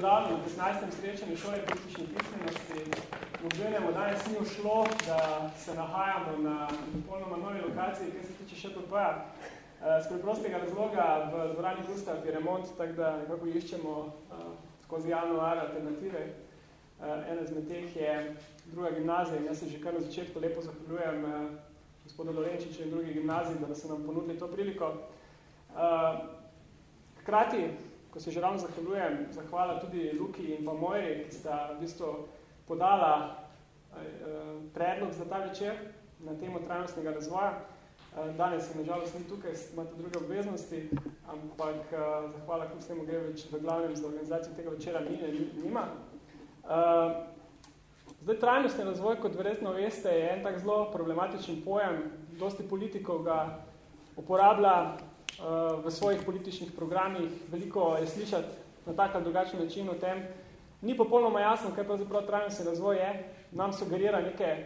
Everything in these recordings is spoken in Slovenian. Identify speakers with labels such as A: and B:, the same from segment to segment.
A: pozdravljeni na 15. srečanju šole politične pismenosti. Mobilnemu danes ni ušlo, da se nahajamo na popolnoma novi lokaciji, kjer se tiče še PPA. Z preprostega razloga v dvorani Gustav je remont, tako da nekako iščemo uh, skozi januar alternative. Uh, ena zmed teh je druga gimnazija in jaz se že kar na začetku lepo zahvaljujem uh, gospodu Lorenčiču in drugi gimnaziji, da so nam ponudili to priliko. Uh, hkrati, ko se že ravno zahvaljujem, zahvala tudi Luki in pa Mojri, ki sta v bistvu podala uh, predlog za ta večer na temo trajnostnega razvoja. Eh, danes je nažalost ni tukaj, imate druge obveznosti, ampak zahvala kljub temu gre več v glavnem za organizacijo tega večera ni, nima. Zdaj, trajnostni razvoj, kot verjetno veste, je en tak zelo problematičen pojem. Dosti politikov ga uporablja v svojih političnih programih, veliko je slišati na tak ali drugačen način o tem. Ni popolnoma jasno, kaj pravzaprav trajnostni razvoj je. Nam sugerira neke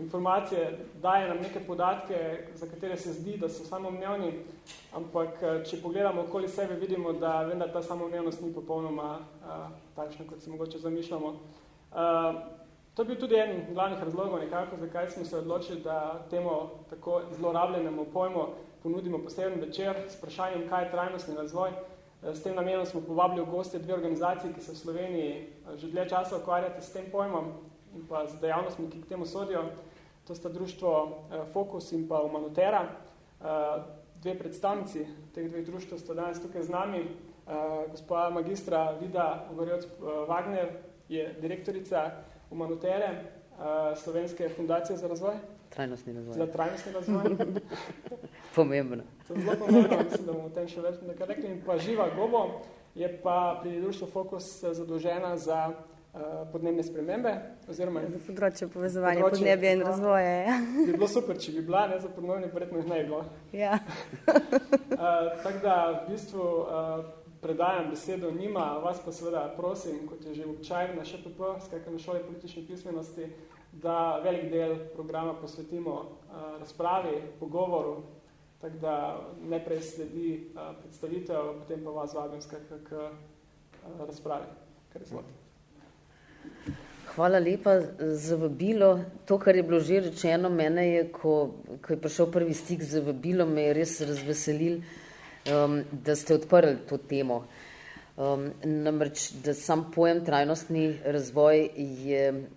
A: informacije, daje nam neke podatke, za katere se zdi, da so samoumevni, ampak eh, če pogledamo okoli sebe, vidimo, da vendar ta samoumevnost ni popolnoma uh, takšna, kot se mogoče zamišljamo. Uh, to je bil tudi en glavnih razlogov nekako, zakaj smo se odločili, da temu tako zlorabljenemu pojmu ponudimo poseben večer s vprašanjem, kaj je trajnostni razvoj. S tem namenom smo povabili v goste dve organizaciji, ki se v Sloveniji že dlje časa ukvarjate s tem pojmom, in pa z dejavnostmi, ki k temu sodijo. To sta društvo eh, Fokus in pa Humanotera. Eh, dve predstavnici teh dveh društv sta danes tukaj z nami. Eh, gospa magistra Vida Ogorjoc Wagner je direktorica Humanotere, Slovenske fundacije za razvoj.
B: Trajnostni razvoj.
A: Za trajnostni razvoj.
B: pomembno.
A: To je zelo pomembno, mislim, da bomo o tem še več nekaj rekli. In pa Živa Gobo je pa pri društvu Fokus zadolžena za Eh, podnebne spremembe. Oziroma,
C: za področje povezovanja podnebja in razvoja. Ja.
A: Bi bilo super, če bi bila, ne za podnebne, verjetno jih ne bi bilo.
C: Ja.
A: uh, tako da v bistvu uh, predajam besedo njima, vas pa seveda prosim, kot je že občaj na ŠPP, skakaj na šoli politične pismenosti, da velik del programa posvetimo uh, razpravi, pogovoru, tako da najprej sledi uh, predstavitev, potem pa vas vabim skakaj k uh, razpravi. Kar izvolite.
B: Hvala lepa za vabilo. To, kar je bilo že rečeno, mene je, ko, ko je prišel prvi stik z vabilom, me je res razveselil, um, da ste odprli to temo. Um, namreč, da sam pojem trajnostni razvoj je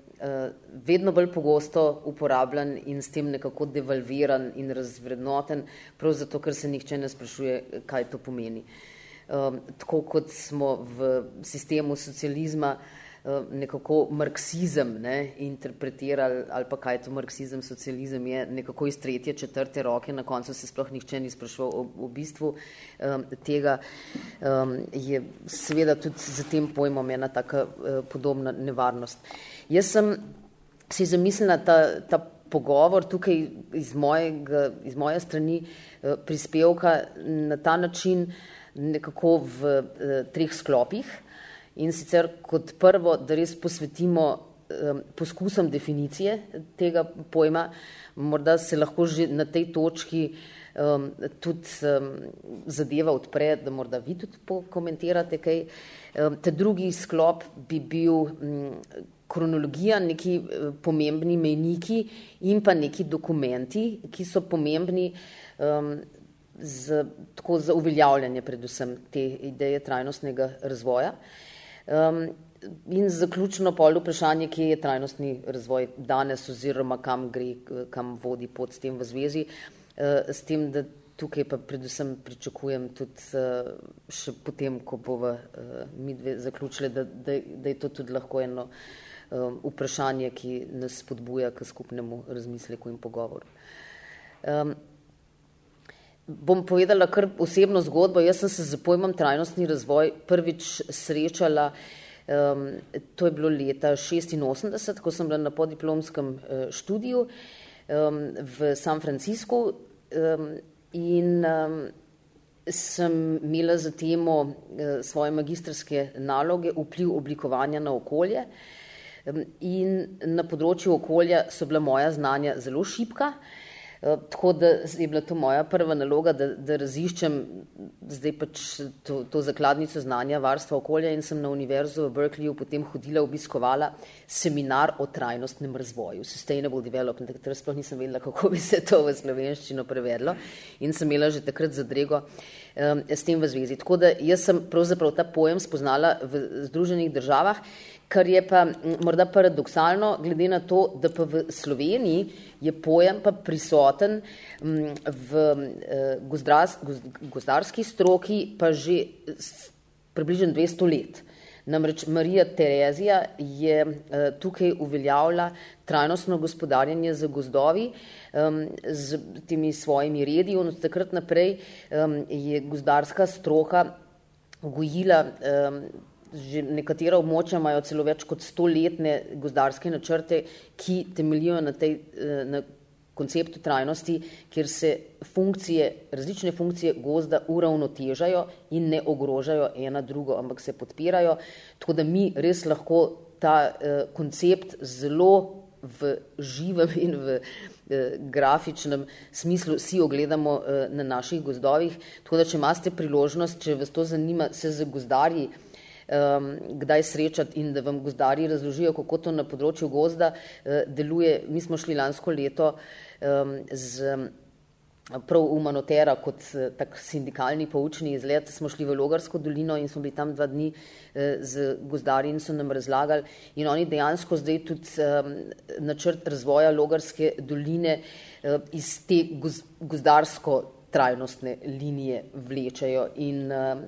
B: vedno bolj pogosto uporabljan in s tem nekako devalviran in razvrednoten, prav zato, ker se nihče ne sprašuje, kaj to pomeni. Um, tako kot smo v sistemu socializma uh, nekako marksizem ne, interpretirali, ali pa kaj to marksizem, socializem, je nekako iz tretje, četrte roke, na koncu se sploh nihče ni sprašval o, o bistvu um, tega, um, je seveda tudi za tem pojmom ena taka uh, podobna nevarnost. Jaz sem si zamislila ta, ta pogovor tukaj iz, mojega, iz moje strani uh, prispevka na ta način nekako v uh, treh sklopih. In sicer kot prvo, da res posvetimo um, poskusom definicije tega pojma, morda se lahko že na tej točki um, tudi um, zadeva odpre, da morda vi tudi pokomentirate kaj. Um, ta drugi sklop bi bil um, kronologija, neki um, pomembni mejniki in pa neki dokumenti, ki so pomembni um, z, tako za uveljavljanje predvsem te ideje trajnostnega razvoja. Um, in zaključno pol vprašanje, kje je trajnostni razvoj danes oziroma kam gre, kam vodi pot s tem v zvezi, uh, s tem, da tukaj pa predvsem pričakujem tudi uh, še potem, ko bova uh, mi dve zaključili, da, da, da je to tudi lahko eno um, vprašanje, ki nas spodbuja k skupnemu razmisleku in pogovoru. Um, Bom povedala kar osebno zgodbo. Jaz sem se z pojmom trajnostni razvoj prvič srečala, um, to je bilo leta 86, ko sem bila na podiplomskem uh, študiju um, v San Franciscu um, in um, sem imela za temo uh, svoje magistrske naloge vpliv oblikovanja na okolje. Um, in na področju okolja so bila moja znanja zelo šipka. Tako da je bila to moja prva naloga, da, da raziščem zdaj pač to, to zakladnico znanja varstva okolja in sem na univerzo v Berkeleyju potem hodila, obiskovala seminar o trajnostnem razvoju, sustainable development, takrat sploh nisem vedela, kako bi se to v slovenščino prevedlo in sem imela že takrat zadrego um, s tem v zvezi. Tako da jaz sem pravzaprav ta pojem spoznala v Združenih državah, kar je pa morda paradoksalno, glede na to, da pa v Sloveniji je pojem pa prisoten v eh, gozdarski stroki pa že približno 200 let. Namreč Marija Terezija je eh, tukaj uveljavila trajnostno gospodarjenje z gozdovi, z temi svojimi redi. In od takrat naprej je gozdarska stroka gojila že nekatera območja imajo celo več kot stoletne gozdarske načrte, ki temeljijo na, tej, eh, na konceptu trajnosti, kjer se funkcije, različne funkcije gozda uravnotežajo in ne ogrožajo ena drugo, ampak se podpirajo. Tako da mi res lahko ta eh, koncept zelo v živem in v eh, grafičnem smislu si ogledamo eh, na naših gozdovih. Tako da, če imate priložnost, če vas to zanima, se z gozdarji um, kdaj srečati in da vam gozdari razložijo, kako to na področju gozda uh, deluje. Mi smo šli lansko leto um, z prav v Manotera kot uh, tak sindikalni poučni izlet, smo šli v Logarsko dolino in smo bili tam dva dni uh, z gozdari in so nam razlagali in oni dejansko zdaj tudi um, načrt razvoja Logarske doline uh, iz te goz, gozdarsko trajnostne linije vlečajo in um,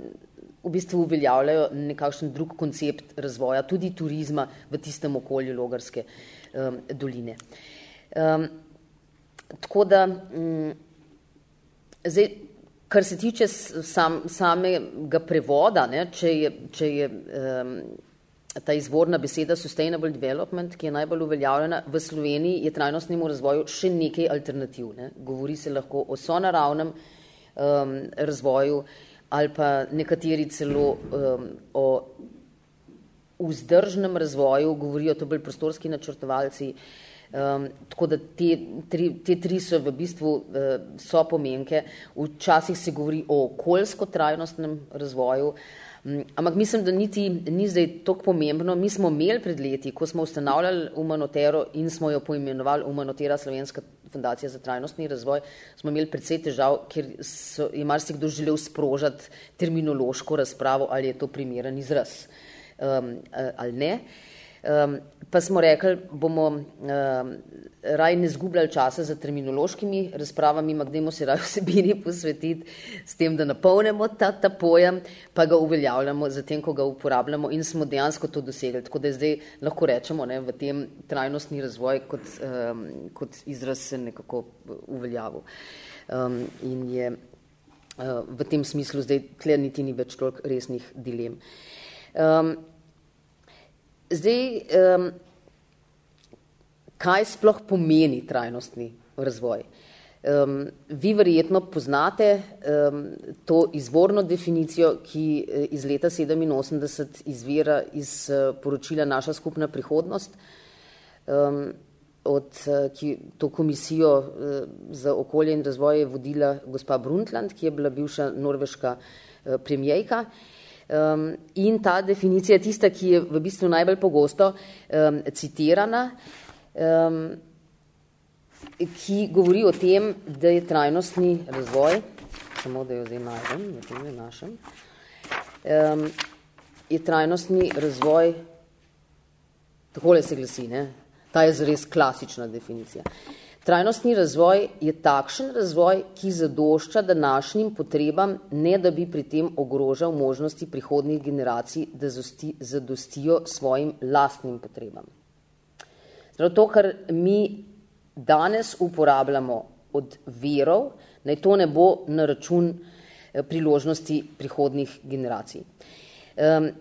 B: v bistvu uveljavljajo nekakšen drug koncept razvoja, tudi turizma v tistem okolju Logarske um, doline. Um, tako da, um, zdaj, kar se tiče sam, samega prevoda, ne, če je, če je um, ta izvorna beseda sustainable development, ki je najbolj uveljavljena v Sloveniji, je trajnostnemu razvoju še nekaj alternativ. Ne. Govori se lahko o sonaravnem um, razvoju, ali pa nekateri celo um, o vzdržnem razvoju, govorijo to bolj prostorski načrtovalci. Um, tako da te tri, te tri so v bistvu uh, so pomenke. Včasih se govori o okoljsko trajnostnem razvoju, um, ampak mislim, da niti ni zdaj tako pomembno. Mi smo imeli pred leti, ko smo ustanavljali Umanotero in smo jo poimenovali Umanotera Slovenska fundacija za trajnostni razvoj, smo imeli predvsej težav, ker so, je marsikdo želel sprožati terminološko razpravo, ali je to primeren izraz um, ali ne. Um, pa smo rekli, bomo um, raj ne zgubljali časa za terminološkimi razpravami, ampak dajmo se raj vsebini posvetiti s tem, da napolnemo ta, ta pojem, pa ga uveljavljamo za tem, ko ga uporabljamo in smo dejansko to dosegli. Tako da zdaj lahko rečemo ne, v tem trajnostni razvoj kot, um, kot izraz se nekako uveljavil. Um, in je uh, v tem smislu zdaj tle niti ni več toliko resnih dilem. Um, zdaj, um, kaj sploh pomeni trajnostni razvoj. Um, vi verjetno poznate um, to izvorno definicijo, ki eh, iz leta 87 izvira iz uh, poročila Naša skupna prihodnost, um, od, uh, ki to komisijo uh, za okolje in razvoj je vodila gospa Brundtland, ki je bila bivša norveška uh, premijejka. Um, in ta definicija je tista, ki je v bistvu najbolj pogosto um, citirana um, ki govori o tem, da je trajnostni razvoj, samo da jo zdaj najdem, na tem je našem, um, je trajnostni razvoj, takole se glasi, ne? ta je zares klasična definicija. Trajnostni razvoj je takšen razvoj, ki zadošča današnjim potrebam, ne da bi pri tem ogrožal možnosti prihodnih generacij, da zadostijo svojim lastnim potrebam. Zato, to, kar mi danes uporabljamo od verov, naj to ne bo na račun eh, priložnosti prihodnih generacij. Um,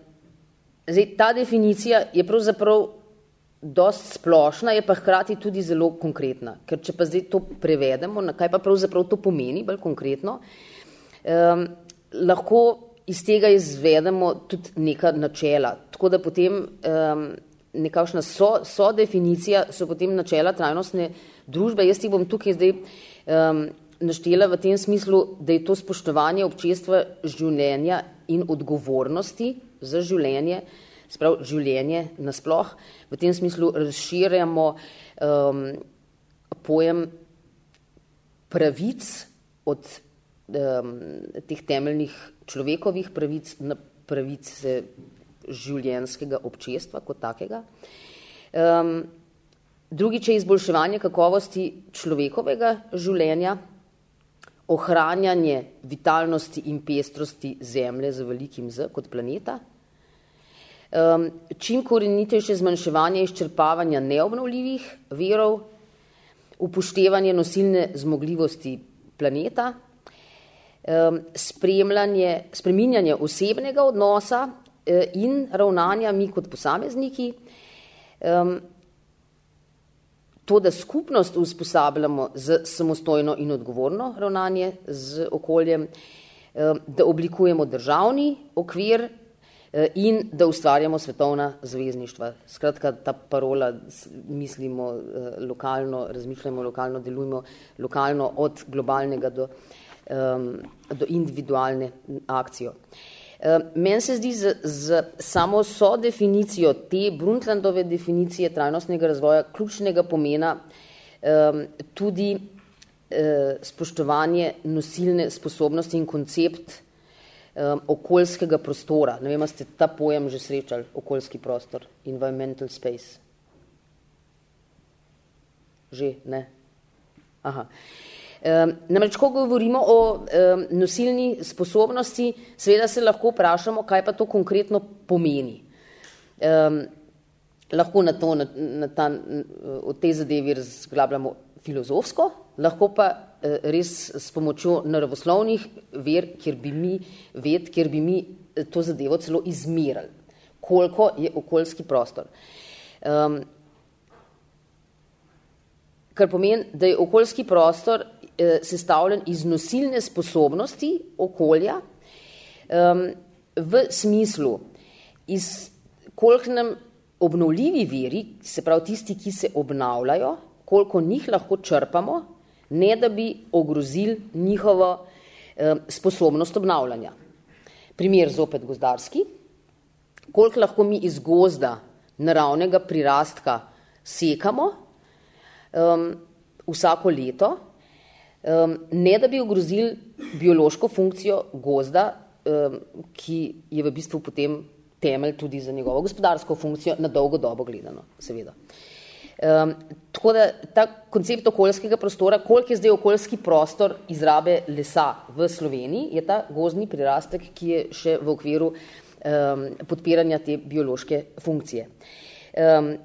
B: zdaj, ta definicija je pravzaprav dost splošna, je pa hkrati tudi zelo konkretna, ker če pa zdaj to prevedemo, na kaj pa pravzaprav to pomeni, bolj konkretno, um, lahko iz tega izvedemo tudi neka načela, tako da potem um, nekakšna so, so definicija, so potem načela trajnostne družbe. Jaz ti bom tukaj zdaj um, naštela v tem smislu, da je to spoštovanje občestva življenja in odgovornosti za življenje, sprav življenje nasploh, v tem smislu razširjamo um, pojem pravic od um, teh temeljnih človekovih pravic na pravice življenskega občestva kot takega. Um, drugič je izboljševanje kakovosti človekovega življenja, ohranjanje vitalnosti in pestrosti Zemlje z velikim Z kot planeta, um, čim korenitejše zmanjševanje izčrpavanja neobnovljivih verov, upoštevanje nosilne zmogljivosti planeta, um, spremljanje, spreminjanje osebnega odnosa uh, in ravnanja mi kot posamezniki, um, to, da skupnost usposabljamo z samostojno in odgovorno ravnanje z okoljem, um, da oblikujemo državni okvir in da ustvarjamo svetovna zvezdništva. Skratka, ta parola mislimo uh, lokalno, razmišljamo lokalno, delujemo lokalno od globalnega do um, do individualne akcijo. Um, meni se zdi z, z samo so definicijo te Brundtlandove definicije trajnostnega razvoja ključnega pomena um, tudi uh, spoštovanje nosilne sposobnosti in koncept um, okoljskega prostora. Ne vem, ste ta pojem že srečali, okoljski prostor, environmental space. Že, ne? Aha. Uh, Namreč, ko govorimo o nosilni sposobnosti, seveda se lahko vprašamo, kaj pa to konkretno pomeni. Lahko na to, na, na ta, o tej zadevi razglabljamo filozofsko, lahko pa res s pomočjo naravoslovnih ver, kjer bi mi ved, kjer bi mi e, to zadevo celo izmerali, koliko je okoljski prostor. Um, kar pomeni, da je okoljski prostor eh, sestavljen iz nosilne sposobnosti okolja um, v smislu, iz koliko nam obnovljivi viri, se pravi tisti, ki se obnavljajo, koliko njih lahko črpamo, ne da bi ogrozili njihovo um, sposobnost obnavljanja. Primer zopet gozdarski, koliko lahko mi iz gozda naravnega prirastka sekamo um, vsako leto, um, ne da bi ogrozili biološko funkcijo gozda, um, ki je v bistvu potem temelj tudi za njegovo gospodarsko funkcijo na dolgo dobo gledano, seveda. Um, tako da ta koncept okoljskega prostora, koliko je zdaj okoljski prostor izrabe lesa v Sloveniji, je ta gozdni prirastek, ki je še v okviru um, podpiranja te biološke funkcije. Um,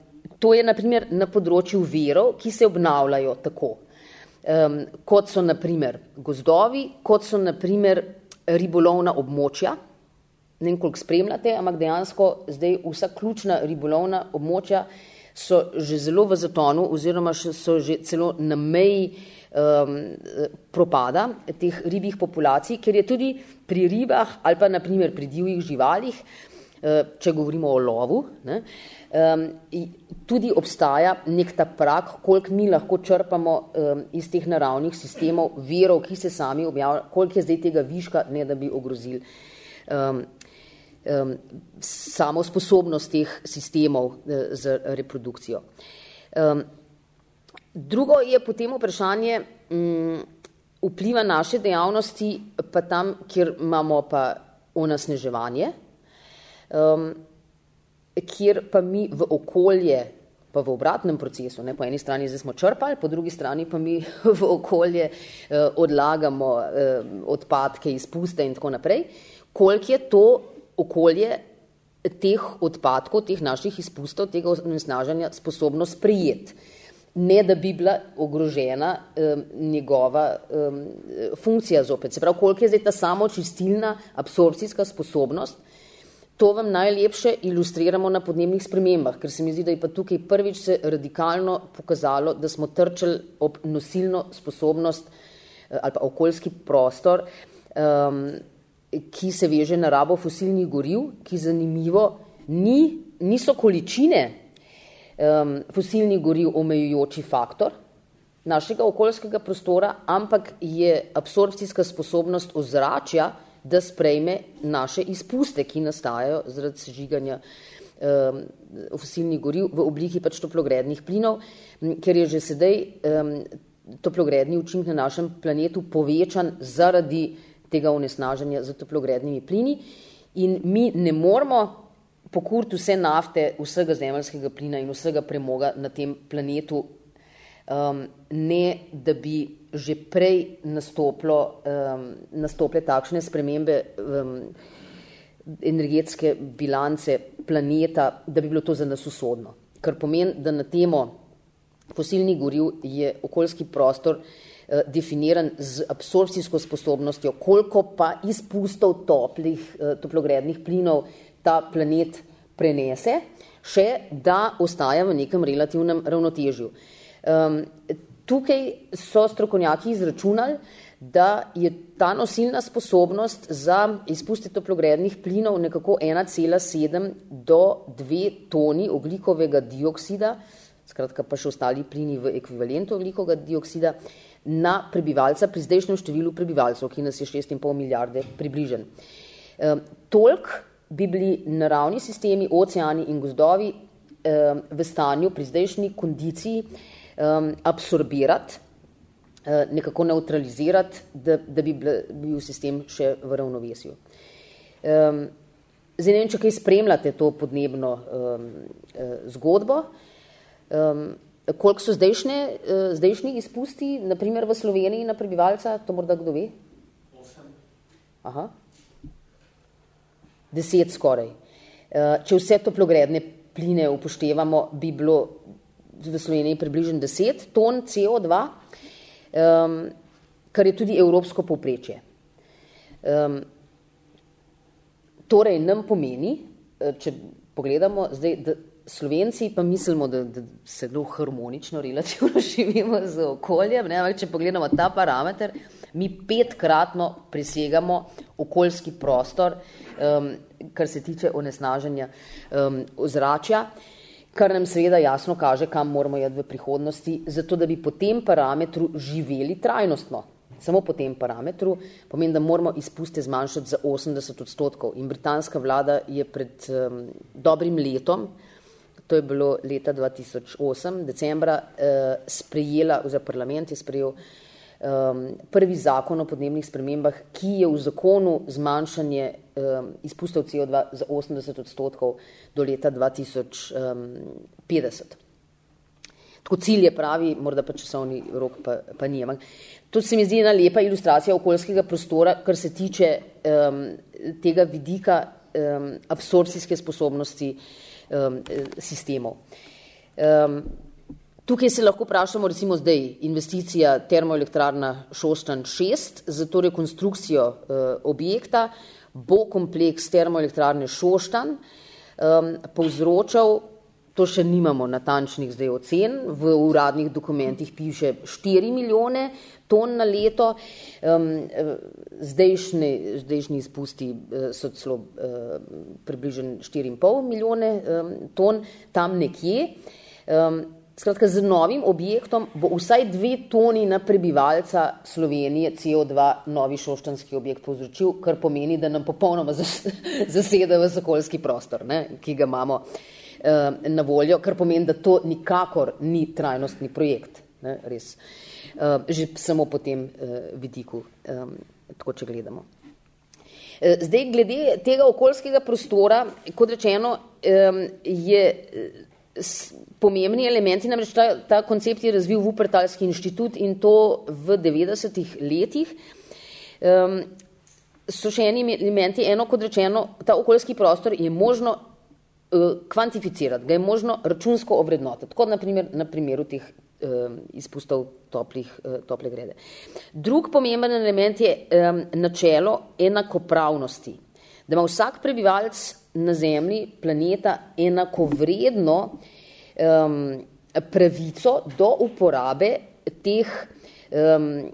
B: to je naprimer na področju verov, ki se obnavljajo tako um, kot so naprimer gozdovi, kot so naprimer ribolovna območja. Ne vem, koliko spremljate, ampak dejansko zdaj vsa ključna ribolovna območja so že zelo v zatonu oziroma so že celo na meji um, propada teh ribjih populacij, ker je tudi pri ribah ali pa naprimer pri divjih živalih, uh, če govorimo o lovu, ne, Um, tudi obstaja nek ta prak, koliko mi lahko črpamo um, iz teh naravnih sistemov, verov, ki se sami objavljajo, koliko je zdaj tega viška, ne da bi ogrozili um, samo sposobnost teh sistemov uh, za reprodukcijo. Um, drugo je potem vprašanje um, vpliva naše dejavnosti pa tam, kjer imamo pa onasneževanje. Um, kjer pa mi v okolje, pa v obratnem procesu, ne, po eni strani zdaj smo črpali, po drugi strani pa mi v okolje eh, odlagamo eh, odpadke, izpuste in tako naprej, koliko je to okolje teh odpadkov, teh naših izpustov, tega onesnaženja sposobno sprijeti, ne da bi bila ogrožena eh, njegova eh, funkcija zopet. Se pravi, koliko je zdaj ta samočistilna absorpcijska sposobnost, To vam najlepše ilustriramo na podnebnih spremembah, ker se mi zdi, da je pa tukaj prvič se radikalno pokazalo, da smo trčali ob nosilno sposobnost eh, ali pa okoljski prostor, um, ki se veže na rabo fosilnih goriv, ki zanimivo ni, niso količine um, fosilnih goriv omejujoči faktor, našega okoljskega prostora, ampak je absorpcijska sposobnost ozračja, da sprejme naše izpuste, ki nastajajo zaradi sežiganja um, fosilnih goriv v obliki pač toplogrednih plinov, ker je že sedaj um, toplogredni učinek na našem planetu povečan zaradi tega onesnaženja z toplogrednimi plini in mi ne moramo pokuriti vse nafte, vsega zemljskega plina in vsega premoga na tem planetu, um, ne da bi že prej nastoplo, um, nastopile takšne spremembe um, energetske bilance planeta, da bi bilo to za nas usodno. Kar pomeni, da na temo fosilnih goriv je okoljski prostor uh, definiran z absorpcijsko sposobnostjo, koliko pa izpustov toplih, uh, toplogrednih plinov ta planet prenese, še da ostaja v nekem relativnem ravnotežju. Um, tukaj so strokovnjaki izračunali, da je ta nosilna sposobnost za izpuste toplogrednih plinov nekako 1,7 do 2 toni oglikovega dioksida, skratka pa še ostali plini v ekvivalentu oglikovega dioksida, na prebivalca pri zdajšnjem številu prebivalcev, ki nas je 6,5 milijarde približen. Um, tolk bi bili naravni sistemi, oceani in gozdovi um, v stanju pri zdajšnji kondiciji um, absorbirati, nekako neutralizirati, da, da bi bil sistem še v ravnovesju. Zdaj ne vem, če kaj spremljate to podnebno uh, zgodbo. Koliko so zdajšnje, uh, zdajšnji izpusti, naprimer v Sloveniji na prebivalca, to morda kdo ve? Aha deset skoraj. Eh, če vse toplogredne pline upoštevamo, bi bilo v Sloveniji približno 10 ton CO2, um, kar je tudi evropsko povprečje. Um, torej, nam pomeni, eh, če pogledamo, zdaj, da Slovenci pa mislimo, da, da se zelo harmonično, relativno živimo z okoljem, ne, če pogledamo ta parameter, mi petkratno presegamo okoljski prostor, um, kar se tiče onesnaženja um, ozračja, kar nam seveda jasno kaže, kam moramo jeti v prihodnosti, zato da bi po tem parametru živeli trajnostno. Samo po tem parametru pomeni, da moramo izpuste zmanjšati za 80 odstotkov. In britanska vlada je pred um, dobrim letom, to je bilo leta 2008, decembra, uh, sprejela, oziroma parlament je sprejel um, prvi zakon o podnebnih spremembah, ki je v zakonu zmanjšanje um, izpustov CO2 za 80 odstotkov do leta 2050. Tako cilj je pravi, morda pa časovni rok pa, pa ni. To se mi zdi ena lepa ilustracija okoljskega prostora, kar se tiče um, tega vidika um, absorpcijske sposobnosti um, sistemov. Um, Tukaj se lahko vprašamo, recimo zdaj, investicija termoelektrarna Šoštan 6 za to rekonstrukcijo uh, objekta bo kompleks termoelektrarne Šoštan um, povzročal, to še nimamo natančnih zdaj ocen, v uradnih dokumentih piše 4 milijone ton na leto, um, zdajšnji, zdajšnji izpusti uh, so celo uh, približen 4,5 milijone um, ton, tam nekje. Um, Skratka, z novim objektom bo vsaj dve toni na prebivalca Slovenije CO2 novi šoštanski objekt povzročil, kar pomeni, da nam popolnoma zaseda v okoljski prostor, ne, ki ga imamo uh, na voljo, kar pomeni, da to nikakor ni trajnostni projekt. Ne, res. Uh, že samo po tem uh, vidiku, um, tako če gledamo. Zdaj, glede tega okoljskega prostora, kot rečeno, je pomembni elementi, namreč ta, ta koncept je razvil Wuppertalski inštitut in to v 90-ih letih. Um, so še eni elementi, eno kot rečeno, ta okoljski prostor je možno kvantificirati, ga je možno računsko ovrednotiti, kot naprimer na primeru teh um, izpustov toplih, uh, tople grede. Drug pomemben element je um, načelo enakopravnosti, da ima vsak prebivalc na zemlji planeta enakovredno um, pravico do uporabe teh um,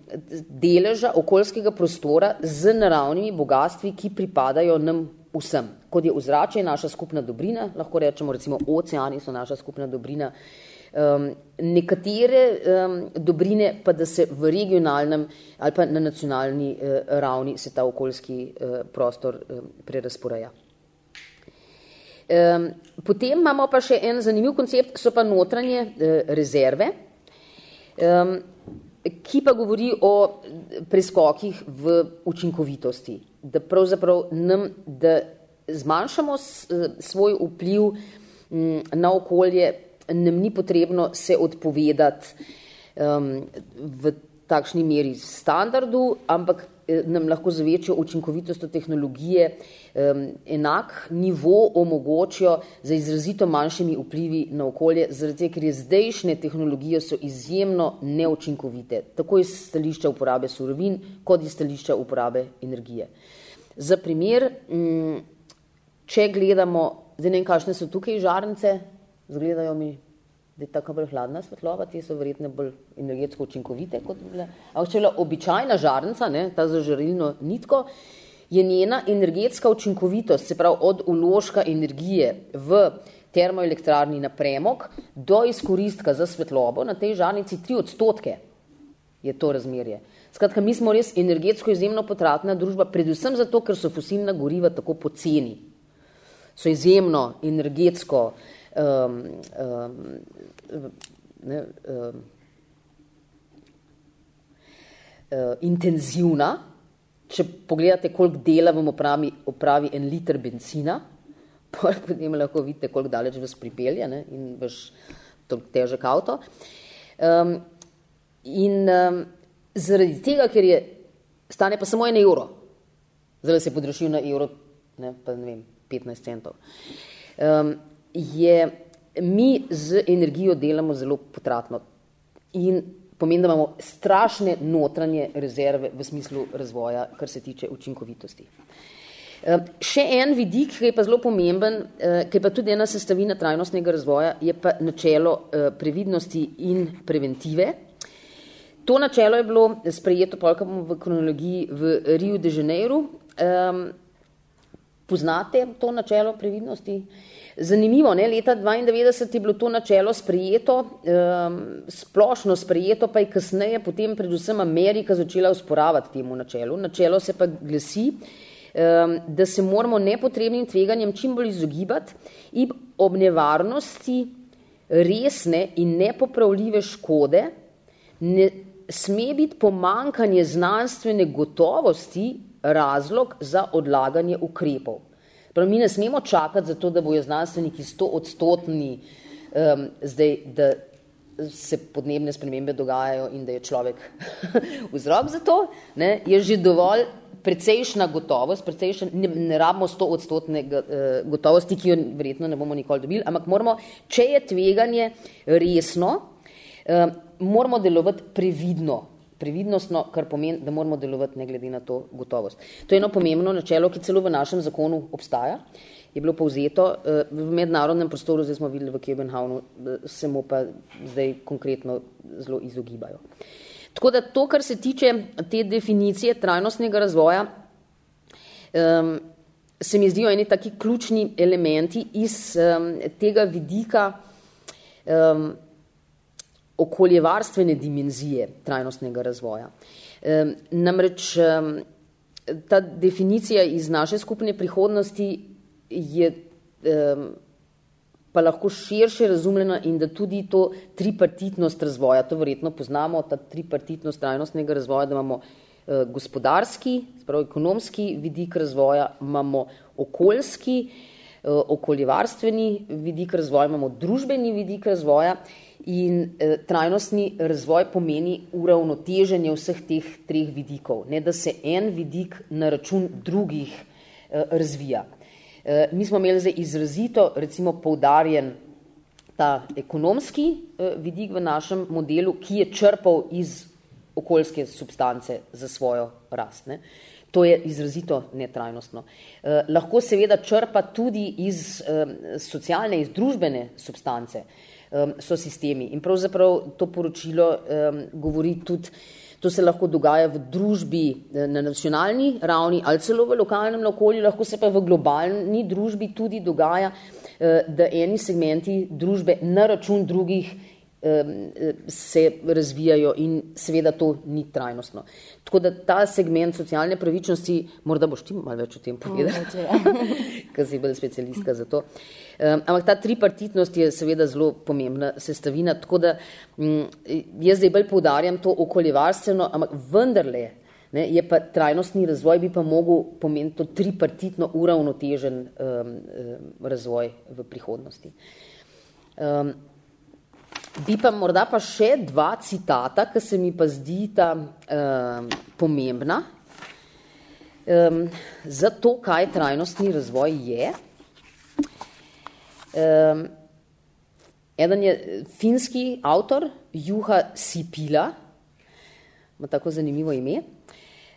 B: deleža okoljskega prostora z naravnimi bogatstvi, ki pripadajo nam vsem. Kot je ozračje naša skupna dobrina, lahko rečemo recimo oceani so naša skupna dobrina, Um, nekatere um, dobrine pa, da se v regionalnem ali pa na nacionalni uh, ravni se ta okoljski uh, prostor um, prerasporeja. Um, potem imamo pa še en zanimiv koncept, so pa notranje uh, rezerve, um, ki pa govori o preskokih v učinkovitosti, da pravzaprav nam, da zmanjšamo s, svoj vpliv um, na okolje, nam ni potrebno se odpovedati um, v takšni meri standardu, ampak Eh, nam lahko z večjo učinkovitostjo tehnologije um, enak nivo omogočijo za izrazito manjšimi vplivi na okolje, zaradi tega, ker je zdajšnje tehnologije so izjemno neučinkovite, tako iz stališča uporabe surovin, kot iz stališča uporabe energije. Za primer, um, če gledamo, zdaj ne vem, kakšne so tukaj žarnice, zgledajo mi da je tako bolj hladna svetlova, te so verjetno bolj energetsko učinkovite kot bile. Ampak če je običajna žarnica, ne, ta zažarilno nitko, je njena energetska učinkovitost, se pravi od uložka energije v termoelektrarni na premog do izkoristka za svetlobo na tej žarnici tri odstotke je to razmerje. Skratka, mi smo res energetsko izjemno potratna družba, predvsem zato, ker so fosilna goriva tako poceni. So izjemno energetsko uh, um, um, ne, um, uh, intenzivna. Če pogledate, koliko dela vam opravi, opravi en liter benzina, potem lahko vidite, koliko daleč vas pripelje ne, in vaš težek avto. Um, in um, zaradi tega, ker je stane pa samo en evro, zdaj se je podrašil na evro, ne, pa ne vem, 15 centov. Um, je, mi z energijo delamo zelo potratno in pomeni, da imamo strašne notranje rezerve v smislu razvoja, kar se tiče učinkovitosti. Eh, še en vidik, ki je pa zelo pomemben, eh, ki je pa tudi ena sestavina trajnostnega razvoja, je pa načelo eh, previdnosti in preventive. To načelo je bilo sprejeto v kronologiji v Rio de Janeiro. Poznate to načelo previdnosti? Zanimivo, ne? leta 1992 je bilo to načelo sprejeto, um, splošno sprejeto, pa je kasneje potem predvsem Amerika začela usporavati temu načelu. Načelo se pa glasi, um, da se moramo nepotrebnim tveganjem čim bolj izogibati in ob nevarnosti resne in nepopravljive škode ne sme biti pomankanje znanstvene gotovosti razlog za odlaganje ukrepov. Prav, mi ne smemo čakati za to, da bojo znanstveniki sto odstotni, um, zdaj, da se podnebne spremembe dogajajo in da je človek vzrok za to. Ne, je že dovolj precejšna gotovost, precejšna, ne, ne rabimo sto odstotne uh, gotovosti, ki jo verjetno ne bomo nikoli dobili, ampak moramo, če je tveganje resno, uh, moramo delovati previdno previdnostno, kar pomeni, da moramo delovati ne glede na to gotovost. To je eno pomembno načelo, ki celo v našem zakonu obstaja, je bilo povzeto eh, v mednarodnem prostoru, zdaj smo videli v Kebenhavnu, se mu pa zdaj konkretno zelo izogibajo. Tako da to, kar se tiče te definicije trajnostnega razvoja, um, se mi zdijo eni taki ključni elementi iz um, tega vidika um, okoljevarstvene dimenzije trajnostnega razvoja. Namreč ta definicija iz naše skupne prihodnosti je pa lahko širše razumljena in da tudi to tripartitnost razvoja, to verjetno poznamo, ta tripartitnost trajnostnega razvoja, da imamo uh, gospodarski, spravo ekonomski vidik razvoja, imamo okoljski, okoljevarstveni vidik razvoja, imamo družbeni vidik razvoja In eh, trajnostni razvoj pomeni uravnoteženje vseh teh treh vidikov, ne da se en vidik na račun drugih eh, razvija. Eh, mi smo imeli zdaj izrazito, recimo, poudarjen ta ekonomski eh, vidik v našem modelu, ki je črpal iz okoljske substance za svojo rast. Ne. To je izrazito netrajnostno. Eh, lahko seveda črpa tudi iz eh, socialne, iz družbene substance. Eh, so sistemi. In pravzaprav to poročilo um, govori tudi, to se lahko dogaja v družbi eh, na nacionalni ravni ali celo v lokalnem okolju, lahko se pa v globalni družbi tudi dogaja, uh, da eni segmenti družbe na račun drugih se razvijajo in seveda to ni trajnostno. Tako da ta segment socialne pravičnosti, morda boš ti malo več o tem povedala, ja. ker si bolj specialistka za to. Um, ampak ta tripartitnost je seveda zelo pomembna sestavina, tako da um, jaz zdaj bolj poudarjam to okoljevarstveno, ampak vendarle ne, je pa trajnostni razvoj bi pa mogel pomeniti to tripartitno uravnotežen um, um, razvoj v prihodnosti. Um, bi pa morda pa še dva citata, ki se mi pa zdi ta um, pomembna um, za to, kaj trajnostni razvoj je. Um, eden je finski avtor, Juha Sipila, ima tako zanimivo ime.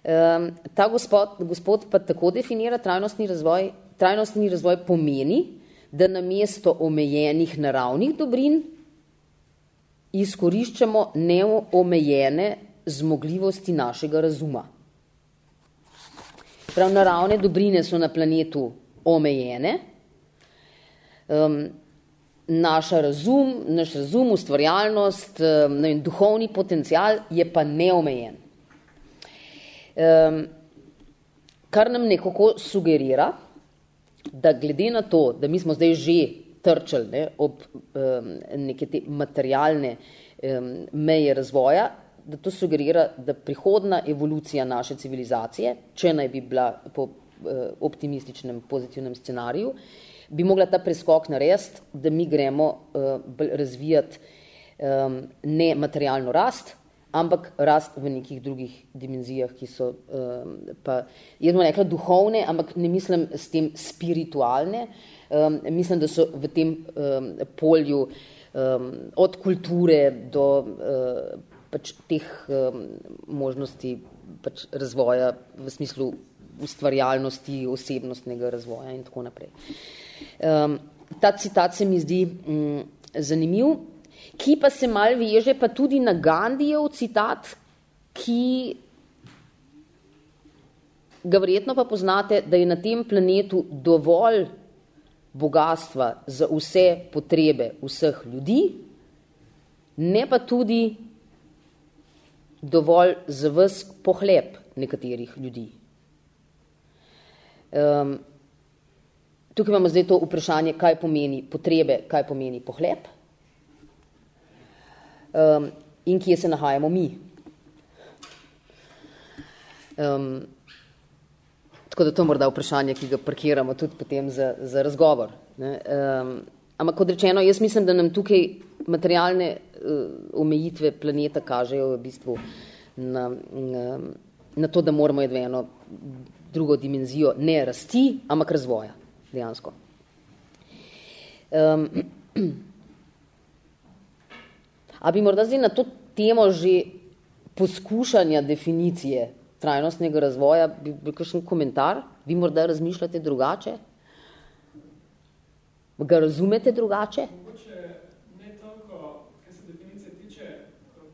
B: Um, ta gospod, gospod pa tako definira trajnostni razvoj. Trajnostni razvoj pomeni, da na mesto omejenih naravnih dobrin izkoriščamo neomejene zmogljivosti našega razuma. Prav naravne dobrine so na planetu omejene, um, naš razum, naš razum, ustvarjalnost, um, vem, duhovni potencial je pa neomejen. Um, kar nam nekako sugerira, da glede na to, da mi smo zdaj že trčali ne, ob um, neke te materialne um, meje razvoja, da to sugerira, da prihodna evolucija naše civilizacije, če naj bi bila po uh, optimističnem, pozitivnem scenariju, uh, bi mogla ta preskok narediti, da mi gremo uh, razvijati um, ne materialno rast, ampak rast v nekih drugih dimenzijah, ki so um, pa, jaz bom rekla, duhovne, ampak ne mislim s tem spiritualne, um, mislim, da so v tem um, polju um, od kulture do uh, pač teh um, možnosti pač razvoja v smislu ustvarjalnosti, osebnostnega razvoja in tako naprej. Um, ta citat se mi zdi um, zanimiv, ki pa se mal veže pa tudi na Gandijev citat, ki ga verjetno pa poznate, da je na tem planetu dovolj bogatstva za vse potrebe vseh ljudi, ne pa tudi dovolj za vs pohleb nekaterih ljudi. Um, tukaj imamo zdaj to vprašanje, kaj pomeni potrebe, kaj pomeni pohleb um, in kje se nahajamo mi. Um, tako da to morda vprašanje, ki ga parkiramo tudi potem za, za razgovor. Um, ampak kot rečeno, jaz mislim, da nam tukaj materialne uh, omejitve planeta kažejo v bistvu na, na, na to, da moramo jedve eno drugo dimenzijo ne rasti, ampak razvoja, dejansko. Um, a bi morda zdaj na to temo že poskušanja definicije trajnostnega razvoja, bi bil kakšen komentar? Vi morda razmišljate drugače? Ga razumete drugače?
A: Mogoče ne toliko, kar se definicije tiče,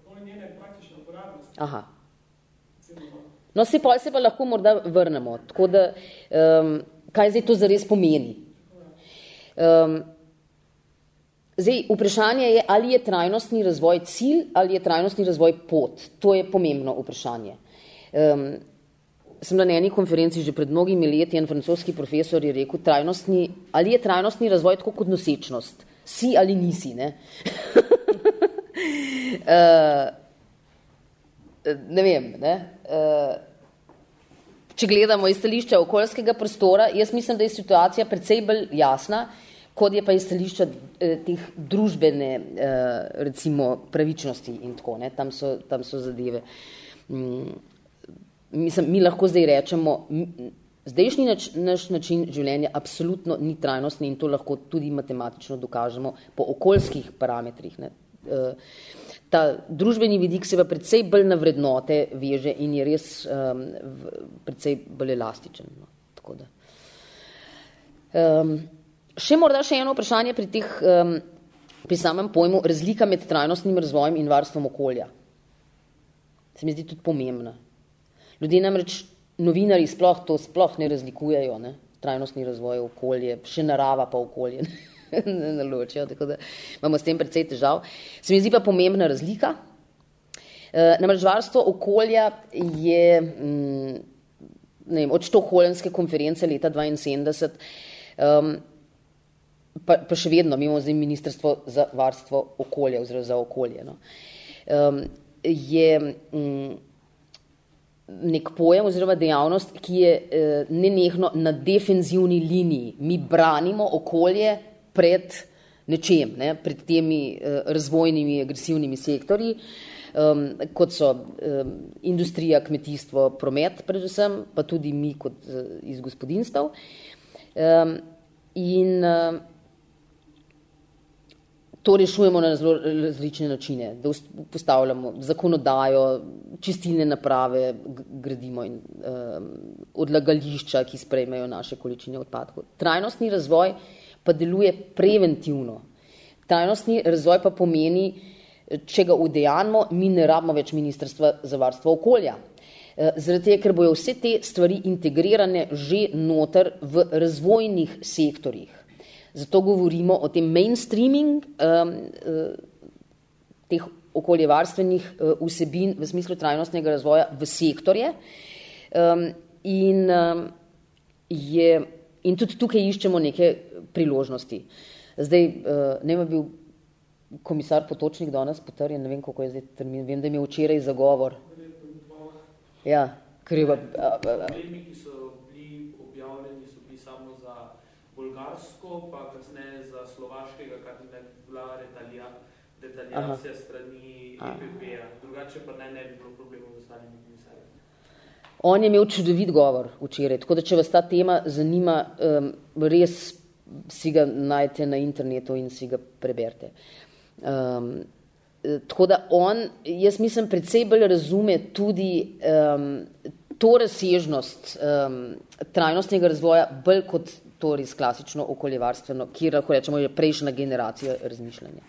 A: bolj njene praktične uporabnosti.
B: Aha. No, se pa, se pa lahko morda vrnemo. Tako da, um, kaj zdaj to zares pomeni? Um, zdaj, vprašanje je, ali je trajnostni razvoj cilj ali je trajnostni razvoj pot. To je pomembno vprašanje. Um, sem na eni konferenci že pred mnogimi leti, en francoski profesor je rekel, trajnostni, ali je trajnostni razvoj tako kot nosečnost? Si ali nisi, ne? uh, ne vem, ne? Uh, če gledamo iz stališča okoljskega prostora, jaz mislim, da je situacija precej bolj jasna, kot je pa iz stališča eh, teh družbene eh, recimo pravičnosti in tako, ne? Tam, so, tam so zadeve. Mm, mislim, mi lahko zdaj rečemo, zdajšnji nač, naš način življenja absolutno ni trajnostni in to lahko tudi matematično dokažemo po okoljskih parametrih. Ne? Eh, ta družbeni vidik se pa predvsej bolj na vrednote veže in je res um, predvsej bolj elastičen. No. Tako da. Um, še morda še eno vprašanje pri, teh, um, pri samem pojmu razlika med trajnostnim razvojem in varstvom okolja. Se mi zdi tudi pomembna. Ljudje namreč, novinari sploh to sploh ne razlikujejo, ne? trajnostni razvoj okolje, še narava pa okolje. ne ločijo, tako da imamo s tem precej težav. Se mi zdi pa pomembna razlika. Uh, namreč varstvo okolja je mm, ne vem, od Štoholenske konference leta 1972, um, pa, pa še vedno imamo zdaj Ministrstvo za varstvo okolja oziroma za okolje. No. Um, je um, nek pojem oziroma dejavnost, ki je uh, nenehno na defenzivni liniji. Mi branimo okolje pred nečem, ne, pred temi uh, razvojnimi, agresivnimi sektorji. Um, kot so um, industrija, kmetijstvo, promet, predvsem, pa tudi mi kot uh, iz gospodinstv. Um, in uh, to rešujemo na zelo različne načine, da postavljamo zakonodajo, čistilne naprave, gradimo in um, odlagališča, ki sprejmejo naše količine odpadkov. Trajnostni razvoj pa deluje preventivno. Trajnostni razvoj pa pomeni, če ga udejanimo, mi ne rabimo več ministrstva za varstvo okolja. Eh, zaradi tega, ker bojo vse te stvari integrirane že noter v razvojnih sektorjih. Zato govorimo o tem mainstreaming um, teh okoljevarstvenih uh, vsebin v smislu trajnostnega razvoja v sektorje. Um, in, um, je, in tudi tukaj iščemo neke priložnosti. Zdaj, uh, ne bi bil komisar Potočnik danes potrjen, ne vem, kako je zdaj termin, vem, da je imel včeraj zagovor. Ja, kriva.
D: Problemi, ki so bili objavljeni, so bili samo za bolgarsko, pa kasneje za slovaškega, kar je bila retalija, detaljacija strani EPP-a. Drugače pa ne, ne bi bilo problemov z ostalimi komisarji.
B: On je imel čudovit govor včeraj, tako da če vas ta tema zanima, um, res si ga najte na internetu in si ga preberite. Um, tako da on, jaz mislim, predvsej bolj razume tudi um, to razsežnost um, trajnostnega razvoja, bolj kot to res klasično okoljevarstveno, ki lahko rečemo, je prejšnja generacija razmišljanja.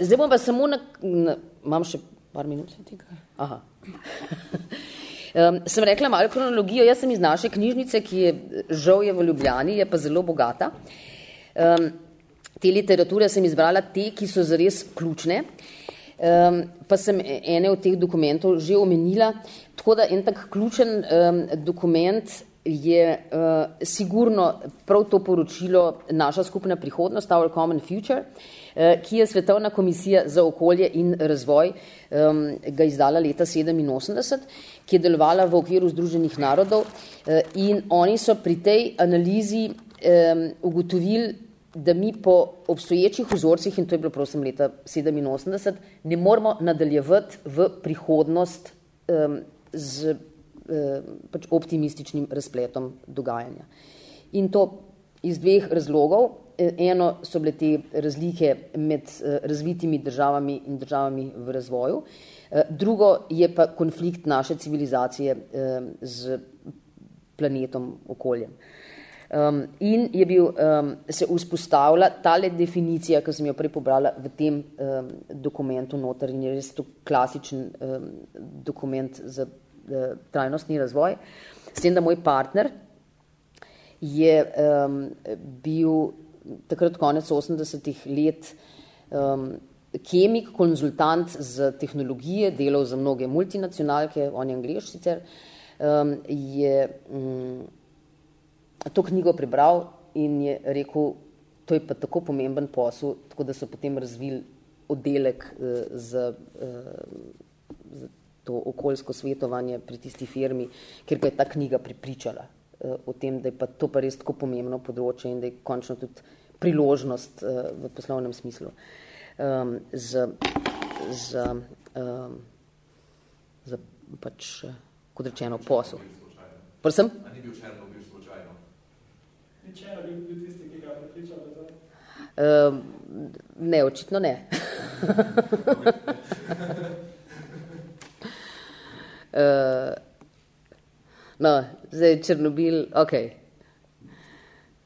B: Zdaj bom pa samo na, na imam še par minut tega? Aha. um, sem rekla malo kronologijo, jaz sem iz naše knjižnice, ki je žal je v Ljubljani, je pa zelo bogata. Um, te literature sem izbrala te, ki so zares ključne, um, pa sem ene od teh dokumentov že omenila, tako da en tak ključen um, dokument je uh, sigurno prav to poročilo Naša skupna prihodnost, Our Common Future, uh, ki je Svetovna komisija za okolje in razvoj um, ga izdala leta 87, ki je delovala v okviru Združenih narodov uh, in oni so pri tej analizi um, ugotovili, da mi po obstoječih vzorcih, in to je bilo prosim leta 87, ne moramo nadaljevati v prihodnost um, z pač optimističnim razpletom dogajanja. In to iz dveh razlogov. Eno so bile te razlike med uh, razvitimi državami in državami v razvoju. Drugo je pa konflikt naše civilizacije z planetom, okoljem. Um, in je bil, um, se vzpostavila tale definicija, ki sem jo prej pobrala v tem um, dokumentu noter in je res to klasičen um, dokument za trajnostni razvoj. S tem, da moj partner je um, bil takrat konec 80-ih let um, kemik, konzultant z tehnologije, delal za mnoge multinacionalke, on je angliš sicer, um, je um, to knjigo prebral in je rekel, to je pa tako pomemben posel, tako da so potem razvili oddelek uh, za, uh, za to okoljsko svetovanje pri tisti firmi, ker pa je ta knjiga pripričala uh, o tem, da je pa to pa res tako pomembno področje in da je končno tudi priložnost uh, v poslovnem smislu um, za, za, um, za pač, uh, kot rečeno, posel. Prosim?
E: Ni bil Černo
A: Če bi bil tisti, ki ga prepričal, da zdaj?
B: Uh, ne, očitno ne. uh, no, zdaj Černobil, ok.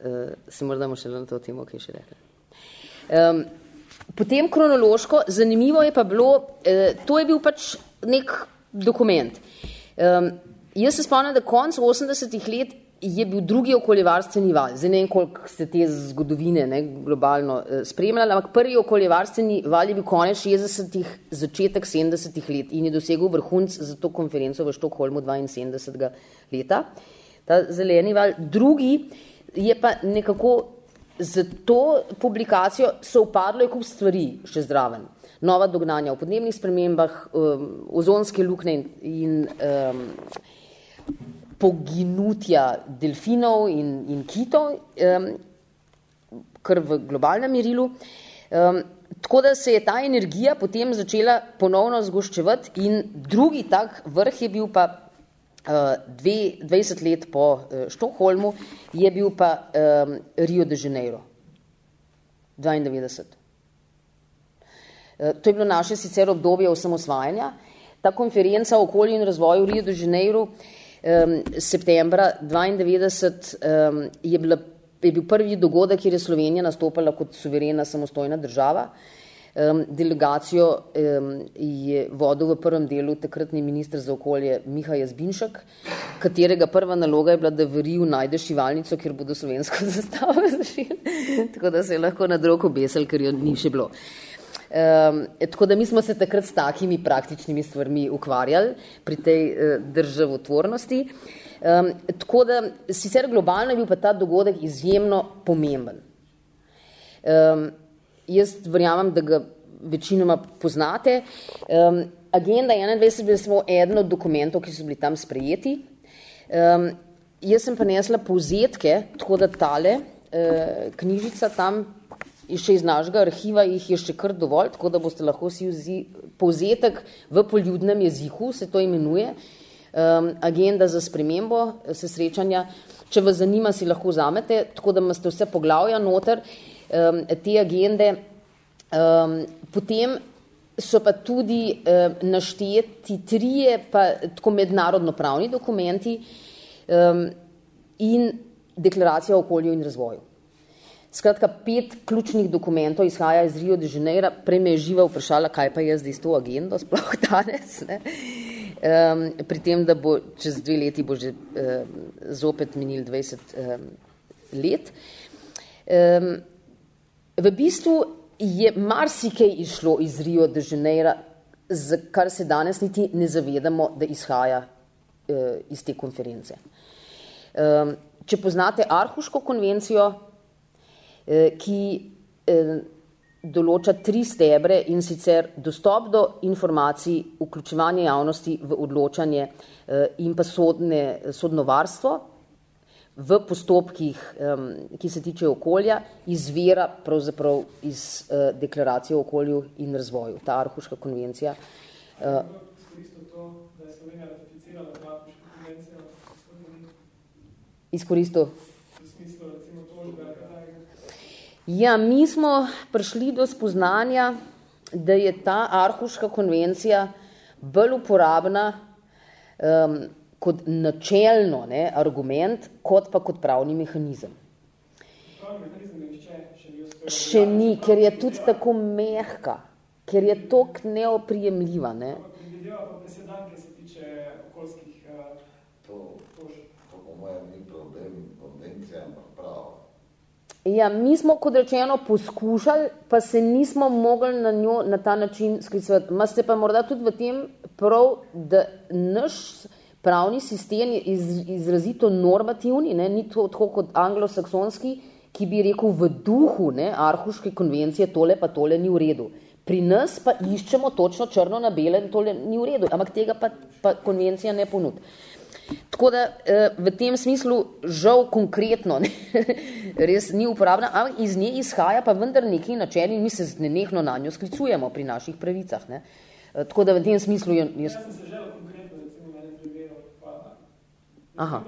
B: Uh, se morda še na to temo kaj še rekli. Um, potem kronološko, zanimivo je pa bilo, uh, to je bil pač nek dokument. Um, jaz se spomnim, da konc 80-ih let je bil drugi okoljevarstveni val. Zdaj ne vem, koliko ste te zgodovine ne, globalno eh, spremljali, ampak prvi okoljevarstveni val je bil konec 60-ih, začetek 70-ih let in je dosegel vrhunc za to konferenco v Štokholmu 72. leta. Ta zeleni val. Drugi je pa nekako za to publikacijo so upadlo kup stvari še zdraven. Nova dognanja o podnebnih spremembah, um, ozonske lukne in, in um, poginutja delfinov in, in kitov, um, kar v globalnem merilu. Um, tako da se je ta energija potem začela ponovno zgoščevati in drugi tak vrh je bil pa uh, dve, 20 let po uh, Štokholmu, je bil pa um, Rio de Janeiro, 92. Uh, to je bilo naše sicer obdobje osamosvajanja. Ta konferenca o okolju in razvoju v Rio de Janeiro um, septembra 92 um, je, bila, je bil prvi dogodek, kjer je Slovenija nastopala kot suverena samostojna država. Um, delegacijo um, je vodil v prvem delu takratni ministr za okolje Miha Jazbinšek, katerega prva naloga je bila, da v Riju najde šivalnico, kjer bodo slovensko zastavo zašili. Tako da se je lahko na drog obesel, ker jo ni še bilo. Um, tako da mi smo se takrat s takimi praktičnimi stvarmi ukvarjali pri tej uh, državotvornosti. Um, tako da sicer globalno je bil pa ta dogodek izjemno pomemben. Um, jaz verjamem, da ga večinoma poznate. Um, agenda 21 je bila samo eden od dokumentov, ki so bili tam sprejeti. Um, jaz sem pa nesla povzetke, tako da tale uh, knjižica tam še iz našega arhiva jih je še kar dovolj, tako da boste lahko si vzi povzetek v poljudnem jeziku, se to imenuje, um, agenda za spremembo eh, se srečanja. Če vas zanima, si lahko vzamete, tako da imate vse poglavja noter um, te agende. Um, potem so pa tudi um, našteti trije pa tako mednarodno pravni dokumenti um, in deklaracija o okolju in razvoju. Skratka, pet ključnih dokumentov izhaja iz Rio de Janeiro. Prej me je živa vprašala, kaj pa je zdaj s to agendo, sploh danes. Ne? Um, pri tem, da bo čez dve leti bo že um, zopet minil 20 um, let. Um, v bistvu je marsikaj išlo iz Rio de Janeiro, za kar se danes niti ne zavedamo, da izhaja uh, iz te konference. Um, če poznate Arhuško konvencijo, ki eh, določa tri stebre in sicer dostop do informacij, vključevanje javnosti v odločanje eh, in pa sodne, sodno varstvo v postopkih, ki se tiče okolja, izvira pravzaprav iz deklaracije o okolju in razvoju, ta Arhuška konvencija. Izkoristil Ja, mi smo prišli do spoznanja, da je ta Arhuška konvencija bolj uporabna um, kot načelno ne, argument, kot pa kot pravni mehanizem. Še ni, ker je tudi tako mehka, ker je tok neoprijemljiva. Ne. Ja, mi smo, kot rečeno, poskušali, pa se nismo mogli na njo na ta način sklicovati. Ma se pa morda tudi v tem prav, da naš pravni sistem je iz, izrazito normativni, ne, ni to tako kot anglosaksonski, ki bi rekel v duhu ne, Arhuške konvencije tole pa tole ni v redu. Pri nas pa iščemo točno črno na bele tole ni v redu, ampak tega pa, pa konvencija ne ponudi. Tako da eh, v tem smislu žal konkretno ne, res ni uporabna, ampak iz nje izhaja pa vendar nekaj načel in mi se nenehno na njo sklicujemo pri naših pravicah. Ne. Eh, tako da v tem smislu je... Jaz sem se želel konkretno, recimo, mene primeru, pa Aha.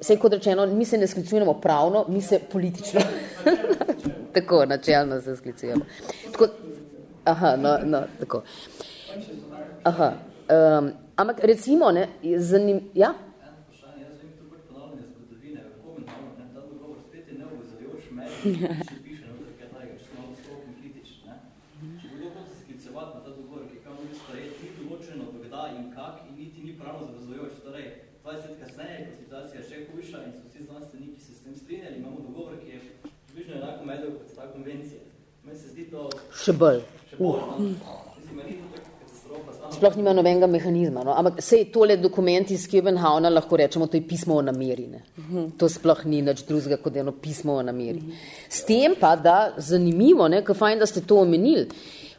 B: Vse kot rečeno, mi se ne sklicujemo pravno, mi se politično. Tako, načelno se sklicujemo. Tako, Aha, no, no tako. Aha, um, ampak recimo, ne, zanim, ja?
E: Če piše, ne bo kaj takega, če smo vstopni kritični, ne? Če bo kdo sklicevati na ta dogovor, ki kam ni sprejet, ni določeno, kdaj in kak, in niti ni pravno zavezujoč. Torej, 20 kasneje je situacija še hujša in so vsi znanstveniki se s tem strinjali, imamo dogovor, ki je približno enako medel kot ta konvencija. Meni se zdi to...
B: Še bolj.
E: Uh.
B: Sploh nima nobenega mehanizma. No? Ampak sej tole dokumenti iz Kebenhavna lahko rečemo, to je pismo o nameri. Ne? To sploh ni nič drugega kot eno pismo o nameri. S tem pa, da zanimivo, ne, ko fajn, da ste to omenili,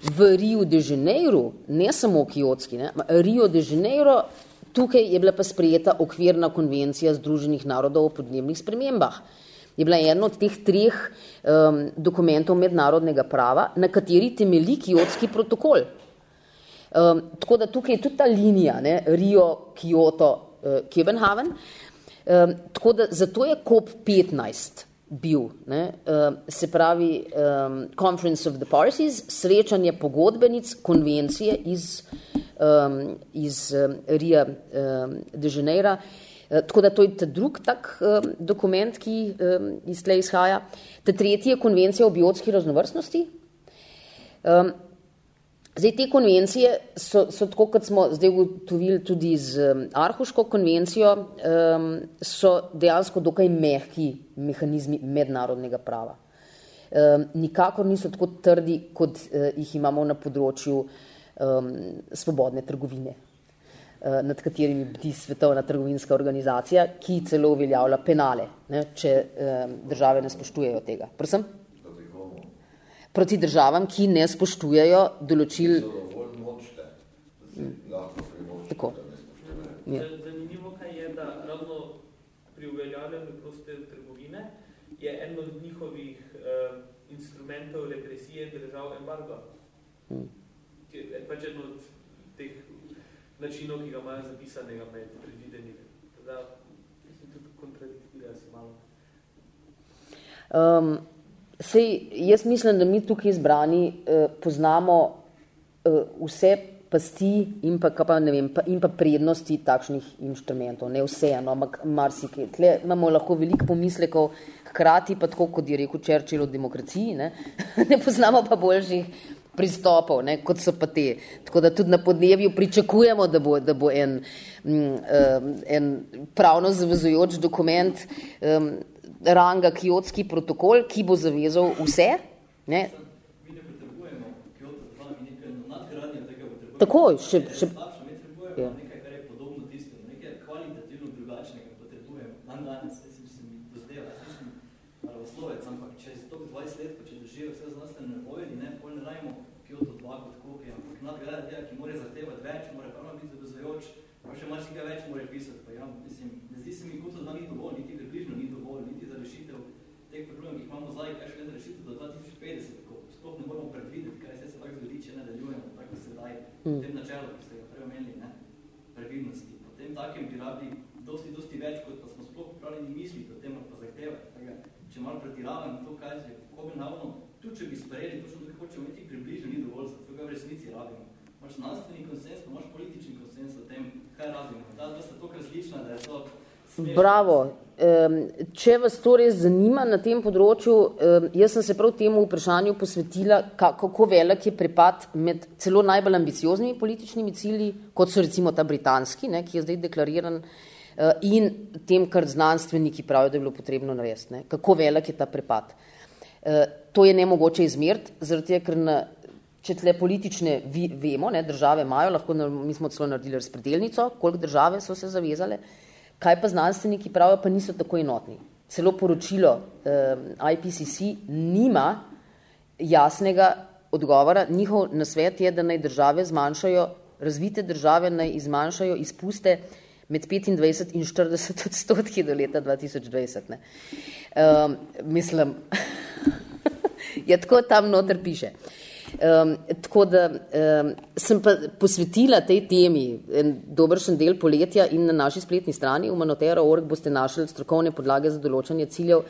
B: v Rio de Janeiro, ne samo Kijotski, ne, Rio de Janeiro, tukaj je bila pa sprejeta okvirna konvencija Združenih narodov o podnebnih spremembah. Je bila ena od teh treh um, dokumentov mednarodnega prava, na kateri temelji Kijotski protokol. Um, tako da tukaj je tudi ta linija, ne, Rio, Kyoto, uh, Kebenhaven. Um, tako da zato je COP15 bil, ne, um, se pravi um, Conference of the Parties, srečanje pogodbenic konvencije iz, um, iz um, Ria um, de Janeiro. Uh, tako da to je ta drug tak um, dokument, ki um, iz tle izhaja. Ta tretji je konvencija o biotski raznovrstnosti. Um, Zdaj, te konvencije so, so tako, kot smo zdaj ugotovili tudi z um, Arhuško konvencijo, um, so dejansko dokaj mehki mehanizmi mednarodnega prava. Um, nikakor niso tako trdi, kot uh, jih imamo na področju um, svobodne trgovine, nad katerimi bdi svetovna trgovinska organizacija, ki celo uveljavlja penale, ne, če um, države ne spoštujejo tega. Prosim? proti državam, ki ne spoštujejo določil.
D: Tako. Ja. Zanimivo, kaj je, da ravno pri uveljavljanju proste trgovine je eno od njihovih uh, instrumentov represije držav embargo. Hmm. Je pač eno od teh načinov, ki ga imajo zapisanega med predvidenimi. Teda, mislim, tudi kontradiktira si malo.
B: Um, Sej, jaz mislim, da mi tukaj izbrani eh, poznamo eh, vse pasti in pa, pa, ne vem, pa, in pa prednosti takšnih inštrumentov. Ne vseeno, ampak marsikaj. Tle imamo lahko veliko pomislekov, hkrati pa tako, kot je rekel Čerčil o demokraciji, ne, ne poznamo pa boljših pristopov, ne, kot so pa te. Tako da tudi na podnebju pričakujemo, da bo, da bo en, um, en pravno zavezujoč dokument um, ranga Kijotski protokol, ki bo zavezal vse. Ne? Tako, še, še,
E: ja. nekaj, kar je podobno tisto, nekaj kvalitativno drugačnega potrebujemo. Dan danes, jaz mislim, dozdeva, jaz mislim, naravoslovec, ampak čez 120 let, če dožijo vse znanstvene napovedi, ne, pol ne rajmo 2 kot kopija, ampak nadgrada tega, ki more zahtevati več, more pravno biti zavezujoč, pa še marsikaj več more pisati, pa ja, mislim, ne zdi se mi, Kyoto 2 ni dovolj, niti približno ni dovolj, niti teh problemov, ki jih imamo zdaj, kaj še ne rešitev do 2050, ko sploh ne moramo predvideti, kaj se se tako zgodi, če nadaljujemo, tako se daj mm. tem načelu, ki ste ga prej omenili, ne, previdnosti. Potem takem bi rabili dosti, dosti več, kot pa smo sploh pripravljeni misliti o tem, pa zahtevati. Tako, če malo pretiravam to kaže, kako bi navodno, tudi če bi sprejeli, točno tako hočemo imeti približno, ni dovolj, zato ga v resnici rabimo. Imaš znanstveni konsens, pa imaš politični konsens o tem, kaj rabimo. Da, da sta tako različna, da je to
B: smešno. Bravo, Če vas to res zanima na tem področju, jaz sem se prav temu vprašanju posvetila, kako velik je prepad med celo najbolj ambicioznimi političnimi cilji, kot so recimo ta britanski, ne, ki je zdaj deklariran, eh, in tem, kar znanstveniki pravijo, da je bilo potrebno narediti. Ne. Kako velik je ta prepad? To je nemogoče izmeriti, zaradi tega, ker na, če tle politične vi, vemo, ne, države imajo, lahko mi smo celo naredili razpredelnico, koliko države so se zavezale, Kaj pa znanstveniki pravijo, pa niso tako enotni. Celo poročilo eh, IPCC nima jasnega odgovora. Njihov nasvet je, da naj države zmanjšajo, razvite države naj izmanjšajo izpuste med 25 in 40 odstotki do leta 2020. Ne. Um, mislim, je tako tam noter piše. Um, tako da um, sem pa posvetila tej temi en dobršen del poletja in na naši spletni strani v manotera.org boste našli strokovne podlage za določanje ciljev,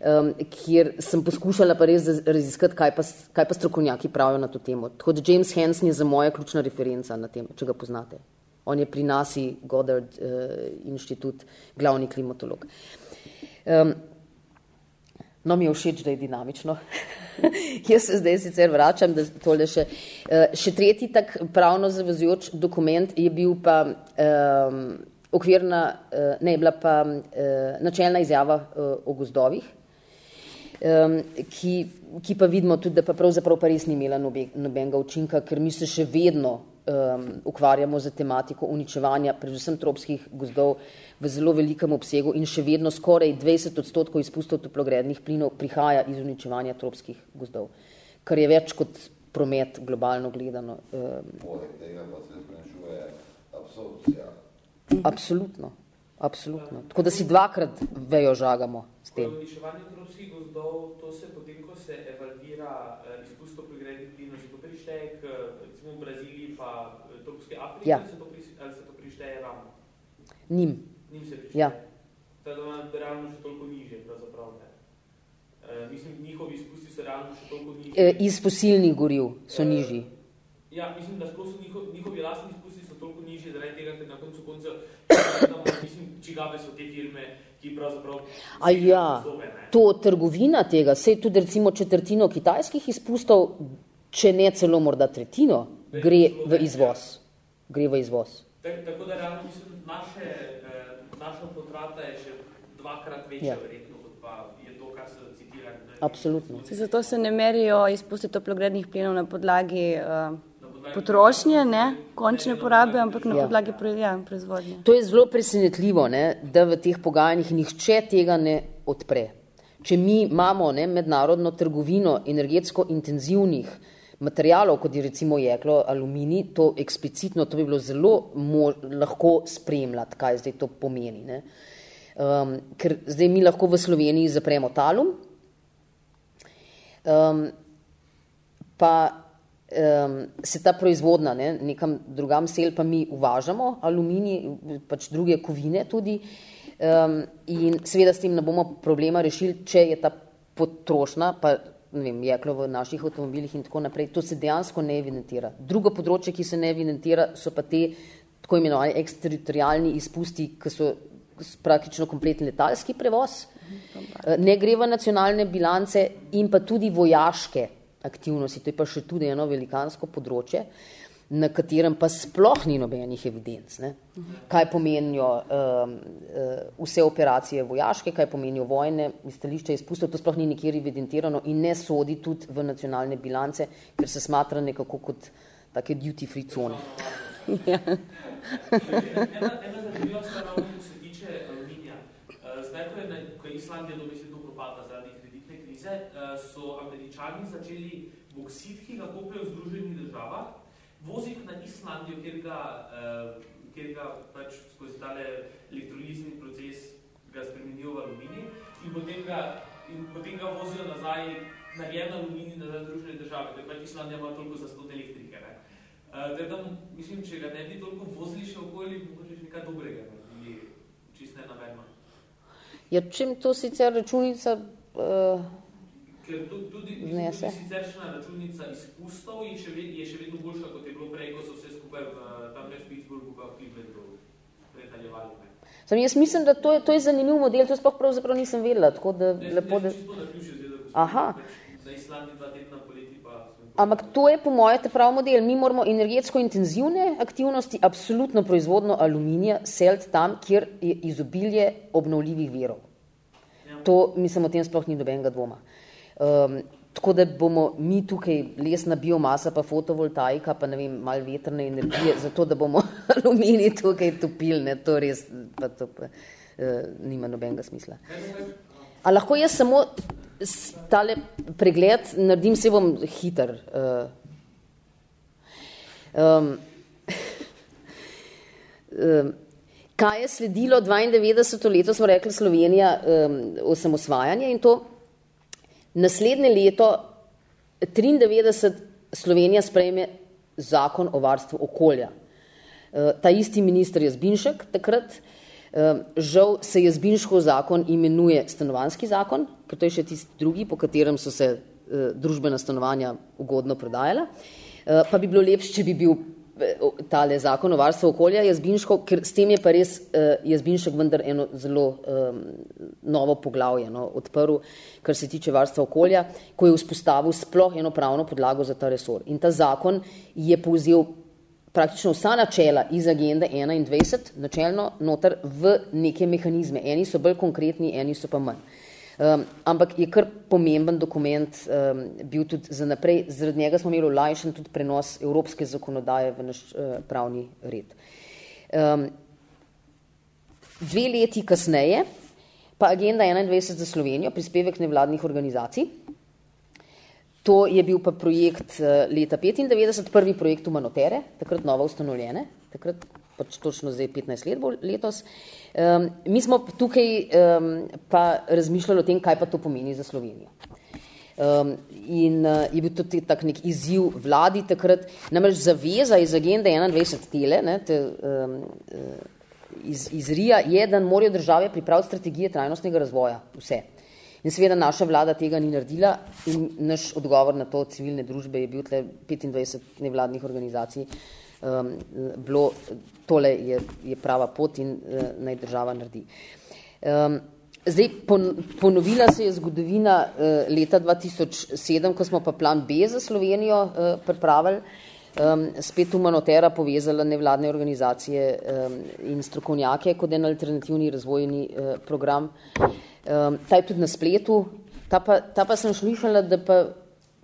B: um, kjer sem poskušala pa res raziskati, kaj pa, kaj pa strokovnjaki pravijo na to temo. Tako da James Hansen je za moja ključna referenca na tem, če ga poznate. On je pri nasi Goddard uh, inštitut glavni klimatolog. Um, no, mi je všeč, da je dinamično. Jaz se zdaj sicer vračam, da tole še. Uh, še tretji tak pravno zavezujoč dokument je bil pa um, okvirna, ne je bila pa načelna izjava o gozdovih, ki, ki pa vidimo tudi, da pa pravzaprav pa res ni imela nobenega učinka, ker mi se še vedno um, ukvarjamo z tematiko uničevanja predvsem tropskih gozdov v zelo velikem obsegu in še vedno skoraj 20 odstotkov izpustov toplogrednih plinov prihaja iz uničevanja tropskih gozdov, kar je več kot promet globalno gledano. Um,
F: Poleg tega pa se zmanjšuje absorpcija.
B: Absolutno, absolutno. Tako da si dvakrat vejo žagamo s tem.
D: Uničevanje tropskih gozdov, to se potem, ko se evalvira uh, izpust toplogrednih plinov, se to prišteje k, recimo v Braziliji pa eh, tropske Afrike,
B: ja.
D: ali, se to prišteje, ali se to prišteje ravno?
B: Njim.
D: Njim se prišteje.
B: Ja.
D: Tako da ima realno še toliko niže, pravzaprav ne. Uh, mislim, njihovi izpusti so realno še toliko nižji.
B: E, iz fosilnih goriv so uh, nižji.
D: Ja, mislim, da sploh so njihov, njihovi lastni izpusti so toliko nižji, zaradi tega, ker na koncu konca, mislim, čigave so te firme, ki pravzaprav...
B: A ja, zobe, to trgovina tega, se je tudi recimo četrtino kitajskih izpustov, če ne celo morda tretjino, gre v izvoz. Gre v izvoz.
D: Tak, tako da realno mislim, naše, eh, naša potrata je še dvakrat večja ja. verjetno, kot pa je to, kar se citira. Ne,
B: Absolutno.
C: Zato se ne merijo izpusti toplogrednih plinov na podlagi uh, potrošnje, ne, končne porabe, ampak na ja. podlagi ja, proizvodnje.
B: To je zelo presenetljivo, ne, da v teh pogajanjih nihče tega ne odpre. Če mi imamo ne, mednarodno trgovino energetsko intenzivnih materijalov, kot je recimo jeklo, aluminij, to eksplicitno, to bi bilo zelo lahko spremljati, kaj zdaj to pomeni. Ne. Um, ker zdaj mi lahko v Sloveniji zapremo talum, um, pa um, se ta proizvodna ne, nekam drugam sel, pa mi uvažamo aluminij, pač druge kovine tudi. Um, in seveda s tem ne bomo problema rešili, če je ta potrošna, pa vem, jeklo v naših avtomobilih in tako naprej, to se dejansko ne evidentira. Drugo področje, ki se ne evidentira, so pa te tako imenovani eksteritorijalni izpusti, ki so praktično kompletni letalski prevoz, ne gre v nacionalne bilance in pa tudi vojaške aktivnosti, to je pa še tudi eno velikansko področje, na katerem pa sploh ni nobenih evidenc. Ne? Kaj pomenijo um, uh, vse operacije vojaške, kaj pomenijo vojne, stališče izpustov, to sploh ni nikjer evidentirano in ne sodi tudi v nacionalne bilance, ker se smatra nekako kot take duty free cone.
D: Ja. ena, ena zanimiva stvar, ko se tiče aluminija. Zdaj, ko je, ko je Islandija dobesedno propadla zaradi kreditne krize, uh, so američani začeli boksit, ki ga kupijo v Združenih državah, voziti na Islandijo, kjer ga, uh, kjer ga pač skozi tale elektrolizni proces ga spremenijo v aluminij in potem ga, in potem ga vozijo nazaj narejen aluminij nazaj v Združene države, ker pač Islandija ima toliko za stot elektrike. Ne? Uh, da, mislim, če ga ne bi toliko vozili še okoli, bi možeš nekaj dobrega, ne? čist ne namerno.
B: Ja, čim to sicer računica uh,
D: Ker tudi, tudi, tudi siceršna računica izpustov je še, ved, je še vedno boljša, kot je bilo prej, ko so vse skupaj v tam v Pittsburghu pa v Clevelandu pretaljevali.
B: Sam jaz mislim, da to je, to je zanimiv model, to sploh pravzaprav nisem vedela, tako da
D: ne,
B: lepo,
D: da...
B: Aha.
D: Za Islandi dva tedna poleti pa...
B: Ampak to je po moje te prav model. Mi moramo energetsko intenzivne aktivnosti, absolutno proizvodno aluminija, seliti tam, kjer je izobilje obnovljivih virov. Ja. To, mislim, o tem sploh ni dobenega dvoma. Um, tako da bomo mi tukaj lesna biomasa, pa fotovoltaika, pa ne vem, malo vetrne energije, zato da bomo aluminij tukaj topili, ne, to res pa to pa, uh, nima nobenega smisla. A lahko jaz samo tale pregled naredim, se bom hiter. Uh, um, um, kaj je sledilo 92. leto, smo rekli Slovenija, um, osamosvajanje in to Naslednje leto 93 Slovenija sprejme zakon o varstvu okolja. E, ta isti minister je Zbinšek takrat, e, žal se je Zbinškov zakon imenuje stanovanski zakon, ker to je še tisti drugi, po katerem so se e, družbena stanovanja ugodno prodajala, pa bi bilo lepše, če bi bil tale zakon o varstvu okolja Jazbinško, ker s tem je pa res uh, Jazbinšek vendar eno zelo um, novo poglavje no, odprl, kar se tiče varstva okolja, ko je vzpostavil sploh eno pravno podlago za ta resor. In ta zakon je povzel praktično vsa načela iz agende 21 načelno noter v neke mehanizme. Eni so bolj konkretni, eni so pa manj. Um, ampak je kar pomemben dokument um, bil tudi za naprej, zaradi njega smo imeli olajšen tudi prenos evropske zakonodaje v naš uh, pravni red. Um, dve leti kasneje pa agenda 21 za Slovenijo, prispevek nevladnih organizacij, To je bil pa projekt eh, leta 95, prvi projekt Humanotere, takrat novo ustanovljene, takrat pač točno zdaj 15 let bo letos. Um, mi smo tukaj um, pa razmišljali o tem, kaj pa to pomeni za Slovenijo. Um, in uh, je bil tudi tak nek izziv vladi takrat, namreč zaveza iz agende 21 tele, ne, te, um, iz, iz RIA, je, da morajo države pripraviti strategije trajnostnega razvoja, vse. In seveda naša vlada tega ni naredila in naš odgovor na to civilne družbe je bil tle 25 nevladnih organizacij. Um, bilo, tole je, je prava pot in uh, naj država naredi. Um, zdaj, pon, ponovila se je zgodovina uh, leta 2007, ko smo pa plan B za Slovenijo uh, pripravili, um, spet humanotera povezala nevladne organizacije um, in strokovnjake kot en alternativni razvojni uh, program. Um, ta je tudi na spletu, ta pa, ta pa sem šlišala, da pa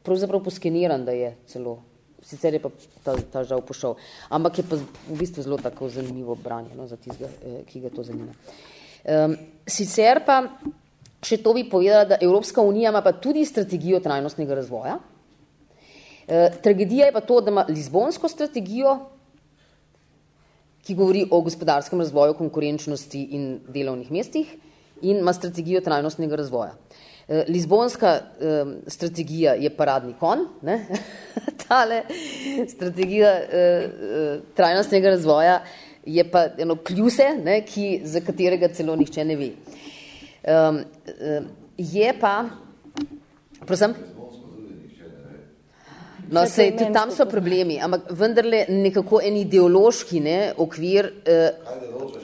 B: pravzaprav poskeniran, da je celo. Sicer je pa ta, ta žal pošel. Ampak je pa v bistvu zelo tako zanimivo branje no, za tistega, eh, ki ga to zanima. Um, sicer pa še to bi povedala, da Evropska unija ima pa tudi strategijo trajnostnega razvoja. E, tragedija je pa to, da ima Lizbonsko strategijo, ki govori o gospodarskem razvoju, konkurenčnosti in delovnih mestih, in ima strategijo trajnostnega razvoja. Eh, Lizbonska eh, strategija je paradni kon, ne? tale strategija eh, eh, trajnostnega razvoja je pa eno kljuse, ne, ki, za katerega celo nihče ne ve. Um, um, je pa, prosim, no, sej, tudi tam so problemi, ampak vendarle nekako en ideološki ne, okvir. Uh,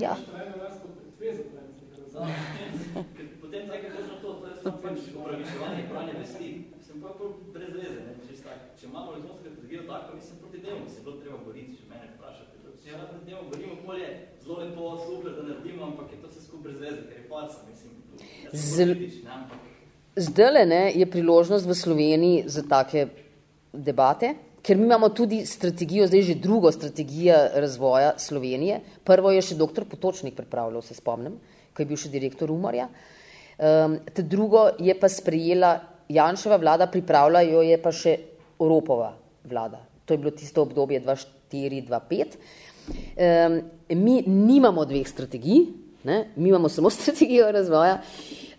B: Ja.
E: Potem nekaj točno to, to je samo pač upravičevanje pranje vesti. Sem pa brez veze, ne, če tak. Če imamo lezonsko strategijo tako, mislim, proti demu se bilo treba boriti, če mene vprašate. Če ja proti demu borimo, bolje zelo lepo, super, da naredimo, ampak je to vse skup brez veze, ker je falsa, mislim.
B: Zdaj ne, je priložnost v Sloveniji za take debate, ker mi imamo tudi strategijo, zdaj že drugo strategijo razvoja Slovenije. Prvo je še doktor Potočnik pripravljal, se spomnim, ko je bil še direktor Umarja. Um, te drugo je pa sprejela Janševa vlada, pripravlja jo je pa še Oropova vlada. To je bilo tisto obdobje 2004-2005. Um, mi nimamo dveh strategij, ne? mi imamo samo strategijo razvoja.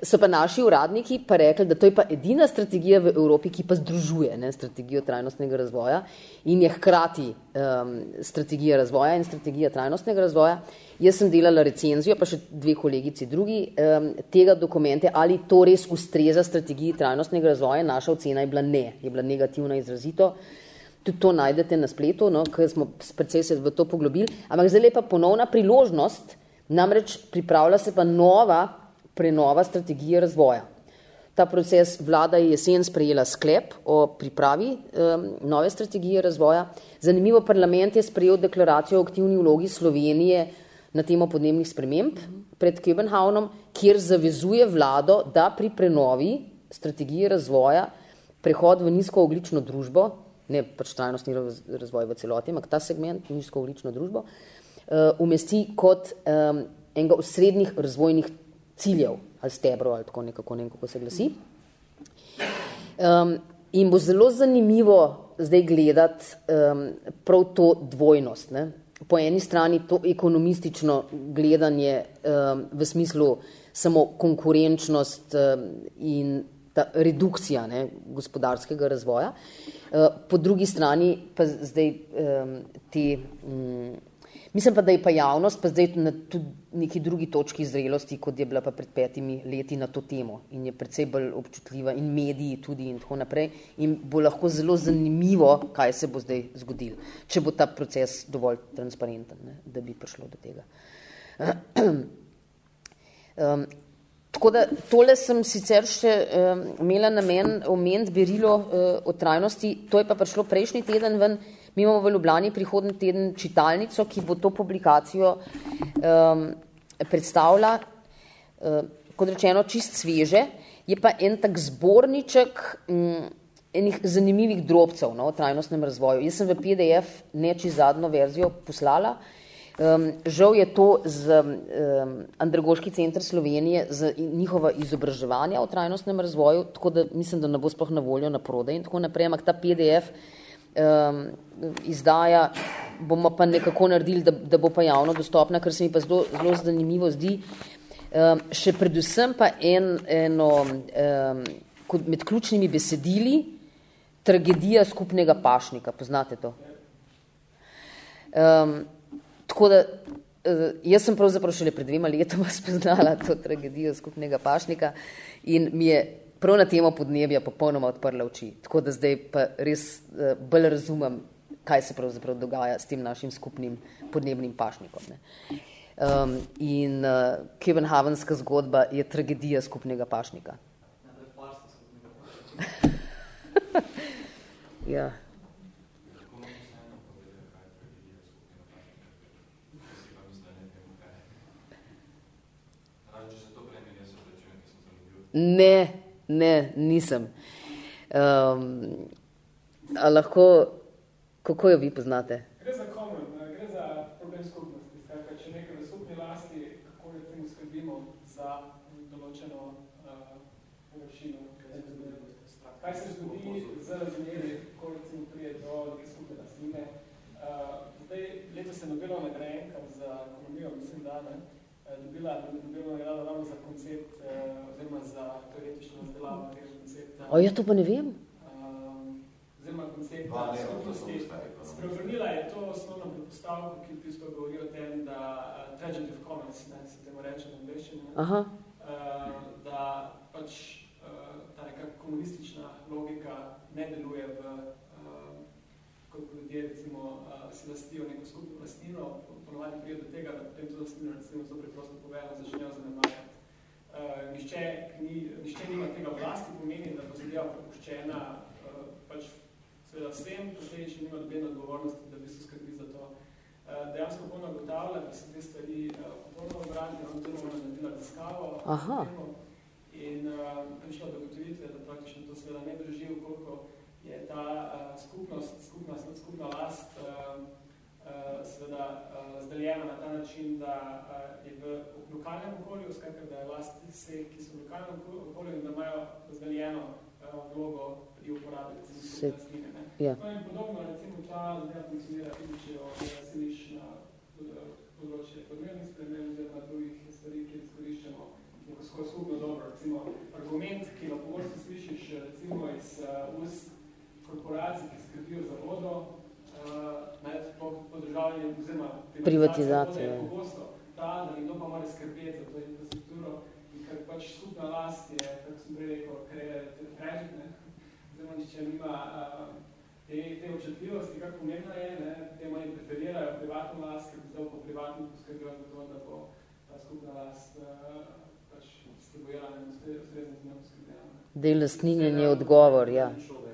B: So pa naši uradniki pa rekli, da to je pa edina strategija v Evropi, ki pa združuje ne, strategijo trajnostnega razvoja in je hkrati um, strategija razvoja in strategija trajnostnega razvoja. Jaz sem delala recenzijo, pa še dve kolegici drugi um, tega dokumente, ali to res ustreza strategiji trajnostnega razvoja. Naša ocena je bila ne, je bila negativna izrazito. Tudi to najdete na spletu, no, ker smo precej se v to poglobili. Ampak zdaj je pa ponovna priložnost, namreč pripravlja se pa nova prenova strategije razvoja. Ta proces vlada je jesen sprejela sklep o pripravi um, nove strategije razvoja. Zanimivo, parlament je sprejel deklaracijo o aktivni vlogi Slovenije na temo podnebnih sprememb pred Kebenhavnom, kjer zavezuje vlado, da pri prenovi strategije razvoja prehod v nizkooglično družbo, ne pač trajnostni razvoj v celoti, ampak ta segment, nizkooglično družbo, uh, umesti kot um, enega od srednjih razvojnih ciljev ali stebrov ali tako nekako, ne vem, kako se glasi. Um, in bo zelo zanimivo zdaj gledati um, prav to dvojnost. Ne? Po eni strani to ekonomistično gledanje um, v smislu samo konkurenčnost um, in ta redukcija ne, gospodarskega razvoja. Uh, po drugi strani pa zdaj um, te um, Mislim pa, da je pa javnost pa zdaj na neki drugi točki zrelosti, kot je bila pa pred petimi leti na to temo. In je predvsej bolj občutljiva in mediji tudi in tako naprej. In bo lahko zelo zanimivo, kaj se bo zdaj zgodilo, če bo ta proces dovolj transparenten, ne, da bi prišlo do tega. Um, tako da tole sem sicer še um, imela namen omeniti berilo uh, o trajnosti, to je pa prišlo prejšnji teden ven, Mi imamo v Ljubljani prihodni teden čitalnico, ki bo to publikacijo um, predstavila, um, kot rečeno, čist sveže, je pa en tak zborniček um, enih zanimivih drobcev no, o trajnostnem razvoju. Jaz sem v PDF neči zadnjo verzijo poslala, um, žal je to z um, Andragoški center Slovenije za njihova izobraževanja o trajnostnem razvoju, tako da mislim, da ne bo sploh na voljo na prodaj in tako naprej, ampak ta PDF um, izdaja, bomo pa nekako naredili, da, da bo pa javno dostopna, ker se mi pa zelo, zelo zanimivo zdi. Um, še predvsem pa en, eno, um, med ključnimi besedili, tragedija skupnega pašnika, poznate to? Um, tako da, uh, jaz sem pravzaprav šele pred dvema letoma spoznala to tragedijo skupnega pašnika in mi je prav na temo podnebja popolnoma odprla oči. Tako da zdaj pa res uh, bolj razumem, kaj se pravzaprav dogaja s tem našim skupnim podnebnim pašnikom. Um, in uh, Kevenhavenska zgodba je tragedija skupnega pašnika. ja. Ne, Ne, nisem. Um, a lahko, kako jo vi poznate?
A: Gre za common, gre za problem skupnosti. Skratka, če nekaj v skupni lasti, kako recimo skrbimo za določeno uh, površino, kaj se zgodi z razmeri, ko recimo prije do skupne lastnine. Uh, zdaj, leto se Nobelova nagrajenka za ekonomijo, mislim, da ne, dobila, dobila nagrado ravno za koncept, uh, oziroma za teoretično razdelavo tega koncepta.
B: O, ja, to pa ne vem.
A: Uh, oziroma koncept skupnosti. Spreobrnila je to osnovno predpostavko, ki v bistvu govori o tem, da uh, tragedy of commons, ne, se temu reče na angleščini, uh, da pač ta neka komunistična logika ne deluje v kot ljudje recimo uh, si lastijo neko skupno lastnino, ponovadi prije do tega, da potem to lastnino recimo zelo preprosto povedano začnejo zanemarjati. Uh, nišče, ni, nišče nima tega vlasti, pomeni, da bo zadeva prepuščena uh, pač seveda vsem, posledično nima dobene odgovornosti, da bi se skrbi za to. Uh, dejansko polno gotavlja, da se te stvari uh, popolno obratni, on zelo ona naredila raziskavo in uh, prišla do gotovitve, da praktično to seveda ne drži, koliko je ta uh, skupnost, skupna, skupna last uh, uh, seveda uh, zdeljena na ta način, da uh, je v lokalnem okolju, skratka, da je last vse, ki so v lokalnem okolju in da imajo zdeljeno uh, vlogo pri uporabi recimo lastnine.
B: Ja.
A: No in podobno, recimo, ta zadeva funkcionira tudi, če jo siliš na področje podnebnih sprememb oziroma drugih stvari, ki izkoriščamo neko skupno dobro. Recimo, argument, ki ga pogosto slišiš recimo iz uh, ust korporacij, ki skrbijo za vodo, uh, podržavljanje oziroma
B: privatizacija
A: je pogosto ta, da nekdo pa mora skrbeti za to infrastrukturo in ker pač skupna last je, kako sem prej rekel, tragic, ne, oziroma če nima uh, te, te očetljivosti, kako pomembna je, ne, te manj preferirajo privatno last, ker bi zdaj po privatno poskrbijo za to, da bo ta skupna last uh, pač distribuirana in ustrezno z njo poskrbljena.
B: Del lastninjen je odgovor, ja. Šlo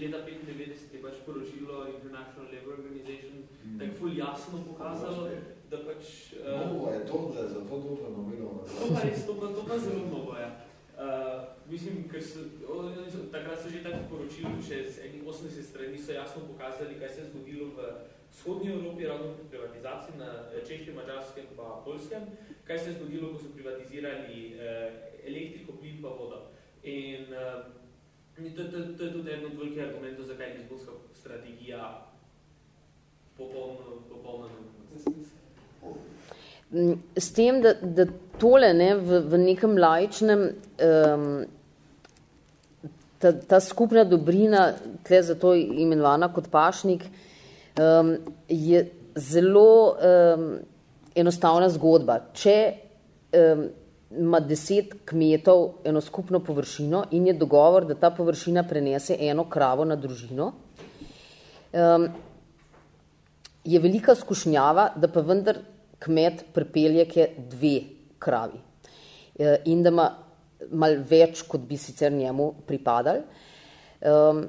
D: leta 95 je pač poročilo International Labour Organization mm. tako ful jasno pokazalo, da pač...
F: Uh, novo je to, da je za to dobro Nobelovo.
D: To pa res, to pa, to pa zelo novo je. Uh, mislim, ker so, takrat so že tako poročili, še z enih 80 strani so jasno pokazali, kaj se je zgodilo v vzhodnji Evropi, ravno po privatizaciji na Češkem, Mačarskem pa Polskem, kaj se je zgodilo, ko so privatizirali uh, elektriko, plin pa vodo. In uh, To, to, to je tudi eno od velikih argumentov, zakaj je Lizbonska strategija popolno, popolno
B: S tem, da, da tole ne, v, v nekem laičnem um, ta, ta skupna dobrina, tle zato imenovana kot pašnik, um, je zelo um, enostavna zgodba. Če um, ima deset kmetov eno skupno površino in je dogovor, da ta površina prenese eno kravo na družino, um, je velika skušnjava, da pa vendar kmet pripelje ke dve kravi e, in da ima mal več, kot bi sicer njemu pripadali. Um,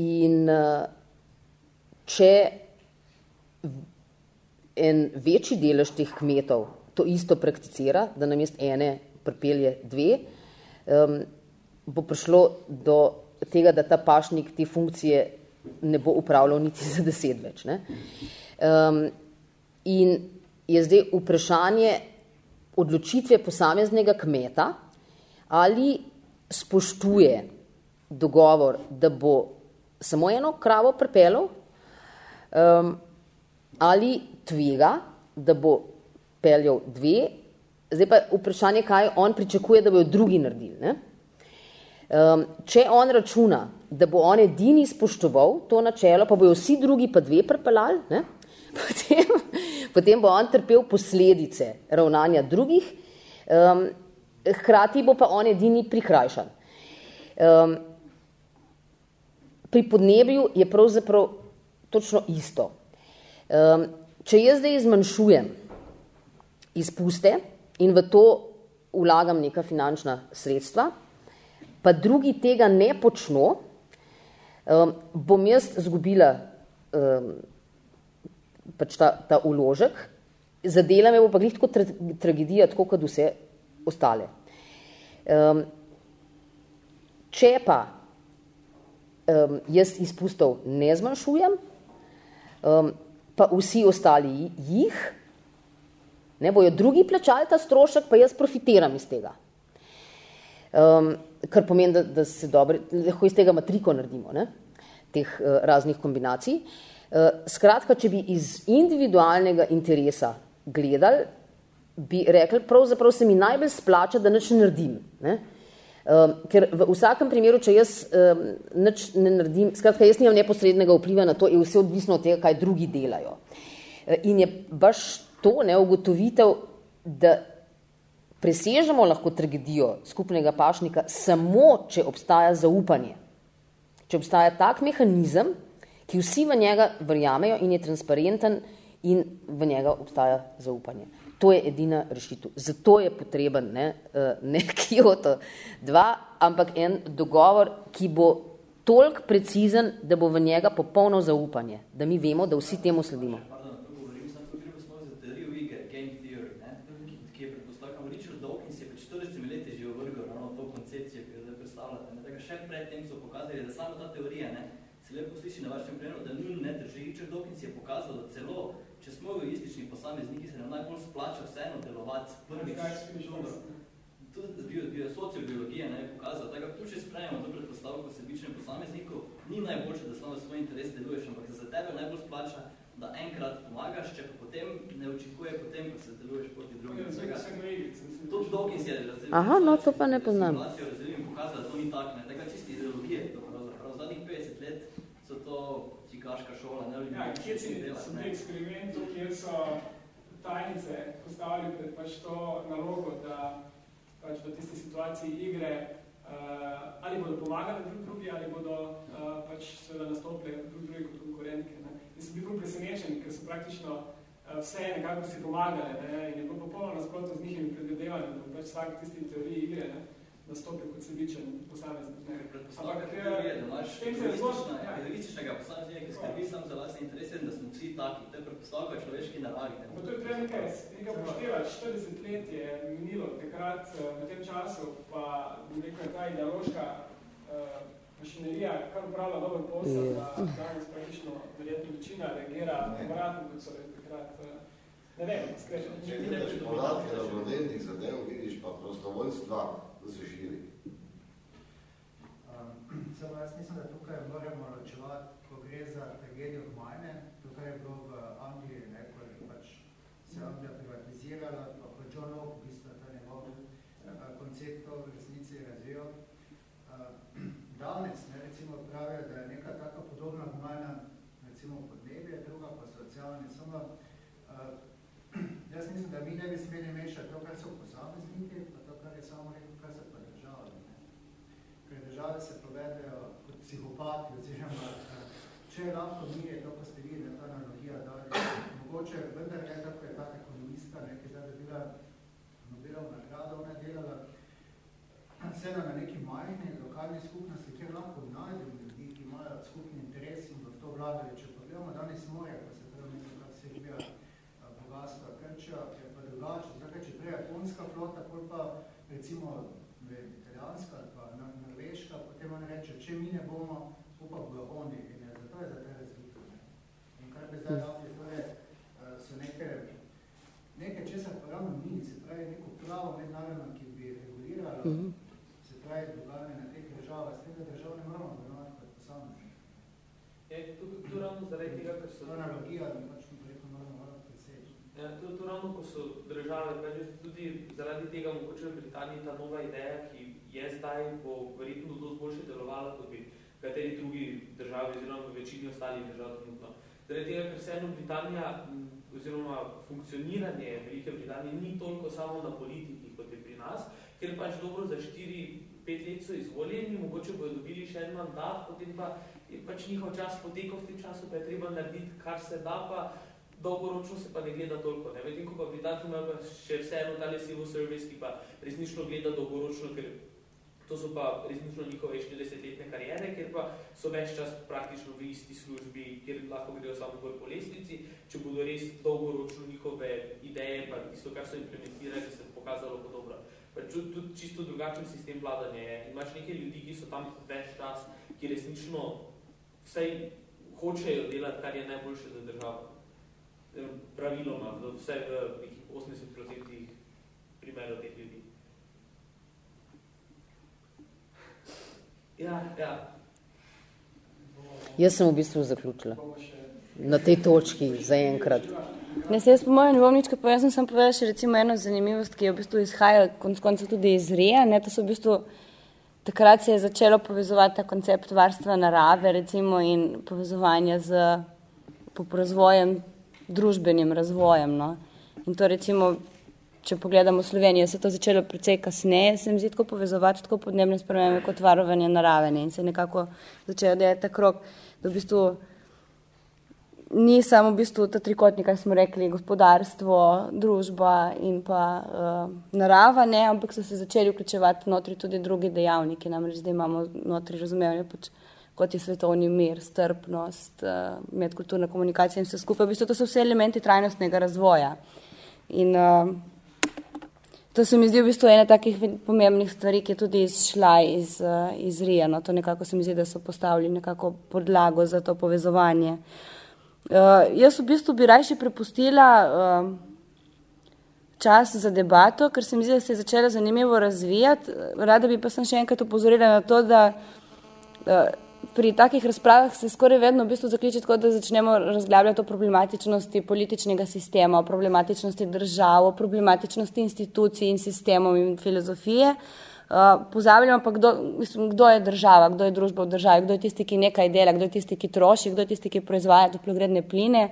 B: in uh, če en večji delež teh kmetov to isto prakticira, da namest ene pripelje dve, um, bo prišlo do tega, da ta pašnik te funkcije ne bo upravljal niti za deset več. Ne? Um, in je zdaj vprašanje odločitve posameznega kmeta, ali spoštuje dogovor, da bo samo eno kravo pripeljal, um, ali tvega, da bo peljal dve, zdaj pa vprašanje, kaj on pričakuje, da bojo drugi naredili. Ne? Um, če on računa, da bo on edini spoštoval to načelo, pa bojo vsi drugi pa dve pripeljali, ne? Potem, potem bo on trpel posledice ravnanja drugih, um, hkrati bo pa on edini prikrajšan. Um, pri podnebju je pravzaprav točno isto. Um, če jaz zdaj izmanjšujem izpuste in v to vlagam neka finančna sredstva, pa drugi tega ne počno, um, bom jaz zgubila um, pač ta, ta uložek, zadela me bo pa glih tra tragedija, tako kot vse ostale. Um, če pa um, jaz izpustov ne zmanjšujem, um, pa vsi ostali jih, Ne bojo drugi plačali ta strošek, pa jaz profitiram iz tega. Um, kar pomeni, da, da se dobro, lahko iz tega matriko naredimo, ne? teh uh, raznih kombinacij. Uh, skratka, če bi iz individualnega interesa gledali, bi rekli, pravzaprav se mi najbolj splača, da nič ne naredim. Ne? Um, ker v vsakem primeru, če jaz um, nič ne naredim, skratka, jaz nimam neposrednega vpliva na to, je vse odvisno od tega, kaj drugi delajo. Uh, in je baš to ne ugotovitev, da presežemo lahko tragedijo skupnega pašnika samo, če obstaja zaupanje. Če obstaja tak mehanizem, ki vsi v njega verjamejo in je transparenten in v njega obstaja zaupanje. To je edina rešitev. Zato je potreben ne, eh, ne Kyoto 2, ampak en dogovor, ki bo toliko precizen, da bo v njega popolno zaupanje, da mi vemo, da vsi temu sledimo.
E: Prvič. Tudi bio, bio, sociobiologija ne, je pokazala, da tu če sprejemo to predpostavko sebičnem posamezniku, ni najboljše, da samo svoj interes deluješ, ampak za tebe najbolj splača, da enkrat pomagaš, če pa potem ne učikuje potem, ko se deluješ proti drugim. To Dawkins je razdelil.
B: Aha, no to pa ne poznam.
E: Razdelil in pokazal, da to ni tak, ne, tega čisti ideologije. Prav zadnjih 50 let so to čikaška šola, ne,
A: ja, kjer si, so bili eksperimentov, kjer so tajnice postavili pred pač to nalogo, da pač v tisti situaciji igre uh, ali bodo pomagali drug drugi, ali bodo uh, pač seveda nastopili drug drugi kot konkurentke. Ne. In so bili presenečeni, ker so praktično uh, vse nekako si pomagali ne, in je bilo popolno nasprotno z njihovim predvidevanjem, da pač vsak tisti teoriji igre ne, nastopi kot sebičen posameznik.
E: Ampak teorije, da imaš egoističnega posameznika, ki skrbi sam za vlastne interese in da smo vsi taki, to je predpostavka človeški naravi.
A: Pa to je treba nekaj, nekaj poštevati, 40 let je minilo. Takrat eh, v tem času, pa nekaj ta ideološka uh, mašinerija, kar upravlja dober posel, da danes praktično verjetno večina reagira obratno, kot so takrat uh, Ne vem, skrečno.
F: Če vidiš podatke dobrodelnih zadev, vidiš pa prostovoljstva, zaživi.
G: Ehm, samo jaz mislim, da tukaj moramo ločevati, ko gre za tragedijo Gmajne, tukaj je bilo v Angliji, ne, ko je pač se Anglija privatizirala, pa ko John Locke v bistvu ta njegov eh, koncept v resnici razvijal. Ehm, Danes ne, recimo pravijo, da je neka taka podobna Gmajna, recimo podnebje, druga pa socialne, samo ehm, jaz mislim, da mi ne bi smeli mešati to, kar so posamezniki, pa to, kar je samo rekel države se povedajo kot psihopati, oziroma če lahko mi je to, ko ste videli, ta analogija dali, mogoče vendar ne, tako je ta ekonomistka, ne, ki zdaj dobila Nobelov nagrado, ona je delala vseeno na neki majhni lokalni skupnosti, kjer lahko najdemo ljudi, ki imajo skupni interes in v to vladajo. Če pogledamo danes morje, pa se pravi, mislim, kak se ribijo bogatstva Krčja, je pa drugače. Zdaj, če prej japonska flota, pol pa recimo italijanska ali pa norveška, potem on reče, če mi ne bomo, pa bojo oni. In je, zato je za te razlike. In kar bi zdaj dali, to je, so neke, nekaj česar pa ravno ni, se pravi neko pravo mednarodno, ki bi reguliralo, mm -hmm. se pravi dogajanje na teh državah, s tem, da držav ne moramo obravnavati kot posamezni.
D: Je, to, to ravno zaradi tega, ker so...
G: Analogija, da pač mi rekel, moramo moramo preseči.
D: Ja, to, to ravno, ko so države, tudi zaradi tega mogoče v Britaniji ta nova ideja, ki je zdaj, bo verjetno dosti boljše delovala, kot bi kateri drugi državi oziroma v večini ostalih držav trenutno. Zaradi tega, ker vseeno Britanija oziroma funkcioniranje Velike Britanije ni toliko samo na politiki, kot je pri nas, ker pač dobro za 4-5 let so izvoljeni, mogoče bodo dobili še en mandat, potem pa je pač njihov čas potekal v tem času, pa je treba narediti, kar se da, pa dolgoročno se pa ne gleda toliko. Ne? Medtem, ko pa Britanci imajo pa še vseeno tale civil service, ki pa resnično gleda dolgoročno, ker to so pa resnično njihove 40-letne karijere, ker pa so več čas praktično v isti službi, kjer lahko grejo samo bolj po lestvici, če bodo res dolgoročno njihove ideje, pa tisto, kar so implementirali, se pokazalo kot dobro. Pa tudi čisto drugačen sistem vladanja je. Imaš nekaj ljudi, ki so tam več čas, ki resnično vsej hočejo delati, kar je najboljše za državo. Praviloma, vse v 80% primerov teh ljudi. Ja, ja.
B: Jaz sem v bistvu zaključila na tej točki za enkrat.
C: Ne, se jaz po mojem ne bom nič, jaz sem povedala še recimo eno zanimivost, ki je v bistvu izhaja konc konca tudi iz RIA, ne, to so v bistvu takrat se je začelo povezovati ta koncept varstva narave recimo in povezovanja z po razvojem, družbenim razvojem, no. In to recimo če pogledamo Slovenijo, se to začelo precej kasneje, se mi zdi tako povezovati tako podnebne spremembe kot varovanje narave in se nekako začelo delati ta krok, da v bistvu ni samo v bistvu ta trikotnik, kar smo rekli, gospodarstvo, družba in pa uh, narava, ne, ampak so se začeli vključevati notri tudi drugi dejavniki, namreč zdaj imamo notri razumevanje, pač, kot je svetovni mir, strpnost, uh, medkulturna komunikacija in vse skupaj. V bistvu to so vse elementi trajnostnega razvoja. In uh, To se mi zdi v bistvu ena takih pomembnih stvari, ki je tudi izšla iz, uh, iz Rija. No, to nekako se mi zdi, da so postavili nekako podlago za to povezovanje. Uh, jaz v bistvu bi rajši prepustila uh, čas za debato, ker se mi zdi, da se je začela zanimivo razvijati. Rada bi pa sem še enkrat upozorila na to, da uh, pri takih razpravah se skoraj vedno v bistvu zaključi tako, da začnemo razglabljati o problematičnosti političnega sistema, o problematičnosti držav, o problematičnosti institucij in sistemov in filozofije. Uh, pozabljamo pa, kdo, mislim, kdo je država, kdo je družba v državi, kdo je tisti, ki nekaj dela, kdo je tisti, ki troši, kdo je tisti, ki proizvaja toplogredne pline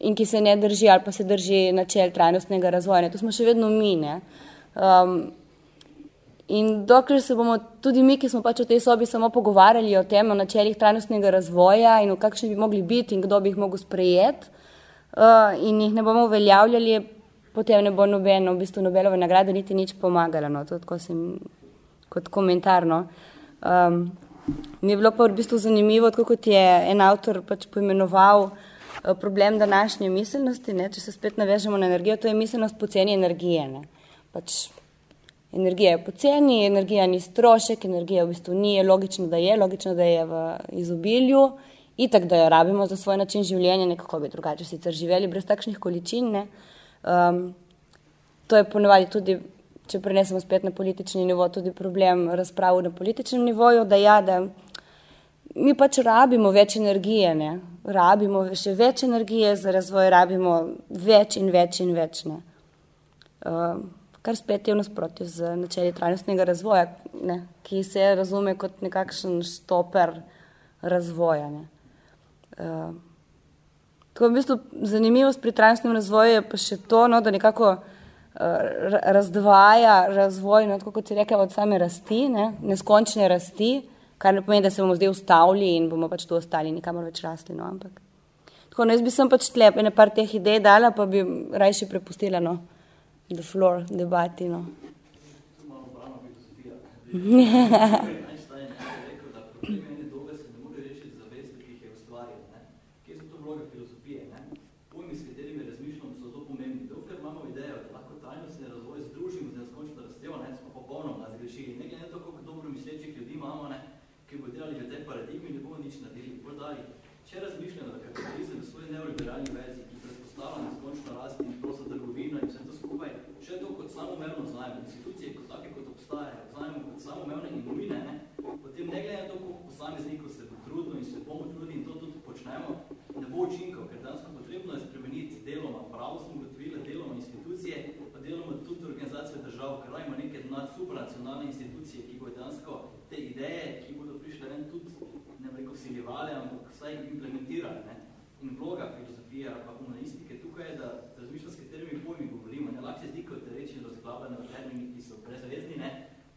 C: in ki se ne drži ali pa se drži načel trajnostnega razvoja. To smo še vedno mi. Um, In dokler se bomo tudi mi, ki smo pač v tej sobi samo pogovarjali o tem, o načeljih trajnostnega razvoja in o kakšni bi mogli biti in kdo bi jih mogel sprejeti uh, in jih ne bomo uveljavljali, potem ne bo nobeno, v bistvu Nobelove nagrade niti nič pomagala. No. To tako sem kot komentarno. Um, mi je bilo pa v bistvu zanimivo, tako kot je en avtor pač poimenoval uh, problem današnje miselnosti, ne, če se spet navežemo na energijo, to je miselnost poceni energije. Ne. Pač Energija je poceni, energija ni strošek, energija v bistvu ni, logično, da je, logično, da je v izobilju, itak, da jo rabimo za svoj način življenja, nekako bi drugače sicer živeli brez takšnih količin. Ne. Um, to je ponovadi tudi, če prenesemo spet na politični nivo, tudi problem razprav na političnem nivoju, da ja, da mi pač rabimo več energije, ne. rabimo še več energije za razvoj, rabimo več in več in več. Ne. Um, kar spet je v nasprotju z načeli trajnostnega razvoja, ne, ki se razume kot nekakšen stoper razvoja. Ne. Uh, Tako v bistvu zanimivost pri trajnostnem razvoju je pa še to, no, da nekako uh, razdvaja razvoj, no, tako kot si rekel, od same rasti, ne, neskončne rasti, kar ne pomeni, da se bomo zdaj ustavili in bomo pač tu ostali, nikamor več rasli. No, ampak. Tako, no, jaz bi sem pač tlep ene par teh idej dala, pa bi rajši prepustila no, the floor debati. No.
E: supranacionalne institucije, ki bodo dejansko te ideje, ki bodo prišle ven tudi, ne rekel, vsiljevali, ampak vsaj implementirali. Ne? In vloga filozofije ali pa humanistike tukaj je, da razmišlja, s katerimi pojmi govorimo. Lahko se zdi, kot reči, razglabljene v termini, ki so brezvezni, ne?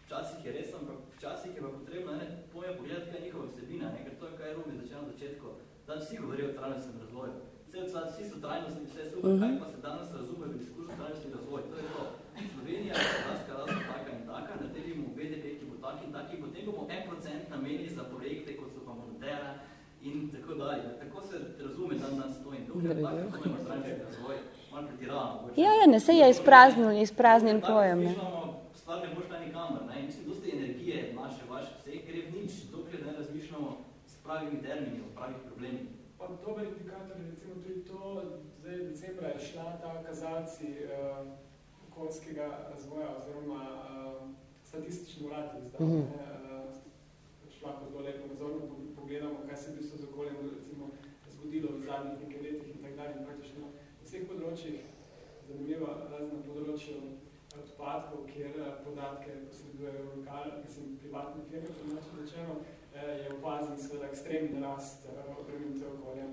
E: Včasih je res, ampak včasih je pa potrebno ne, pojme pogledati, kaj je njihova vsebina, ne? ker to je, kaj je Rumi začel na začetku. Da vsi govorijo o trajnostnem razvoju. Vse, vsi so trajnostni, vse super, uh -huh. kaj pa se danes razume v diskursu trajnostni razvoj. To je to. Slovenija je hrvatska razvoj taka in taka, naredili bomo BDP, ki bo tak in tak, in potem bomo en procent namenili za projekte, kot so pa Montera in tako dalje. Tako se razume dan nas to in tukaj, tako razumemo stranski razvoj, malo pretiravamo.
C: Ja, ja, ne, se je izpraznil, izpraznil pojem. Ne.
E: Stvar ne boš nikamor, ne, mislim, dosti energije naše, vaše, vse gre v nič, dokler ne razmišljamo s pravimi termini, o
A: dober indikator je recimo tudi to, zdaj decembra je šla ta kazalci uh, okoljskega razvoja oziroma uh, statistični urad izdal. Mm -hmm. uh, lahko zelo lepo nazorno pogledamo, kaj se v bistvu z okoljem recimo, zgodilo v zadnjih nekaj letih in tak dalje. Praktično na vseh področjih, zanimivo, razen na področju odpadkov, kjer podatke posredujejo lokal, mislim, privatne firme, to način rečeno, je opazen seveda ekstremni rast opremljence okolja,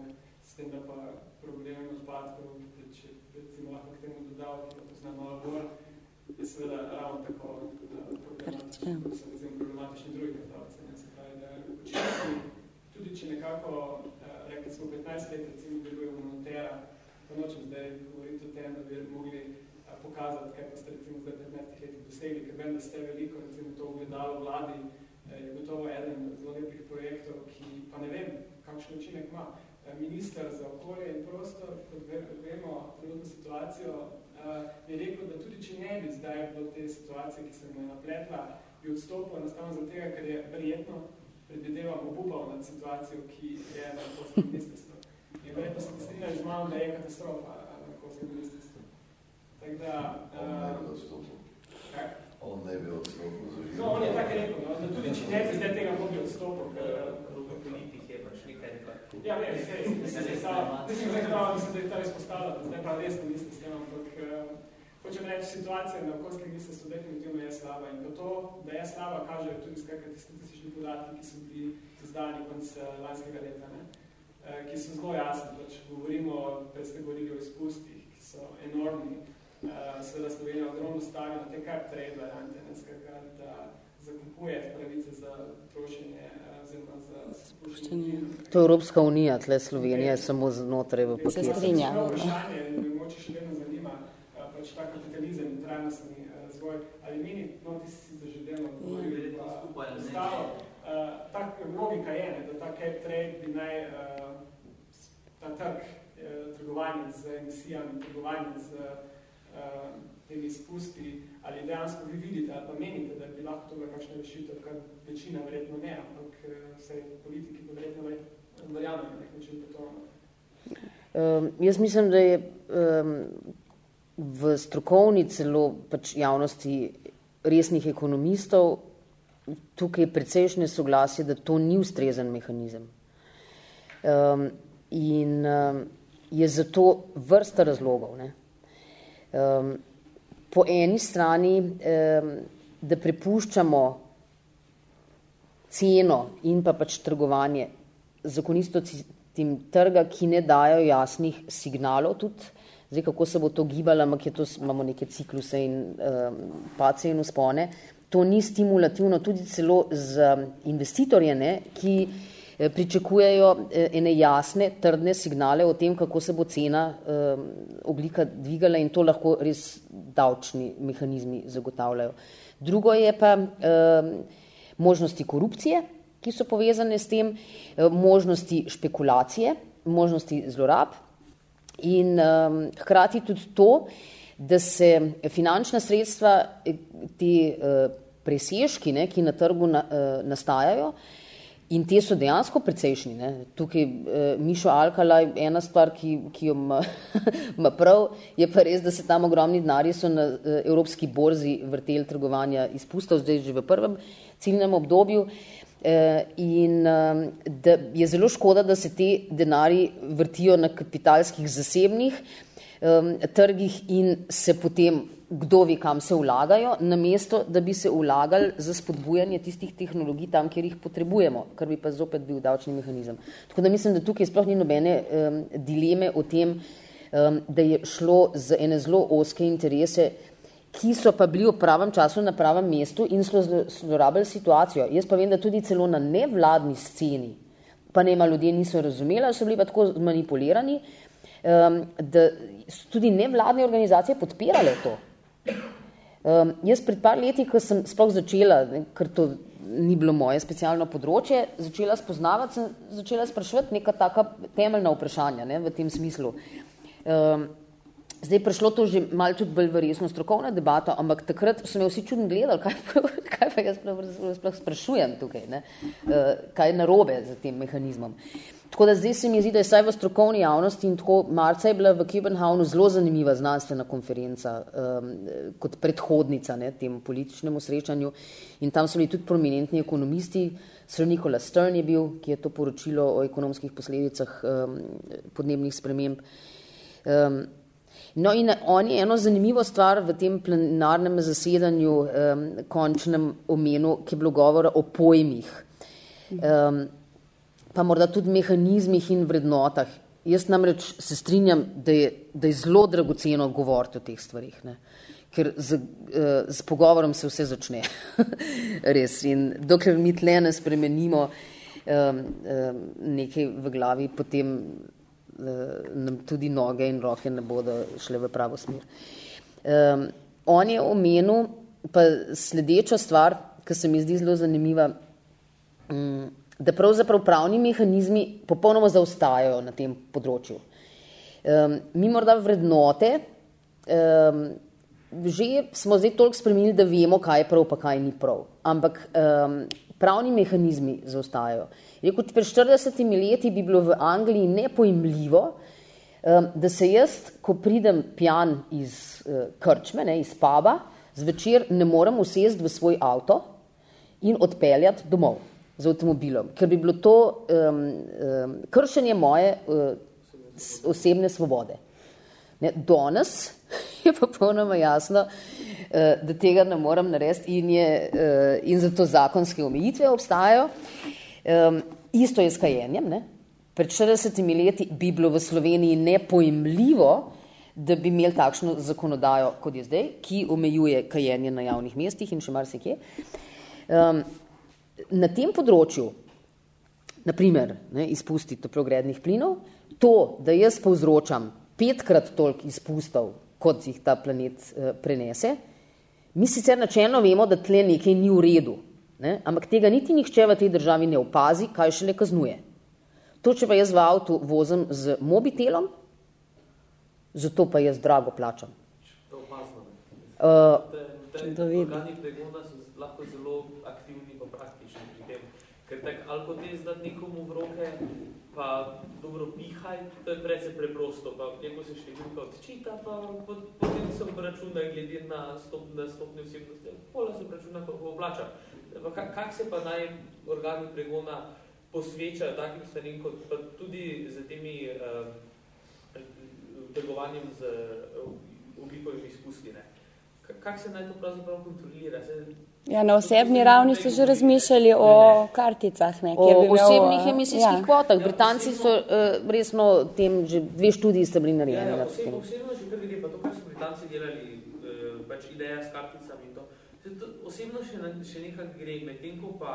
A: s tem, da pa problem odpadkov, če recimo lahko k temu dodal, ki poznam malo bolj, je seveda ravno tako problematični, kot so recimo problematični drugi predavci. Ne? Se pravi, da učinki, tudi če nekako, rekli smo 15 let, recimo delujemo Montera, pa nočem zdaj govoriti o tem, da bi mogli pokazati, kaj pa ste recimo zdaj 15 letih dosegli, ker vem, da ste veliko, recimo to ogledalo vladi, je gotovo eden zelo lepih projektov, ki pa ne vem, kakšen učinek ima. Minister za okolje in prostor, kot vemo, trenutno situacijo, je rekel, da tudi če ne bi zdaj bilo te situacije, ki se mu je napletla, bi odstopil enostavno zaradi tega, ker je verjetno predvideval obupal nad situacijo, ki je na okoljskem ministrstvu. In verjetno se strinjali z malo, da je katastrofa na okoljskem ministrstvu. Tak da,
F: on ne bi odstopil.
A: Kaj?
F: On ne bi odstopil.
A: No, on je tako rekel, no, da tudi če ne bi zdaj tega mogli odstopil, ker
D: politik je pač nekaj nekaj.
A: Ja, ne, mislim, da je ta, mislim, da je ta, mislim, da je ta izpostavila, da zdaj prav resno mislim s tem, ampak uh, hočem reči, situacija na okoljskem ministrstvu definitivno je slaba in pa to, da je slaba, kaže tudi skakati statistični podatki, ki so bili izdani konc uh, lanskega leta, ne? Ki so zelo jasni, pač govorimo, prej ste govorili o izpustih, ki so enormni, seveda Slovenija ogromno stavi na te kar trade variante, da zakupuje pravice za trošenje oziroma za spuščenje.
B: To je Evropska unija, tle Slovenija je samo znotraj v paketu.
C: Se strinja.
A: Vprašanje, mi moče še vedno zanima, pač ta kapitalizem in trajnostni razvoj, ali meni, no, ti si sicer že delno govorili, pa ostalo, tak logika je, ne, da ta cap trade bi naj, ta trg, trgovanje z emisijami, trgovanje z temi izpusti, ali dejansko vi vidite, ali pa menite, da bi lahko to bila kakšna rešitev, kar večina verjetno ne, ampak vse politiki pa verjetno verjame na nek način po to.
B: Um, jaz mislim, da je um, v strokovni celo pač javnosti resnih ekonomistov tukaj precejšnje soglasje, da to ni ustrezen mehanizem. Um, in um, je zato vrsta razlogov. Ne? Um, po eni strani, um, da prepuščamo ceno in pa pač trgovanje zakonisto tem trga, ki ne dajo jasnih signalov tudi, zdaj kako se bo to gibalo, ampak je to, imamo neke cikluse in um, pace in uspone, to ni stimulativno tudi celo za investitorje, ne, ki pričakujejo eh, ene jasne, trdne signale o tem, kako se bo cena um, oglika dvigala in to lahko res davčni mehanizmi zagotavljajo. Drugo je pa um, možnosti korupcije, ki so povezane s tem, eh, možnosti špekulacije, možnosti zlorab in hkrati tudi to, da se finančna sredstva, eh, ti presežki, ne, ki na trgu na, nastajajo, in te so dejansko precejšnji. Ne. Tukaj uh, Mišo Alkala, ena stvar, ki, ki jo ima prav, je pa res, da se tam ogromni denarji so na uh, evropski borzi vrteli trgovanja izpustov, zdaj že v prvem ciljnem obdobju. Eh, in ehm, da je zelo škoda, da se te denari vrtijo na kapitalskih zasebnih ehm, trgih in se potem kdo ve, kam se vlagajo, namesto, da bi se vlagali za spodbujanje tistih tehnologij tam, kjer jih potrebujemo, kar bi pa zopet bil davčni mehanizem. Tako da mislim, da tukaj sploh ni nobene um, dileme o tem, um, da je šlo za ene zelo oske interese, ki so pa bili v pravem času na pravem mestu in so zlorabili situacijo. Jaz pa vem, da tudi celo na nevladni sceni, pa nema ljudje niso razumeli, so bili pa tako manipulirani, um, da so tudi nevladne organizacije podpirale to. Um, jaz pred par leti, ko sem sploh začela, ne, ker to ni bilo moje specialno področje, začela spoznavati, sem začela spraševati neka taka temeljna vprašanja ne, v tem smislu. Um, Zdaj je prišlo to že tudi bolj verjetno strokovna debata, ampak takrat so me vsi čudno gledali, kaj, kaj pa jaz sploh sprašujem tukaj, ne? Uh, kaj je narobe z tem mehanizmom. Tako da zdaj se mi zdi, da je saj v strokovni javnosti in tako marca je bila v Kibenhavnu zelo zanimiva znanstvena konferenca um, kot predhodnica ne, tem političnemu srečanju in tam so bili tudi prominentni ekonomisti, Sir Nikola Stern je bil, ki je to poročilo o ekonomskih posledicah um, podnebnih sprememb. Um, No, in on je eno zanimivo stvar v tem plenarnem zasedanju um, končnem omenu, ki je bilo govora o pojmih, um, pa morda tudi mehanizmih in vrednotah. Jaz namreč se strinjam, da je, da je zelo dragoceno govoriti o teh stvarih, ne? ker z, uh, z pogovorom se vse začne. Res. In dokler mi tle ne spremenimo um, um, nekaj v glavi, potem nam tudi noge in roke ne bodo šle v pravo smer. Um, on je omenil pa sledeča stvar, ki se mi zdi zelo zanimiva, um, da pravzaprav pravni mehanizmi popolnoma zaostajajo na tem področju. Um, mi morda vrednote, um, že smo zdaj toliko spremenili, da vemo, kaj je prav, pa kaj ni prav. Ampak um, pravni mehanizmi zaostajajo. Rekel, pred 40 leti bi bilo v Angliji nepojmljivo, da se jaz, ko pridem pijan iz uh, krčme, ne, iz paba, zvečer ne morem usesti v svoj avto in odpeljati domov z avtomobilom, ker bi bilo to um, um, kršenje moje uh, osebne svobode. Ne, danes je pa polnoma jasno, uh, da tega ne morem narediti in, je, uh, in zato zakonske omejitve obstajajo. Isto je s kajenjem. Ne? Pred 40 leti bi bilo v Sloveniji nepojemljivo, da bi imeli takšno zakonodajo, kot je zdaj, ki omejuje kajenje na javnih mestih in še marsikje. Um, na tem področju, naprimer, ne, izpusti toplogrednih plinov, to, da jaz povzročam petkrat toliko izpustov, kot jih ta planet uh, prenese, mi sicer načelno vemo, da tle nekaj ni v redu, Ne? Ampak tega niti nihče v tej državi ne opazi, kaj še le kaznuje. To, če pa jaz v avtu vozim z mobitelom, zato pa jaz drago plačam.
D: To opazno. Uh, te, organi pregona so lahko zelo aktivni pa praktični pri tem. Ker tak alkotes dati nekomu v roke, pa dobro pihaj, to je predvsej preprosto, pa njemu se številka odčita, pa potem se obračuna glede na stopne, stopne osebnosti, pola se obračuna pa oblača. Kako se pa naj organi pregona posvečajo takim stvarem, kot pa tudi z temi uh, trgovanjem z uh, oglikovimi izpusti? Ne? kako se naj to pravzaprav kontrolira? Se,
C: Ja, na osebni ravni so že razmišljali o karticah. Ne,
B: O
C: bi
B: osebnih
C: eh,
B: emisijskih
C: ja.
B: kvotah. Britanci so uh, resno tem, že dve študiji sta bili
D: Ja,
B: narejeni.
D: ja,
B: na
D: osebno,
B: tem.
D: osebno že kar gre, pa to, kar so Britanci delali, eh, pač ideja s karticami in to. Se to osebno še, na- še nekako gre, medtem ko pa,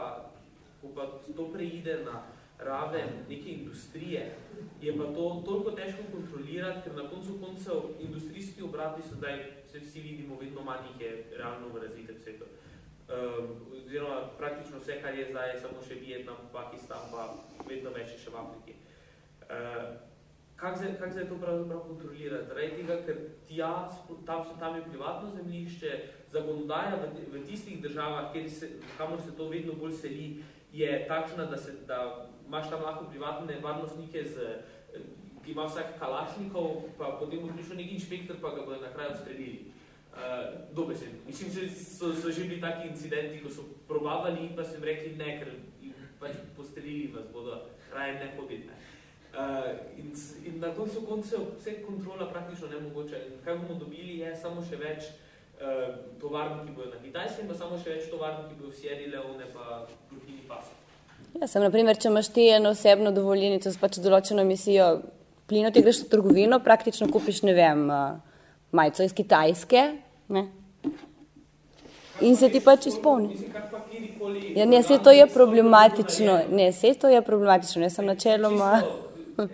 D: ko pa to preide na raven neke industrije, je pa to toliko težko kontrolirati, ker na koncu koncev industrijski obrati so zdaj, se vsi vidimo, vedno manj jih je realno v razvitem svetu. Um, oziroma praktično vse, kar je zdaj, je samo še Vietnam, Pakistan, pa vedno več še v Afriki. Uh, Kako se, kak se to pravzaprav kontrolira? Zaradi tega, ker tja, tam, so, tam je privatno zemljišče, zakonodaja v, v tistih državah, kjer se, kamor se to vedno bolj seli, je takšna, da, se, da imaš tam lahko privatne varnostnike, z, eh, ki ima vsak kalašnikov, pa potem bo prišel neki inšpektor, pa ga bodo na kraju odstrelili. Uh, dobesedno. Mislim, se, so, so že bili taki incidenti, ko so probavali in pa so jim rekli ne, ker jih pač postrelili vas bodo, raje ne hoditi. Ne. Uh, in, in na koncu koncev vse kontrola praktično nemogoča. In kaj bomo dobili je samo še več uh, tovarn, ki bojo na Kitajskem, pa samo še več tovarn, ki bojo v Sierra Leone pa Burkini Faso.
C: Ja, sem, naprimer, če imaš ti eno osebno dovoljenico s pač določeno emisijo plina, ti greš v trgovino, praktično kupiš, ne vem, uh, majico iz Kitajske ne? in se ti pač izpolni. Ja, ne, vse to je problematično. Ne, vse to je problematično. Jaz sem načeloma...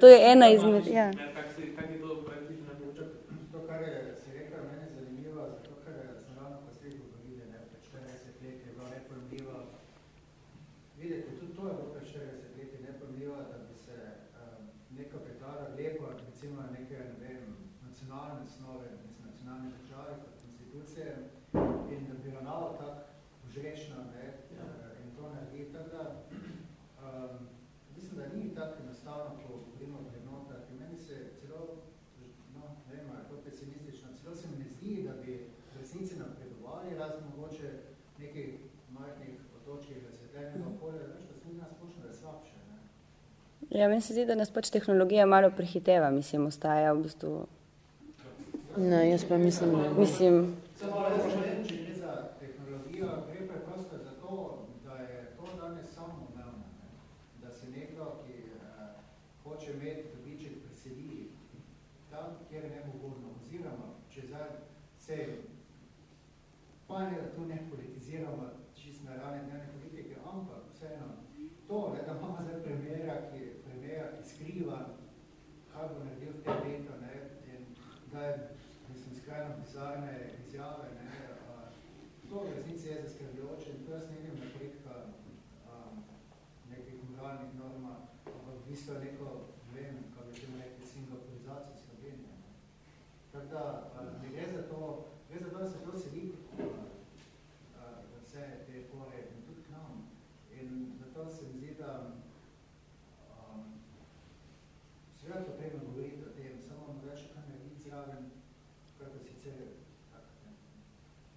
C: To je ena izmed... Ja.
D: Kak, se, kak je to praktično nemogoče?
G: To, kar je, si rekel, meni je zanimivo, zato ker sem ravno ko ste govorili, ne, pred 40 let je bilo nepojmljivo. Vidite, tudi to je bilo pred 40 leti nepojmljivo, da bi se um, neka petara lepo, recimo na neke, ne vem, nacionalne osnove, mislim, nacionalne države kot institucije, in da bi ravnalo tako žrečno, ne,
D: Ja.
G: eh, in to naredi, tako da, um, mislim, da ni tako enostavno, ko govorimo o vrednotah. In Meni se celo, no, ne vem, ali je to pesimistično, celo se mi ne zdi, da bi v resnici napredovali, razen mogoče nekih majhnih otočkih razsvetljenega okolja, veš, da se mi nas počne, da je slabše. Ne?
C: Ja, meni se zdi, da nas pač tehnologija malo prehiteva, mislim, ostaja v bistvu...
B: Ne, jaz pa mislim, da
C: Mislim,
G: Samo jaz ne vem, če gre za tehnologijo, gre preprosto za to, da je to danes samoumevno, ne? da se nekdo, ki uh, hoče imeti dobiček, preseli tam, kjer je nemogodno, oziroma če zdaj se fajn je, da tu ne politiziramo čist na ravni dnevne politike, ampak vseeno to, ne, da imamo zdaj premijera, ki, premijera, ki skriva, kaj bo naredil v tem letu, ne, in da je, mislim, skrajno bizarne izjave, ne, a, to v resnici je zaskrbljujoče in to jaz ne vidim um, nekih moralnih norma, ampak v bistvu neko, ne vem, kako bi temu rekli, singapurizacijo Slovenije. Tako da, ne gre za to, gre za to, da se to sedi a, a, v vse te pore in tudi k nam. In zato se mi zdi, da um, je potrebno govoriti o tem, samo še kaj narediti zraven, kar pa sicer tak, ne,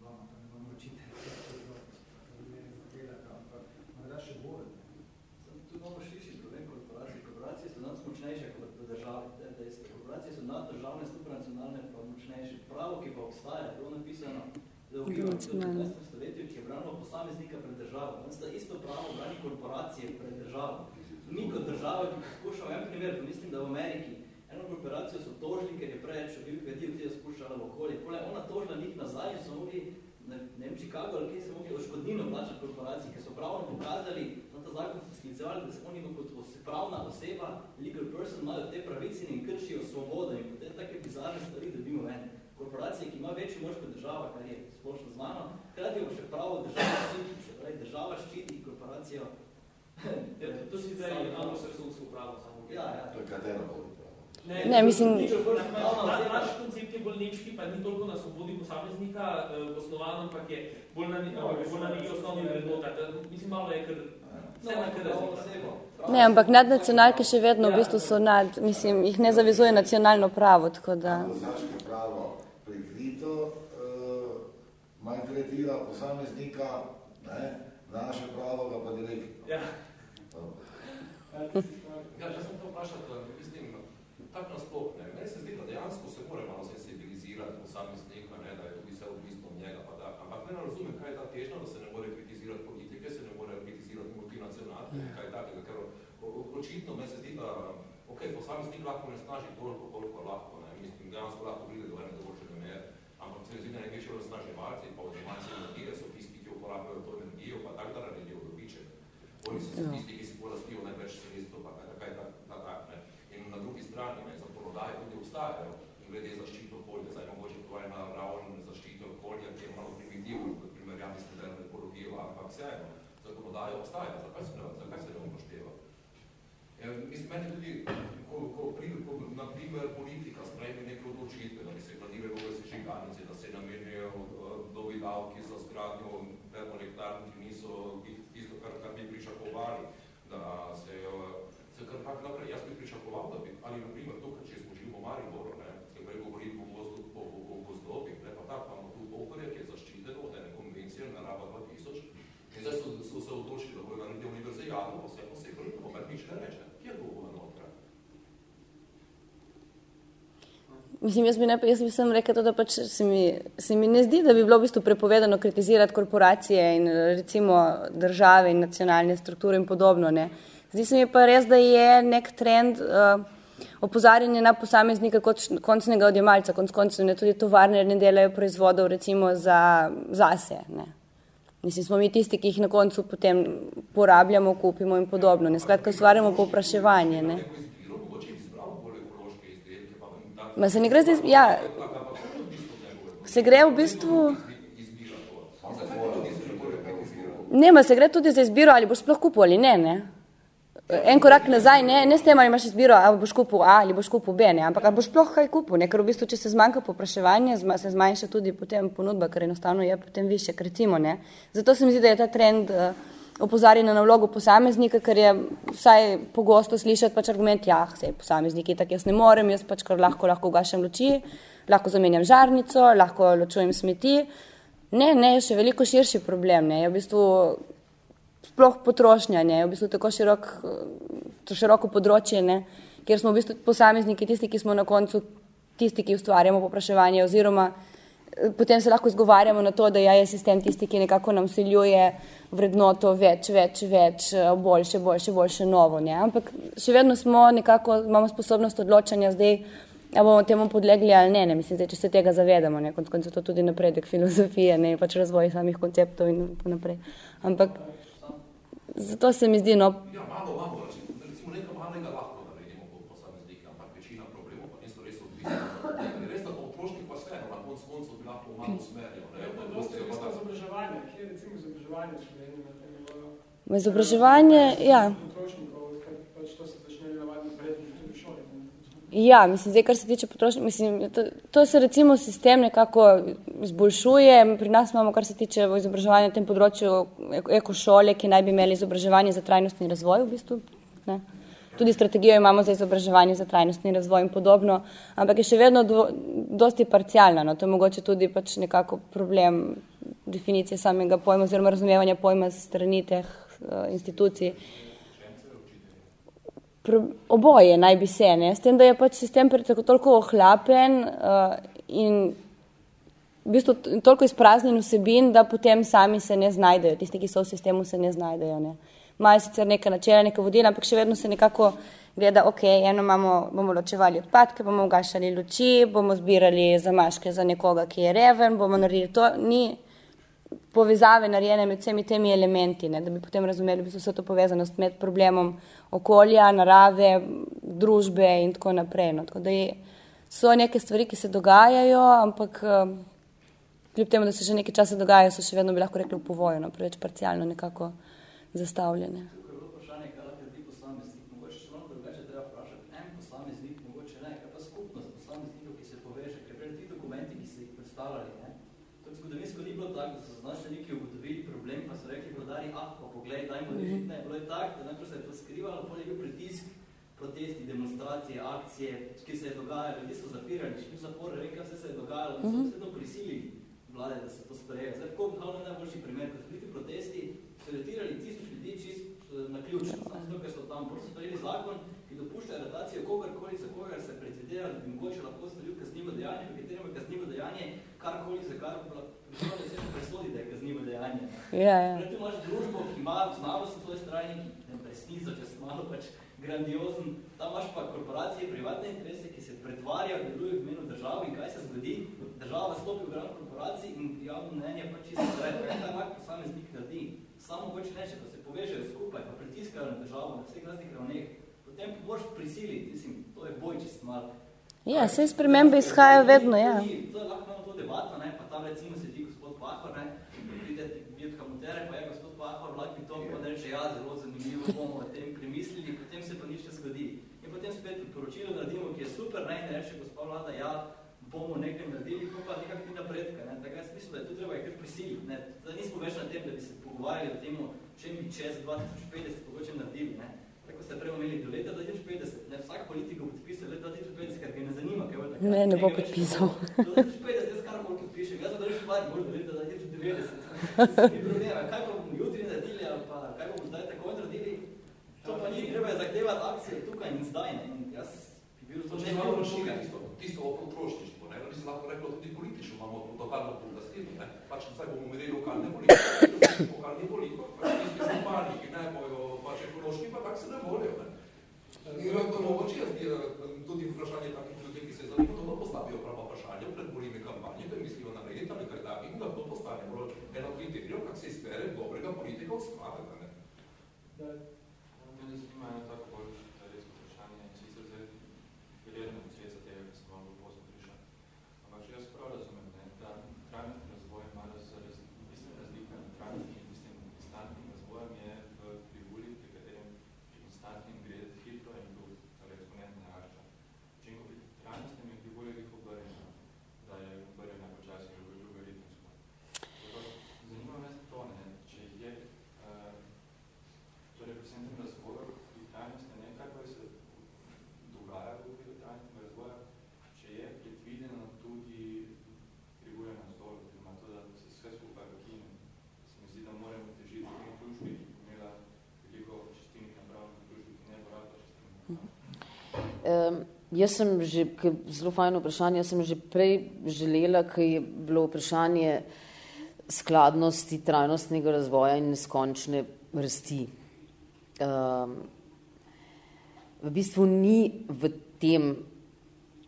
G: vama to ne bomo očitali, kaj to je bilo, to ne delate, ampak morda še bolj.
E: Samo Tu imamo širši problem korporacij. Korporacije so nas močnejše kot države. je dejstvo. Korporacije so naddržavne, supranacionalne pa močnejše. Pravo, ki pa obstaja, je bilo napisano da v
C: Nacionalno.
E: 19. stoletju, ki je branilo posameznika pred državo. Danes ta isto pravo brani korporacije pred državo. Mi kot država, ki primer, mislim, da v Ameriki, eno korporacijo so tožili, ker je preveč bil kmetij, ki je spuščala v okolje. Pole, ona tožila njih nazaj in so mogli, ne, ne vem, Chicago ali kje so mogli oškodnino plačati korporaciji, ker so pravno pokazali, na ta zakon sklicevali, da se oni kot pravna oseba, legal person, imajo te pravice in kršijo svobodo in potem take bizarne stvari dobimo ven. Korporacije, ki ima večji moč kot država, kar je splošno znano, hkrati pa še pravo država ščiti, se pravi, država ščiti korporacijo.
D: Ja, to, si zdaj anglosaksonsko pravo samo.
E: Ja, ja.
F: To je katero koli pravo.
C: Ne, mislim-
D: naš, koncept je bolj nemški, pa ni toliko na svobodi posameznika eh, osnovan, ampak je bolj na, je bolj na neki osnovni vrednotah. Da, Mislim, malo je kar
C: ne, ampak nadnacionalke še vedno v bistvu so nad, mislim, jih ne zavezuje nacionalno pravo, tako da...
F: Anglosaško pravo prikrito uh, maltretira posameznika, ne, naše pravo ga pa direktno.
D: Ja.
H: Ja, jaz sem to vprašal, da mislim, tako nasploh, ne. Meni se zdi, da dejansko se mora malo sensibilizirati posameznika, ne, da je tudi vse odvisno od njega, pa da, ampak ne razumem, kaj je ta težnja, da se ne more kritizirati politike, se ne more kritizirati multinacionalke, ja. kaj takega, ker očitno meni se zdi, da, ok, posameznik lahko ne snaži toliko, koliko lahko, ne, mislim, dejansko lahko pride do ene določene meje, ampak se zdi, da največji onesnaževalci, pa odjemalci energije so tisti, ki uporabljajo to energijo, pa tak, da naredijo dobiček. Oni so
B: ja.
H: tisti, glede zaščito okolja, zdaj mogoče to je naravna zaščita okolja, ki je malo primitivno, kot primerjavi s moderno ekologijo, ampak vseeno, zakonodaja obstaja, zakaj se ne, zakaj se ne upošteva? Ja, mislim, meni tudi, ko, ko, pri, ko na primer politika sprejme neke odločitve, da se gradile nove sežigalnice, da se namenijo uh, novi davki za zgradnjo termoelektrarn, ki niso tisto, kar, kar bi pričakovali, da se, uh, se kar tak naprej, jaz bi pričakoval, da bi, ali na primer to, če smo živimo v Mariboru, ne, prej govorili o, gozdu, o, o, o gozdovih, ne, pa tak imamo tu Pohorje, ki je zaščiteno od ene konvencije Narava 2000, in zdaj so, so se odločili, da bojo naredili univerzijado, pa vse posekali, pa pa nič ne reče. Kje bo notra?
C: Mislim, jaz bi, ne, jaz bi sem rekel to, da pač se mi, se mi ne zdi, da bi bilo v bistvu prepovedano kritizirati korporacije in recimo države in nacionalne strukture in podobno. Ne. Zdi se mi pa res, da je nek trend uh, opozarjanje na posameznika kot končnega odjemalca, konc koncev ne tudi tovarne ne delajo proizvodov recimo za zase. Ne. Mislim, smo mi tisti, ki jih na koncu potem porabljamo, kupimo in podobno. Ne. Skratka, ustvarjamo povpraševanje. Ne. Ma se ne gre zdaj, ja, se gre v bistvu, ne, ma se gre tudi za izbiro, ali boš sploh kupil ali ne, ne. En korak nazaj, ne, ne s tem, ali imaš izbiro, ali boš kupil A ali boš kupil B, ne, ampak ali boš sploh kaj kupil, ne, ker v bistvu, če se zmanjka popraševanje, zma, se zmanjša tudi potem ponudba, ker enostavno je potem više, ker recimo, ne. Zato se mi zdi, da je ta trend uh, opozarjanje na vlogo posameznika, ker je vsaj pogosto slišati pač argument, ja, sej posamezniki, tako jaz ne morem, jaz pač kar lahko, lahko gašem luči, lahko zamenjam žarnico, lahko ločujem smeti. Ne, ne, je še veliko širši problem, ne, je v bistvu sploh potrošnja, ne, je v bistvu tako širok, to široko področje, ne, kjer smo v bistvu posamezniki tisti, ki smo na koncu tisti, ki ustvarjamo popraševanje oziroma potem se lahko izgovarjamo na to, da ja, je sistem tisti, ki nekako nam siljuje vrednoto več, več, več, boljše, boljše, boljše novo. Ne? Ampak še vedno smo nekako, imamo sposobnost odločanja zdaj, a bomo temu podlegli ali ne, ne? Mislim, zdaj, če se tega zavedamo, ne? konc koncev to tudi napredek filozofije, ne? pač razvoj samih konceptov in tako naprej. Ampak zato se mi zdi, no,
H: Ja, malo, malo, recimo, recimo nekaj malega lahko naredimo kot posamezniki, ampak večina problemov pa niso res odvisni. Res, da potrošnik pa vseeno na koncu koncev bi lahko malo usmeril. Ne,
A: Ja,
H: da
A: dosti je
H: pa
A: isto izobraževanje, kje je recimo izobraževanje v Sloveniji na tem nivoju?
C: izobraževanje, ja.
A: Potrošnikov, ker pač to se začne navadno pred tudi v šoli. ne.
C: Ja, mislim, zdaj, kar se tiče potrošnje, mislim, to, to se recimo sistem nekako izboljšuje. Pri nas imamo, kar se tiče izobraževanja na tem področju, eko- ekošole, ki naj bi imeli izobraževanje za trajnostni razvoj v bistvu. Ne? Tudi strategijo imamo za izobraževanje za trajnostni razvoj in podobno, ampak je še vedno do, dosti parcialna. No? To je mogoče tudi pač nekako problem definicije samega pojma oziroma razumevanja pojma strani teh uh, institucij. Pro, oboje naj bi se, ne? s tem, da je pač sistem tako toliko ohlapen uh, in v bistvu toliko izpraznjen vsebin, da potem sami se ne znajdejo, tisti, ki so v sistemu, se ne znajdejo. Ne? Imajo sicer neka načela, neka vodila, ampak še vedno se nekako gleda, ok, eno imamo, bomo ločevali odpadke, bomo ugašali luči, bomo zbirali zamaške za nekoga, ki je reven, bomo naredili to. Ni povezave narejene med vsemi temi elementi, ne, da bi potem razumeli v bistvu vso to povezanost med problemom okolja, narave, družbe in tako naprej. No. Tako da je, so neke stvari, ki se dogajajo, ampak eh, kljub temu, da se že nekaj časa dogajajo, so še vedno bi lahko rekli v povoju, no, preveč parcialno nekako zastavljene.
E: Tukaj je bilo vprašanje, kaj lahko naredi posameznik. Mogoče še malo drugače treba vprašati. En posameznik, mogoče ne, kaj pa skupnost posameznikov, ki se poveže, ker prej ti dokumenti, ki so jih predstavljali, ne, to zgodovinsko ni bilo tako, da so znanstveniki ugotovili problem, pa vladarji, ah, pa poglej, dajmo rešiti, ne, bilo je tako, da najprej se je to skrivalo, potem je bil pritisk, protesti, demonstracije, akcije, ki se je dogajalo, ljudje so zapirali, šli v zapor, rekel, vse se je dogajalo, in so vseeno prisilili vlade, da se to sprejejo. Zdaj, kako bi najboljši primer, ko so bili ti protesti, so aretirali tisoč ljudi čist eh, na ključno, samo zato, ker so tam prosto sprejeli zakon, ki dopušča aretacijo kogarkoli, za kogar se predvideva, da bi mogoče lahko storil kaznivo dejanje, v katerem je kaznivo dejanje karkoli, za kar se da je.
C: Ja, ja.
E: Torej, tu imaš družbo, ki ima znanost na svoji strani, ki ne resnico, če se malo pač grandiozen, tam imaš pa korporacije, privatne interese, ki se pretvarjajo, delujejo v imenu države in kaj se zgodi? Država stopi v gran korporaciji in javno mnenje pa čisto zred, kaj ta enak posameznik naredi. Samo hoče neče, pa se povežejo skupaj, pa pritiskajo na državo na vseh raznih ravneh, potem pa moraš prisiliti, mislim, to je boj čist malo.
C: Ja, vse spremembe izhajajo vedno, ja.
E: To je lahko imamo to debato, ne, pa tam recimo sedi gospod Pahor, ne, pride Bjetka Mutere, pa je gospod Pahor, laki to, pa da reče, ja, zelo zanimivo, bomo o tem premislili, potem se pa nič ne zgodi. In potem spet priporočilo naredimo, ki je super, ne, in reče gospod vlada, ja, bomo nekaj naredili, ko pa nekak ni napredka. Ne? Tako jaz mislim, da je tu treba kar prisiliti. Ne? Zdaj nismo več na tem, da bi se pogovarjali o temu, čem bi čez 2050 mogoče naredili. Ne? Tako ste prej imeli do leta 2050. Ne? Vsak politik bo podpisal leta 2050, ker ga ne zanima, kaj bo takrat.
C: Ne, ne bo podpisal.
E: Do 2050 jaz kar bolj podpišem. Jaz sem da reči do leta 2090. Ni problema. Kaj pa bomo jutri naredili, ali pa kaj bomo zdaj takoj naredili, treba je zahtevati akcije tukaj in zdaj. Ne? In jaz bi bil to ne malo
H: tisto, tisto o potrošništvu, ne? No, bi se lahko reklo tudi politično, imamo lokalno pooblastilo, ne? Pač zdaj bomo imeli lokalne politike, lokalni politiko, pač tisti župani, ki ne bojo pač ekološki, pa tak se ne volijo, ne? In to mogoče jaz bi tudi vprašanje takih ljudi, ki se zanimajo, to postavijo pravo vprašanje pred volilne kampanje, da mislijo na narediti ali kaj takih, da to postane eno kriterijo, kak se izbere dobrega politika od skladega, ne?
I: Da. Mene zanima eno tako bolj resno vprašanje, in sicer zdaj verjetno posledica tega, ki sem malo pozno prišel. Ampak če jaz prav razumem, ne, da trajnostni razvoj ima raz, raz, bistvena razlika med trajnostnim in mislim instantnim razvojem je v krivulji, pri katerem pri instantnim gre hitro in tu torej eksponent narašča. Če ko pri trajnostnem je krivulja jih obrnjena, da je obrnjena počasi in logaritmsko. Zanima me to, ne, če je uh, torej predvsem tem razvoju pri trajnosti, ne, kaj pa se dogaja v okviru trajnostnega razvoja, če je predvideno tudi krivulja na zdol, oziroma to, da se vse skupaj vkine. Se mi zdi, da moramo težiti v tej družbi, ki bi imela veliko čistilnih naprav v družbi, ki ne bo rada čistilnih naprav.
B: Um, jaz sem že, k, zelo fajno vprašanje, sem že prej želela, ker je bilo vprašanje skladnosti trajnostnega razvoja in neskončne rasti. Um, v bistvu ni v tem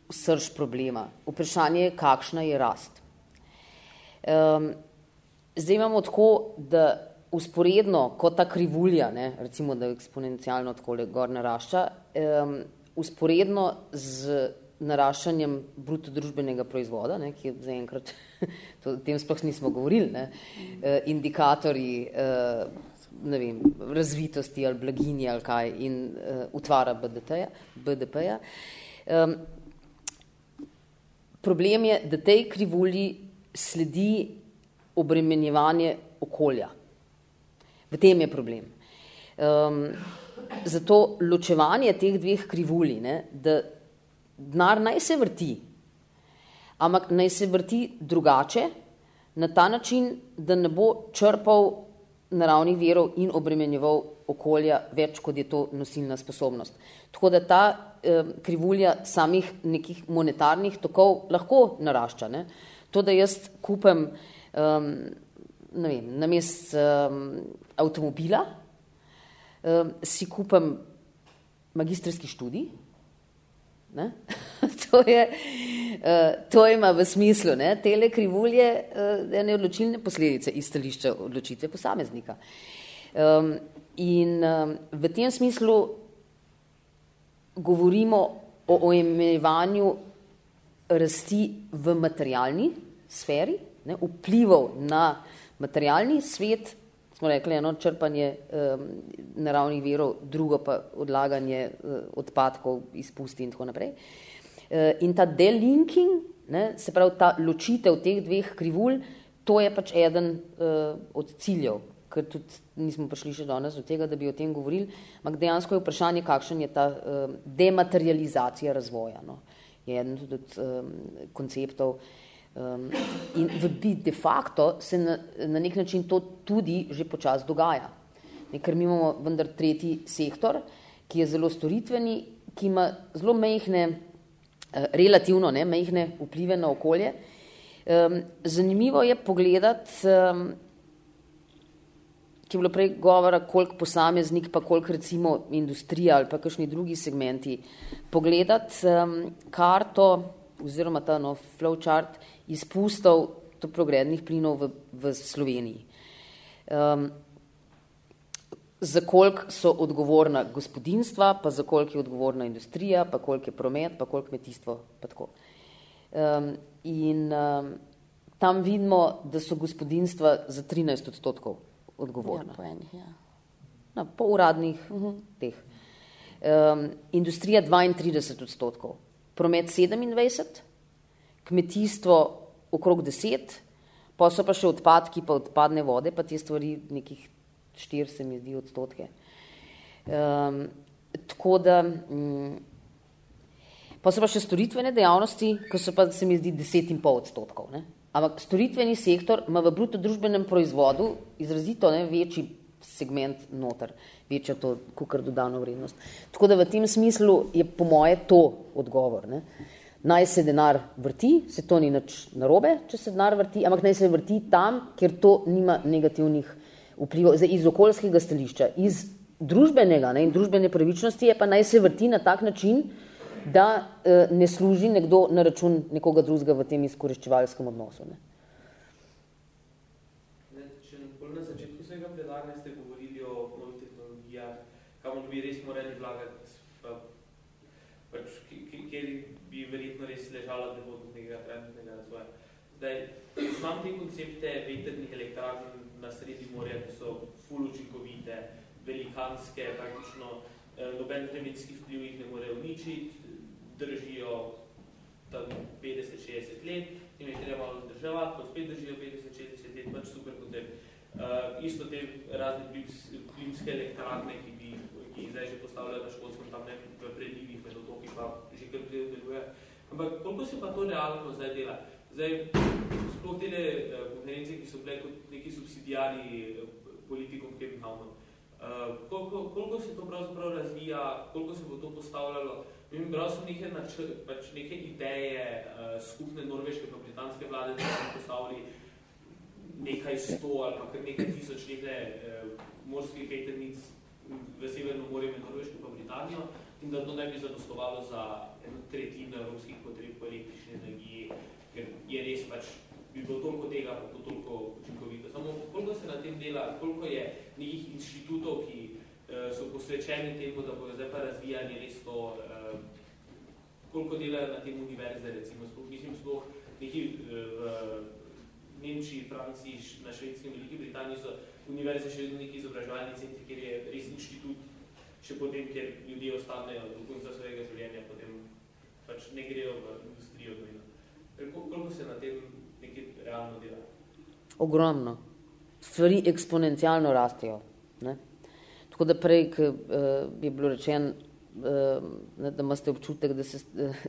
B: srž problema. Vprašanje je, kakšna je rast. Um, zdaj imamo tako, da usporedno, kot ta krivulja, ne, recimo, da eksponencialno takole gor narašča, um, usporedno z naraščanjem bruto družbenega proizvoda, ne, ki zaenkrat, o tem sploh nismo govorili, ne, uh, indikatorji uh, ne vem, razvitosti ali blaginje ali kaj in uh, utvara BDP-ja. BDP um, problem je, da tej krivulji sledi obremenjevanje okolja. V tem je problem. Um, zato ločevanje teh dveh krivulji, ne, da denar naj se vrti, ampak naj se vrti drugače, na ta način, da ne bo črpal naravnih verov in obremenjeval okolja več, kot je to nosilna sposobnost. Tako da ta eh, krivulja samih nekih monetarnih tokov lahko narašča. Ne? To, da jaz kupem um, ne vem, namest um, avtomobila, um, si kupem magistrski študij, to, je, uh, to ima v smislu, ne? tele krivulje uh, ene odločilne posledice iz stališča odločitve posameznika. Um, in um, v tem smislu govorimo o omejevanju rasti v materialni sferi, ne? vplivov na materialni svet, smo rekli, eno črpanje um, naravnih verov, drugo pa odlaganje uh, odpadkov, izpusti in tako naprej. Uh, in ta delinking, ne, se pravi ta ločitev teh dveh krivulj, to je pač eden uh, od ciljev, ker tudi nismo prišli še danes do tega, da bi o tem govorili, ampak dejansko je vprašanje, kakšen je ta uh, dematerializacija razvoja. No. Je eden tudi od um, konceptov, Um, in v de facto se na, na nek način to tudi že počas dogaja. Ne, ker mi imamo vendar tretji sektor, ki je zelo storitveni, ki ima zelo mehne, uh, relativno ne, mehne vplive na okolje. Um, zanimivo je pogledati, um, ki je bilo prej govora, koliko posameznik, pa koliko recimo industrija ali pa kakšni drugi segmenti, pogledati um, karto oziroma ta no, flowchart izpustov toplogrednih plinov v, v Sloveniji. Um, za koliko so odgovorna gospodinstva, pa za koliko je odgovorna industrija, pa koliko je promet, pa koliko kmetijstvo, pa tako. Um, in um, tam vidimo, da so gospodinstva za 13 odstotkov odgovorna.
C: Ja, po enih, ja.
B: Na, po uradnih uh -huh. teh. Um, industrija 32 odstotkov, promet 27, kmetijstvo okrog 10, pa so pa še odpadki, pa odpadne vode, pa te stvari nekih štir se mi zdi odstotke. Um, tako da, um, pa so pa še storitvene dejavnosti, ki so pa se mi zdi deset in pol odstotkov. Ne? Ampak storitveni sektor ima v bruto družbenem proizvodu izrazito ne, večji segment noter, večja to, kukar dodano vrednost. Tako da v tem smislu je po moje to odgovor. Ne? Naj se denar vrti, se to ni nič narobe, če se denar vrti, ampak naj se vrti tam, kjer to nima negativnih vplivov, zdaj iz okoljskega stališča, iz družbenega ne, in družbene pravičnosti je pa naj se vrti na tak način, da eh, ne služi nekdo na račun nekoga drugega v tem izkoriščevalskem odnosu. Ne.
D: Ne, če na začetku svega predavanja ste govorili o novih tehnologijah, kamor bi res morali vlagati, pa, pač, kjer bi verjetno res ležala devodnost nekega trendnega razvoja. Zdaj, znam te koncepte vetrnih elektrarn na sredi morja, ki so ful učinkovite, velikanske, praktično eh, noben vremenski vpliv jih ne more uničiti, držijo tam 50-60 let, in jih treba malo zdržavati, pa spet držijo 50-60 let, pač super koncept. Uh, isto te razne plimske elektrarne, ki bi ki zdaj že postavljajo na škotskem, tam ne v predivih med otoki, pa kar deluje. Ampak koliko se pa to realno zdaj dela? Zdaj, sploh te uh, konference, ki so bile kot neki subsidijari uh, politikom Kebenhavnu, uh, koliko, koliko se to pravzaprav razvija, koliko se bo to postavljalo? Vem, bral sem neke, pač neke ideje uh, skupne norveške pa britanske vlade, da so postavili nekaj sto ali pa kar nekaj tisoč nekaj uh, morskih veternic v Severno morje med Norveško pa Britanijo in da to ne bi zadostovalo za eno tretjino evropskih potreb po električni energiji ker je res pač, bi bilo toliko tega, pa to toliko učinkovito. Samo koliko se na tem dela, koliko je nekih inštitutov, ki uh, so posvečeni temu, da bojo zdaj pa razvijali res to, uh, koliko delajo na tem univerze, recimo, sploh, mislim, sploh neki uh, v Nemčiji, Franciji, na Švedskem, Veliki Britaniji so univerze še neki izobraževalni centri, kjer je res inštitut, še potem, kjer ljudje ostanejo do konca svojega življenja, potem pač ne grejo v industrijo, Koliko se na tem nekaj realno dela?
B: Ogromno. Stvari eksponencialno rastejo. Ne? Tako da prej, ki uh, je bilo rečen, uh, da imate občutek, da se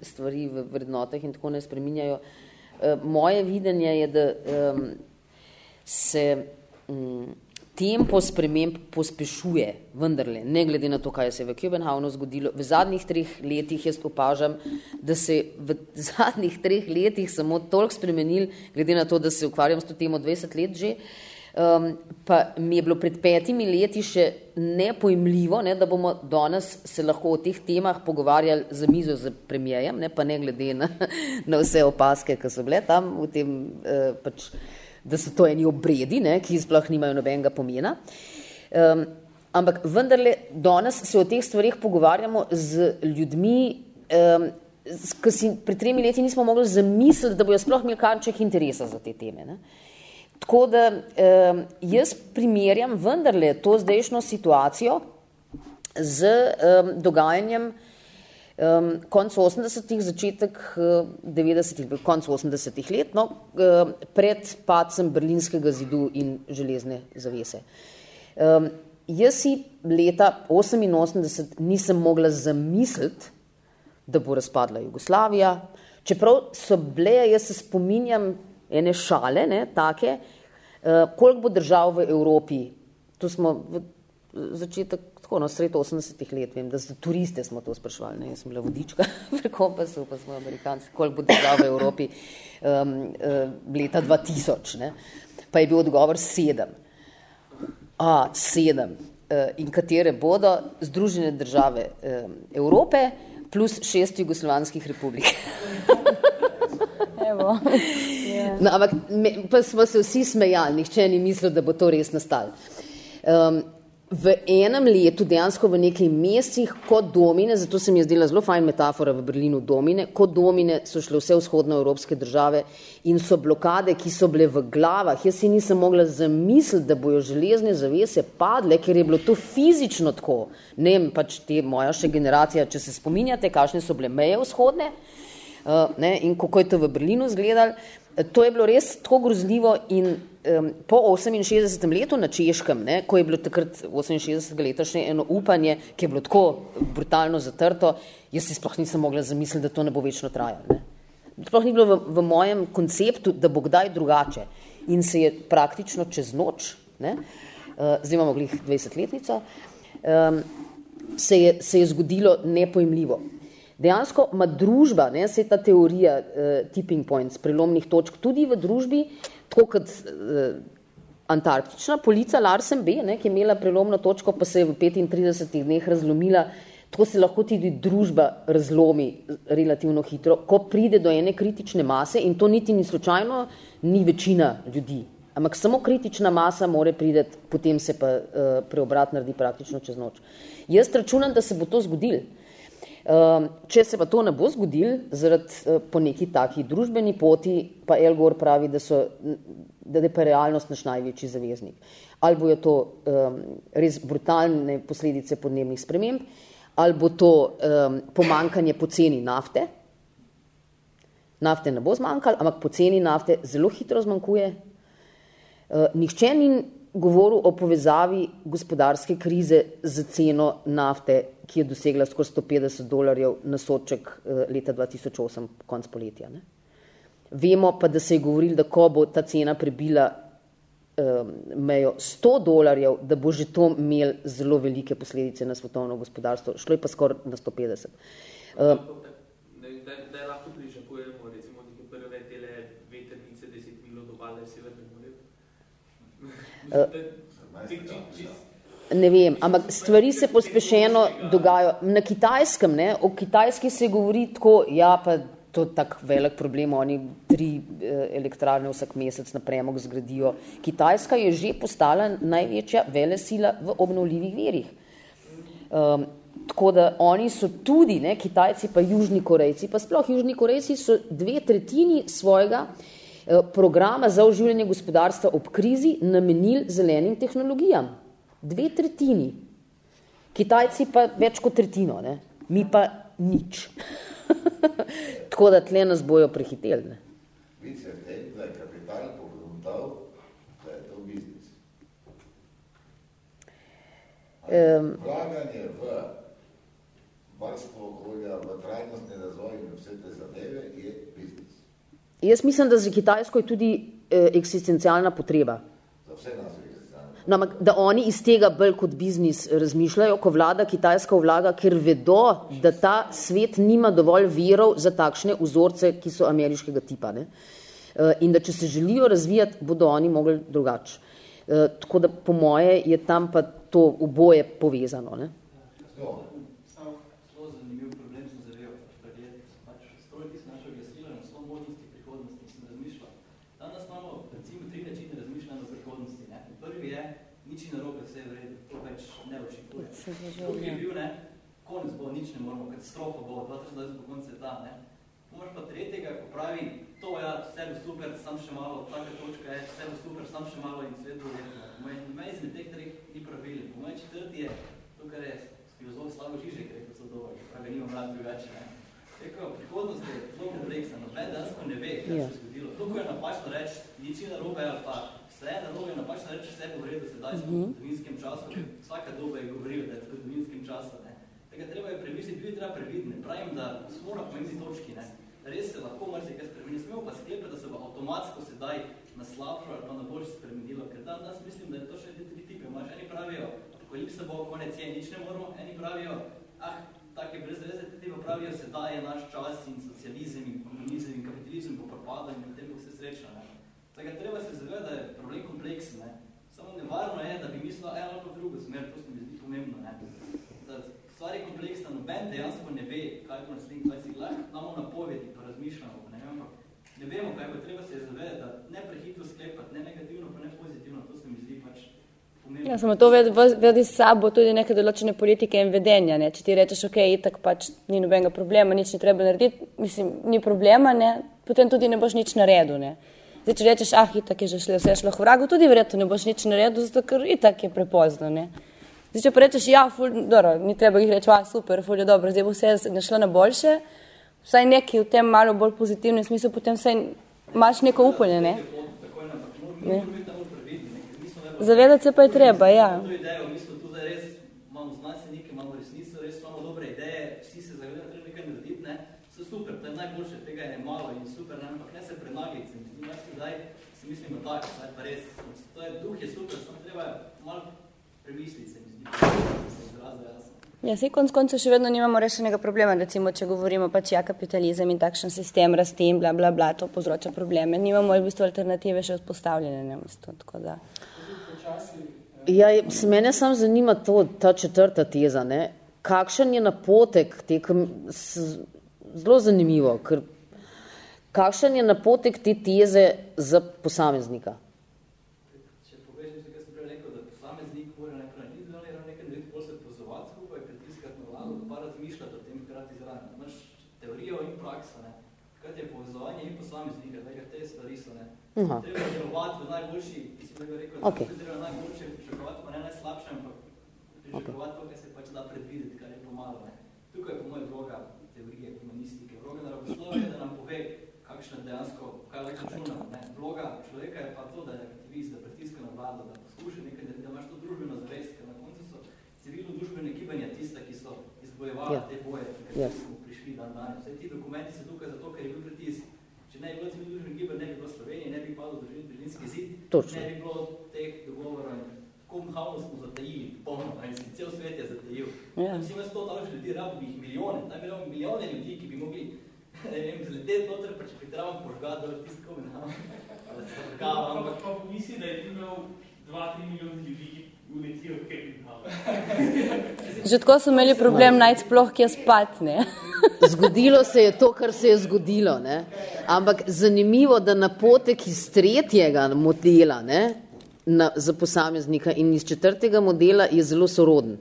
B: stvari v vrednotah in tako ne spreminjajo. Uh, moje videnje je, da um, se um, tempo sprememb pospešuje, vendarle, ne glede na to, kaj se je v Kjöbenhavnu zgodilo. V zadnjih treh letih jaz opažam, da se v zadnjih treh letih samo toliko spremenil, glede na to, da se ukvarjam s to temo 20 let že, um, pa mi je bilo pred petimi leti še nepojmljivo, ne, da bomo danes se lahko o teh temah pogovarjali za mizo z premijejem, ne, pa ne glede na, na vse opaske, ki so bile tam v tem uh, pač da so to eni obredi, ne, ki sploh nimajo nobenega pomena. Um, ampak vendarle, danes se o teh stvarih pogovarjamo z ljudmi, um, ki si pred tremi leti nismo mogli zamisliti, da bojo sploh imeli kanček interesa za te teme. Ne. Tako da um, jaz primerjam vendarle to zdajšnjo situacijo z um, dogajanjem um, konc 80-ih, začetek uh, 90-ih, konc 80-ih let, no, uh, pred padcem berlinskega zidu in železne zavese. Um, jaz si leta 88 nisem mogla zamisliti, da bo razpadla Jugoslavija, čeprav so bile, jaz se spominjam ene šale, ne, take, uh, koliko bo držav v Evropi, tu smo v začetek tako, no, sred 80-ih let, vem, da za turiste smo to sprašvali, ne, jaz sem bila vodička v kompasu, pa smo amerikanci, koliko bo držav v Evropi um, uh, leta 2000, ne, pa je bil odgovor sedem. A7 in katere bodo Združene države Evrope plus šest jugoslovanskih republik.
C: Evo.
B: No, ampak me, pa smo se vsi smejali, nihče ni mislil, da bo to res nastalo. Um, v enem letu, dejansko v nekaj mesecih, kot domine, zato se mi je zdela zelo fajn metafora v Berlinu domine, kot domine so šle vse vzhodnoevropske države in so blokade, ki so bile v glavah. Jaz si nisem mogla zamisliti, da bojo železne zavese padle, ker je bilo to fizično tako. Ne vem, pač te moja še generacija, če se spominjate, kakšne so bile meje vzhodne uh, ne, in kako je to v Berlinu izgledalo. To je bilo res tako grozljivo in um, po 68. letu na Češkem, ne, ko je bilo takrat 68. leta še eno upanje, ki je bilo tako brutalno zatrto, jaz si sploh nisem mogla zamisliti, da to ne bo večno trajalo. Ne. Sploh ni bilo v, v mojem konceptu, da bo kdaj drugače. In se je praktično čez noč, ne, uh, zdaj imamo glih 20-letnico, um, se, je, se je zgodilo nepojmljivo. Dejansko ima družba, ne, se ta teorija uh, tipping points, prelomnih točk, tudi v družbi, tako kot uh, antarktična polica Larsen B, ne, ki je imela prelomno točko, pa se je v 35 dneh razlomila, tako se lahko tudi družba razlomi relativno hitro, ko pride do ene kritične mase in to niti ni slučajno, ni večina ljudi. Ampak samo kritična masa more prideti, potem se pa uh, preobrat naredi praktično čez noč. Jaz računam, da se bo to zgodilo. Um, če se pa to ne bo zgodil, zaradi uh, po neki taki družbeni poti, pa El Gore pravi, da, so, da je pa realnost naš največji zaveznik. Ali bo je to um, res brutalne posledice podnebnih sprememb, ali bo to um, pomankanje poceni nafte. Nafte ne bo zmanjkalo, ampak poceni nafte zelo hitro zmanjkuje. Uh, nihče ni govoril o povezavi gospodarske krize z ceno nafte, ki je dosegla skoraj 150 dolarjev na soček eh, leta 2008, konc poletja. Ne? Vemo pa, da se je govorilo, da ko bo ta cena prebila um, mejo 100 dolarjev, da bo že to imel zelo velike posledice na svetovno gospodarstvo. Šlo je pa skoraj na 150. Um,
D: da je lahko pričakujemo, recimo, neke prve tele veternice 10 milo do Balne Severne morje?
B: Ne vem, ampak stvari se pospešeno dogajajo. Na kitajskem, ne, o kitajski se govori tako, ja, pa to je tak velik problem, oni tri eh, elektrarne vsak mesec na premog zgradijo. Kitajska je že postala največja velesila v obnovljivih verih. Um, tako da oni so tudi, ne, Kitajci pa Južni Korejci, pa sploh Južni Korejci so dve tretjini svojega eh, programa za oživljanje gospodarstva ob krizi namenili zelenim tehnologijam dve tretjini. Kitajci pa več kot tretjino, ne? mi pa nič. Tako da tle nas bojo prehiteli. Ne?
F: Vice tem, da je kapital pogruntal, da je to biznis.
B: Um,
F: Vlaganje v varstvo okolja, v trajnostni razvoj in vse te zadeve je biznis.
B: Jaz mislim, da za Kitajsko je tudi eh, eksistencialna potreba.
F: Za vse nas je
B: No, da oni iz tega bolj kot biznis razmišljajo, ko vlada Kitajska vlaga, ker vedo, da ta svet nima dovolj virov za takšne vzorce, ki so ameriškega tipa. Ne? Eh, in da če se želijo razvijati, bodo oni mogli drugače. Eh, tako da po moje je tam pa to oboje povezano. Ne?
E: Drugi je bil, ne, konec bo, nič ne moramo, katastrofa bo, 2020 bo konec sveta, ne. Pomaš pa tretjega, ko pravi, to ja, vse bo super, sam še malo, taka točka je, vse bo super, sam še malo in svet bo letno. Mej izmed teh treh ni pravili. Po moj četrti je, to, kar je filozof Slavo Žižek, rekel so dobro, pravi, nimam rad drugače, ne. Rekel, prihodnost je zelo kompleksna, noben dansko ne ve, kaj se je zgodilo. To, ko je napačno reči, nič je narobe ali pa vse je narobe, napačno reči, vse je v redu sedaj smo v zgodovinskem času, vsaka doba je govorila, da je v zgodovinskem času. Ne. Tega treba je premisliti, bil je treba previdni. Pravim, da smo na pomembni točki. Ne. Res se lahko marsi kaj spremeni. Smemo pa sklepati, da se bo avtomatsko sedaj na slabšo ali pa na boljše spremenilo, ker dan danes mislim, da je to še te tri tipe. Imaš, eni pravijo, apokalipsa bo, konec je, nič ne moramo, eni pravijo, ah, tak je brez veze, ti pa pravijo, sedaj je naš čas in socializem in komunizem in kapitalizem po propadanju in tem bo vse srečno. Ne. Tako treba se zavedati, da je problem kompleksen. Ne. Samo nevarno je, da bi mislila, Ne? Da stvar je kompleksna, noben dejansko ne ve, kaj bo naslednjih 20 let, imamo napovedi, pa razmišljamo, ne vem, ampak ne vemo, kaj bo treba se je zavedati, da ne prehitro sklepati, ne negativno, pa ne pozitivno, to se mi zdi pač pomembno.
C: Ja, samo to vedi, vedi sabo tudi neke določene politike in vedenja. Ne? Če ti rečeš, ok, itak pač ni nobenega problema, nič ne treba narediti, mislim, ni problema, ne? potem tudi ne boš nič naredil. Ne? Zdaj, če rečeš, ah, itak je že šlo, vse je šlo vragu, tudi verjetno ne boš nič naredil, zato ker itak je prepozno. Ne? Zdaj, če pa rečeš, ja, ful, dobro, ni treba jih reči, ah, super, ful je dobro, zdaj bo vse našlo na boljše, vsaj neki v tem malo bolj pozitivnem smislu, potem vsaj imaš neko upanje, ne? ne? Zavedati se pa je treba, ja.
E: Imamo znanstvenike, imamo resnico, res imamo dobre ideje, vsi se zavedajo, da treba nekaj narediti, ne? So super, to je najboljše, tega je malo in super, ne? ampak ne se prenaglici. Mi nas zdaj mislimo tako, zdaj pa res, to je duh je super, samo treba malo premisliti, se mi zdi, se izrazil jasno.
C: Ja, sej konc konca še vedno nimamo rešenega problema, recimo, če govorimo pač ja, kapitalizem in takšen sistem rasti in bla, bla, bla, to povzroča probleme. Nimamo v bistvu alternative še vzpostavljene, ne mislim, tako da.
B: Ja, se mene samo zanima to, ta četrta teza, ne? kakšen je napotek tekem, zelo zanimivo, ker kakšen je napotek te teze za posameznika?
E: Če povežem kaj sem prej rekel, da posameznik mora najprej narediti, da nekaj narediti, potem se pozovati skupaj, pritiskati na vlado, pa razmišljati o tem hkrati zraven. Imaš teorijo in prakso, ne? Hkrati je povezovanje in posameznika, da te stvari so, ne?
B: Aha.
E: Treba delovati v najboljši, ki si bi rekel,
B: Okay.
E: da treba najboljše pričakovati, pa ne najslabše, ampak pričakovati to, kar se pač da predvideti, kar je pomalo. Ne? Tukaj je po mojem vloga teorije, humanistike. Vloga naravoslovja je, da nam pove, kakšna dejansko, kaj lahko računamo. Ne? Vloga človeka je pa to, da je aktivist, da pritiska na vlado, da poskuša nekaj, da, da imaš to družbeno zavest, ker na koncu so civilno-družbene gibanja tista, ki so izbojevali
B: Ja.
E: te boje, ki
B: Ja.
E: smo prišli dan danes. Vse ti dokumenti so tukaj zato, ker je bil pritisk. Če ne bi bilo civilno-družbene gibanje, ne bi bilo Slovenije, ne bi padlo Berlin- berlinski zid,
B: Točno.
E: ne bi bilo teh dogovorov in Kopenhavnu smo zatajili, mislim, cel svet je zatajil. Mislim, jaz to daleč ljudi, rabo bi jih milijone, naj bi milijone ljudi, ki bi mogli, ne vem, zleteti noter, pa če bi trebalo požgati dol tisti Kopenhavn, da se trgava, ampak
D: pa pomisli, da je imel 2-3 milijone ljudi, ki uletijo v Kepenhavn.
C: Že tako so imeli problem najti sploh, kje spat, ne?
B: Zgodilo se je to, kar se je zgodilo. Ne? Ampak zanimivo, da napotek iz tretjega modela ne, na, za posameznika in iz četrtega modela je zelo soroden.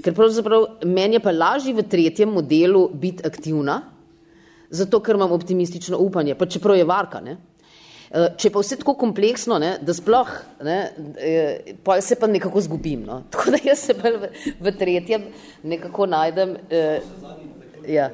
B: Ker pravzaprav meni je pa lažje v tretjem modelu biti aktivna, zato ker imam optimistično upanje, pa čeprav je varka. Ne? Eh, Če pa vse tako kompleksno, ne, da sploh, ne, eh, pa se pa nekako zgubim. No. Tako da jaz se pa v, v tretjem nekako najdem. Eh, ja.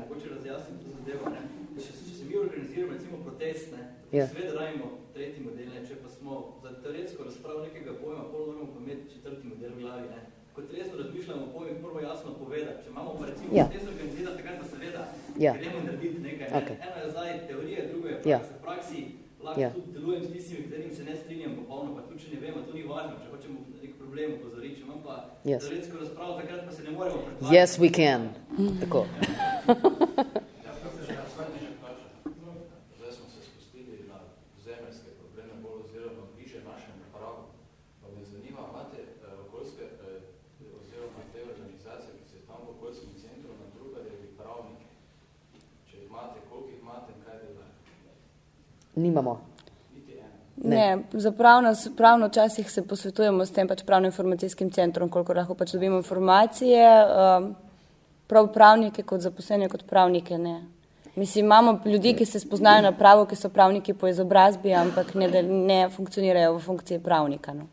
B: Ja.
E: seveda rabimo tretji model, ne, če pa smo za teoretsko razpravo nekega pojma, pol moramo pa imeti četrti model v glavi, ne. Ko resno razmišljamo o pojmih, prvo jasno povedati. Če imamo pa recimo
B: Ja.
E: protest organizirati, takrat pa seveda
B: Ja.
E: gremo narediti nekaj. Ne.
B: Okej.
E: Eno je zdaj teorija, drugo je
B: Ja.
E: praksa. V praksi lahko
B: Ja.
E: tudi delujem s tistimi, katerim se ne strinjam popolno, pa tudi če ne vemo, to ni važno, če hočemo nek problem upozoriti, če imam pa
B: Yes.
E: teoretsko razpravo, takrat pa se ne moremo pretvarjati.
B: Yes, we can. Tako.
J: Zdaj smo se spustili na zemeljske probleme, bolj oziroma bliže našemu pravu. Pa me zanima, imate eh, okoljske, eh, oziroma te organizacije, ki se tam v okoljskem centru na drugarjevi pravnike. Če jih imate, koliko jih imate in kaj delajo?
B: Nimamo.
J: Eno.
C: Ne, za pravno, pravno včasih se posvetujemo s tem pač pravno-informacijskim centrom, koliko lahko pač dobimo informacije. Um, prav pravnike kot zaposlene, kot pravnike ne. Mislim, imamo ljudi, ki se spoznajo na pravo, ki so pravniki po izobrazbi, ampak ne, da ne funkcionirajo v funkciji pravnika. No.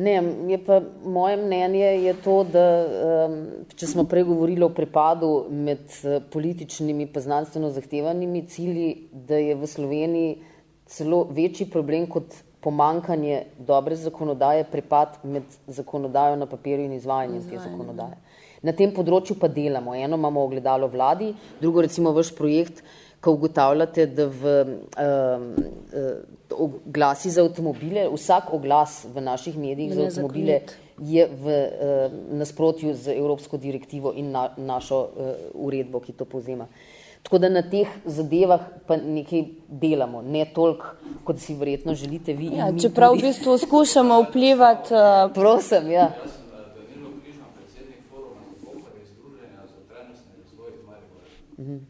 B: Ne, je pa moje mnenje je to, da um, če smo prej govorili o prepadu med eh, političnimi in znanstveno zahtevanimi cilji, da je v Sloveniji celo večji problem kot pomankanje dobre zakonodaje, prepad med zakonodajo na papirju in izvajanjem Izvajanje. te zakonodaje. Na tem področju pa delamo. Eno imamo ogledalo vladi, drugo recimo vaš projekt ko ugotavljate, da v um, oglasi za avtomobile, vsak oglas v naših medijih za avtomobile je v uh, nasprotju z Evropsko direktivo in na, našo uh, uredbo, ki to povzema. Tako da na teh zadevah pa nekaj delamo, ne toliko, kot si verjetno želite vi.
C: Ja, čeprav tudi. v bistvu skušamo vplivati. Uh...
B: Prosim, ja.
J: Mhm.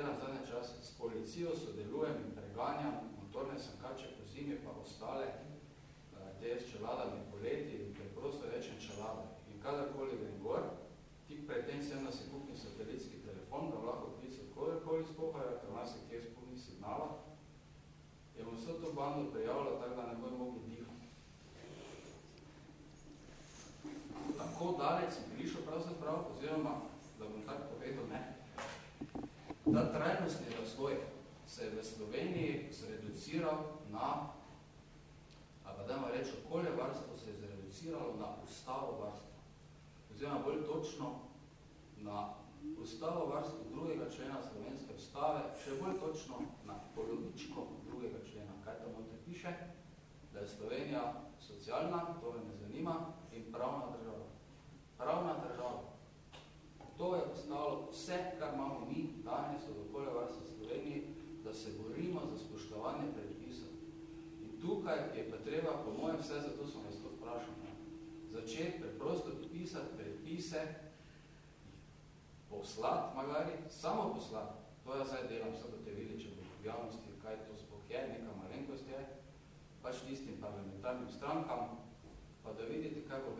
J: ordena zdania čas s policijos, sodem фокусировал на treba, po mojem vse, zato sem vas to vprašal, ne? začeti preprosto pisati predpise, poslati magari, samo poslati. To jaz zdaj delam, vse boste videli, če bo v javnosti, kaj to sploh je, neka malenkost je, pač tistim parlamentarnim strankam, pa da vidite, kaj bo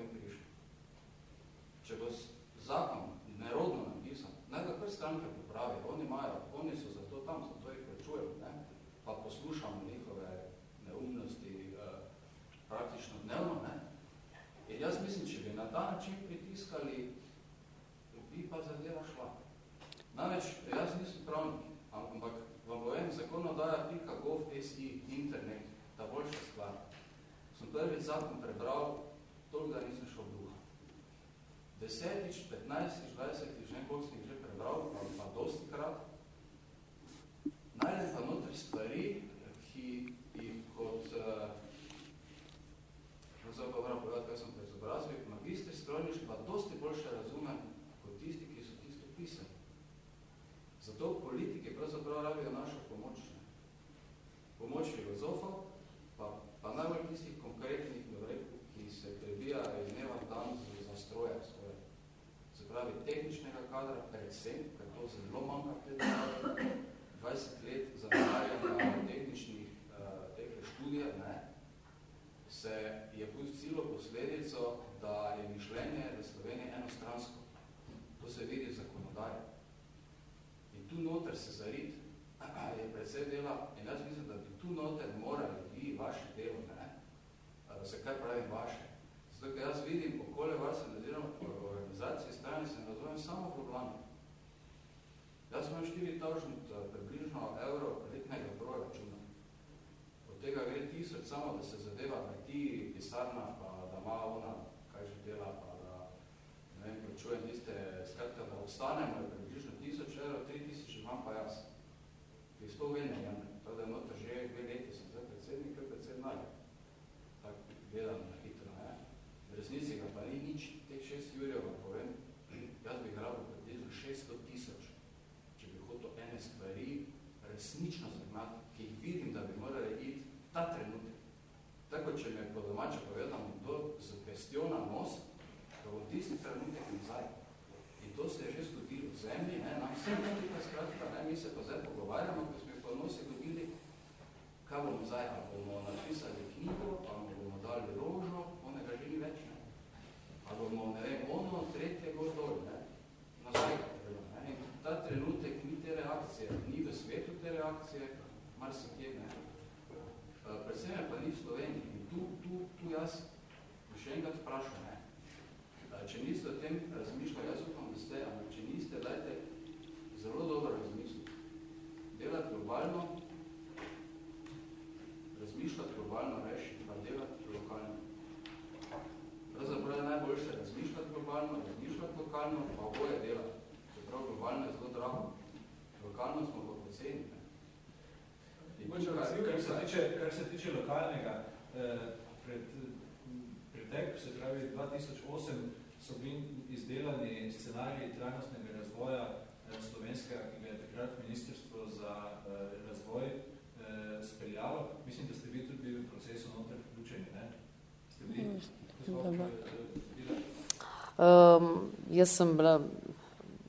B: um, jaz sem bila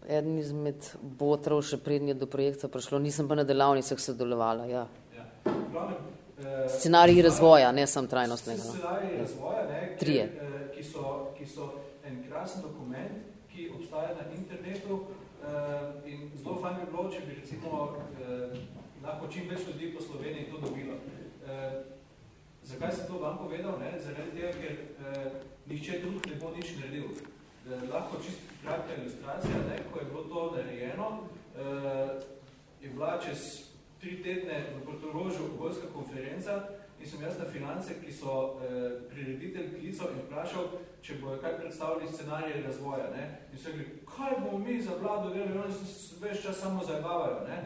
B: eden izmed botrov, še prednje do projekta prišlo, nisem pa na delavnicah sodelovala, ja.
K: Eh,
B: Scenariji razvoja, ne sam trajnostnega. No.
K: Scenariji razvoja, ne,
B: Trije.
K: Ki, ki, so, ki so en krasen dokument, ki obstaja na internetu uh, in zelo fajn bi bilo, če bi recimo uh, lahko čim več ljudi po Sloveniji to dobilo. Uh, zakaj sem to vam povedal? Ne? Zaradi tega, ker uh, nihče drug ne bo nič naredil. Uh, lahko čist kratka ilustracija, ne? ko je bilo to narejeno, uh, je bila čez tri tedne v Portorožu okoljska konferenca in sem jaz na finance, ki so eh, prireditelj klical in vprašal, če bojo kaj predstavili scenarije razvoja. Ne? In so rekli, kaj bomo mi za vlado delali, oni se več čas samo zajebavajo. Ne?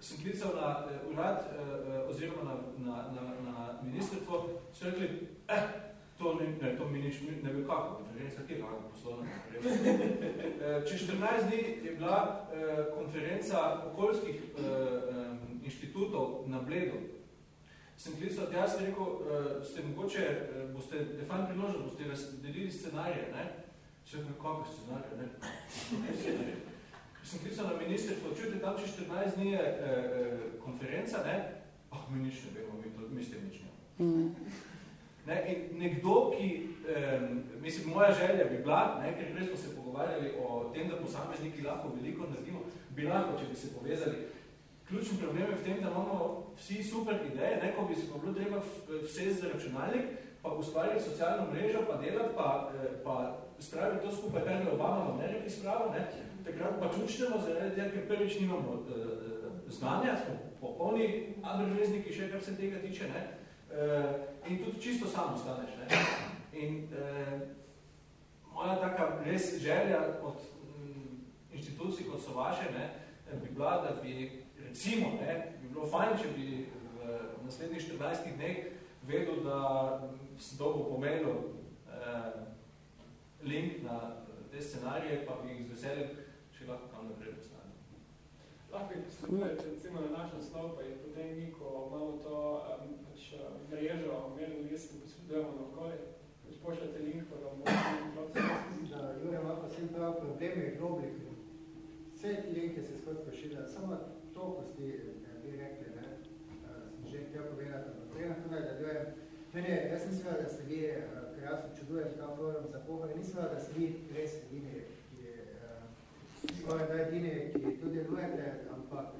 K: Sem klical na eh, urad eh, oziroma na, na, na, na ministrstvo, so rekli, eh, to, ni, ne, to mi nič ne ve kako, konferenca, kje kako poslovna konferenca. Čez 14 dni je bila eh, konferenca okoljskih eh, inštitutov na Bledu. Sem klical, jaz sem rekel, ste mogoče, boste, defan priložen, boste razdelili scenarije, ne? Še rekel, kako scenarije, ne? sem klical na ministerstvo, čujte, tam če 14 dni je konferenca, ne? Ah, oh, mi nič ne vemo, mi, to, mi ste nič ne. Mm. Ne, in nekdo, ki, um, mislim, moja želja bi bila, ne, ker prej smo se pogovarjali o tem, da posamezniki lahko veliko naredimo, bi lahko, če bi se povezali, Ključni problem je v tem, da imamo vsi super ideje, ne, ko bi se pa bilo treba vse za računalnik, pa ustvariti socialno mrežo, pa delati, pa, pa spraviti to skupaj, kar je Obama v Ameriki spravil, ne, takrat pa čučnemo, zaradi tega, ker prvič nimamo uh, znanja, smo popolni adržvezniki, še kar se tega tiče, ne, in tudi čisto sam ostaneš. Ne. In uh, moja taka res želja od um, inštitucij, kot so vaše, ne, bi bila, da bi recimo, ne, bi bilo fajn, če bi v naslednjih 14 dneh vedel, da si dobo pomenil eh, link na te scenarije, pa bi jih z veseljem še lahko kam naprej postavili.
A: Lahko jih posledujete, recimo na naš naslov, pa je potem mi, ko imamo to um, mrežo, merno list, posledujemo na okolje, pač pošljate link, pa ga bomo
J: Da, Jure, malo sem prav, problem je globlih. Vse ti linke se skoro pošiljajo, samo to, ko ste bi rekli, ne, sem že htel povedati, ampak prej to nadaljujem. Meni, jaz sem seveda, da ste vi, ker jaz občudujem ta forum za pohore, nisem da ste vi res edini, ki skoraj da edini, ki tu delujete, ampak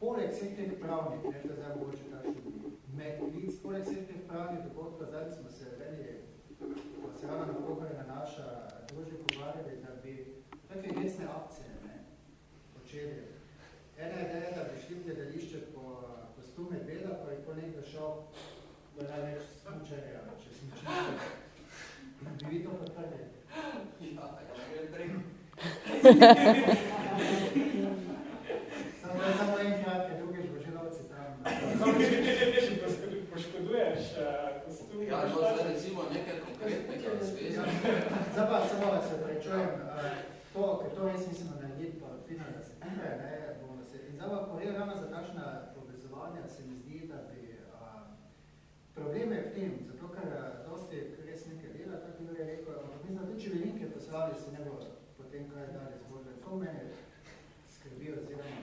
J: poleg vseh teh pravnih, ne, da zdaj mogoče takšen medlic, poleg vseh teh pravnih dogodkov, zdaj smo se veli, ko se ravno na pohore na naša družba pogovarjali, da bi takve resne akcije, ne, počeli. Ena ideja, da bi šli v gledališče po kostume beda, pa je po nekdo šel da največ smučarja, če čisto. Bi vi to podprli?
G: Ja, tako gre prej.
J: Samo, samo enkrat, ker drugič bo že novci tam.
A: Samo, če poškoduješ kostumi.
G: Ja, no, zdaj recimo nekaj konkretnega zveza.
J: Zdaj pa, samo da se prečujem, to, ker to res mislim narediti, pa fino, da se tipe, ne, bomo se, in zdaj pa povedal ravno za takšna povezovanja, se mi zdi, da bi Problem je v tem, zato ker dosti res nekaj dela, tako je rekel, ampak mislim, da tudi če bi linke poslali, se ne bo potem kaj dali zgodbe. To mene skrbi oziroma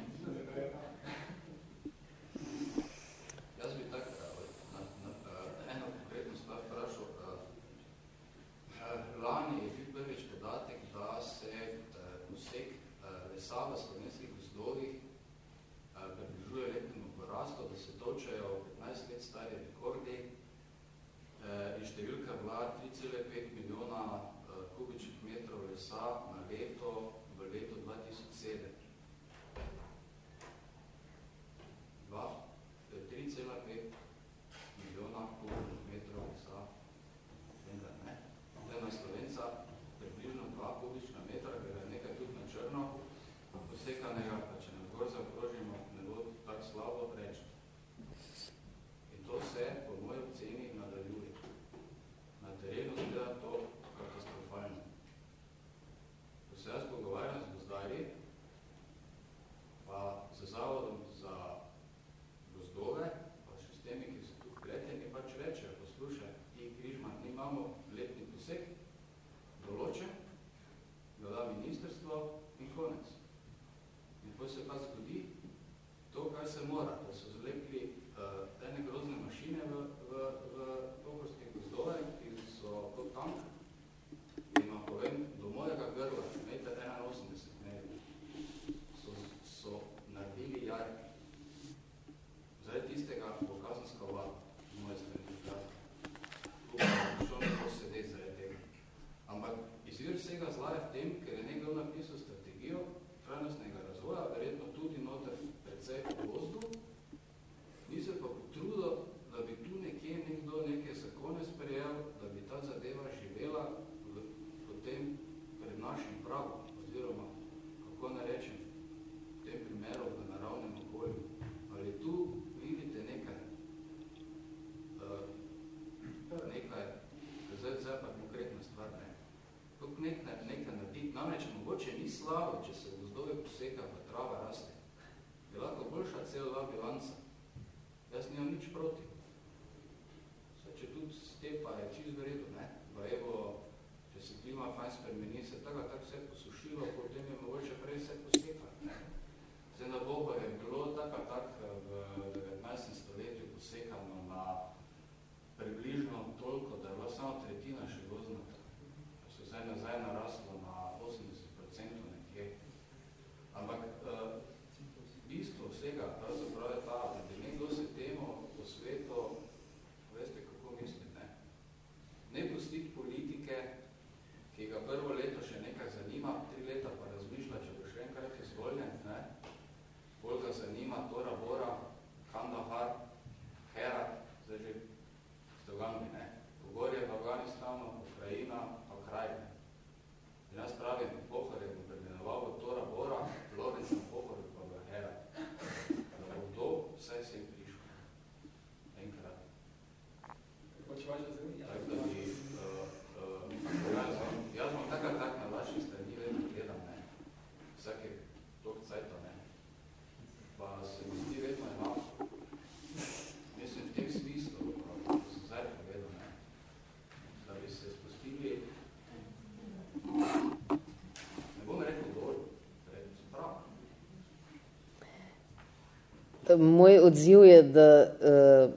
B: Moj odziv je, da uh,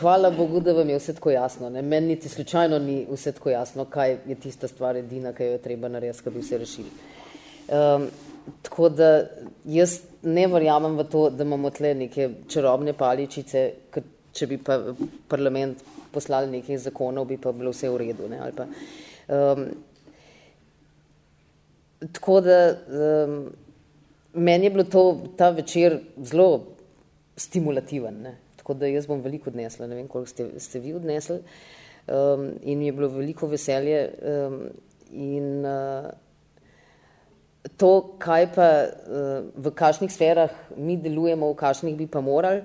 B: hvala Bogu, da vam je vse tako jasno. Ne? Meni niti slučajno ni vse tako jasno, kaj je tista stvar edina, ki jo je treba narediti, da bi vse rešili. Um, tako da jaz ne verjamem v to, da imamo tle neke čarobne paličice, ker če bi pa parlament poslali nekaj zakonov, bi pa bilo vse v redu. Ne? Ali pa, um, tako da um, meni je bilo to, ta večer zelo stimulativen. Ne? Tako da jaz bom veliko odnesla, ne vem, koliko ste, ste vi odnesli. Um, in mi je bilo veliko veselje. Um, in uh, to, kaj pa uh, v kakšnih sferah mi delujemo, v kakšnih bi pa morali,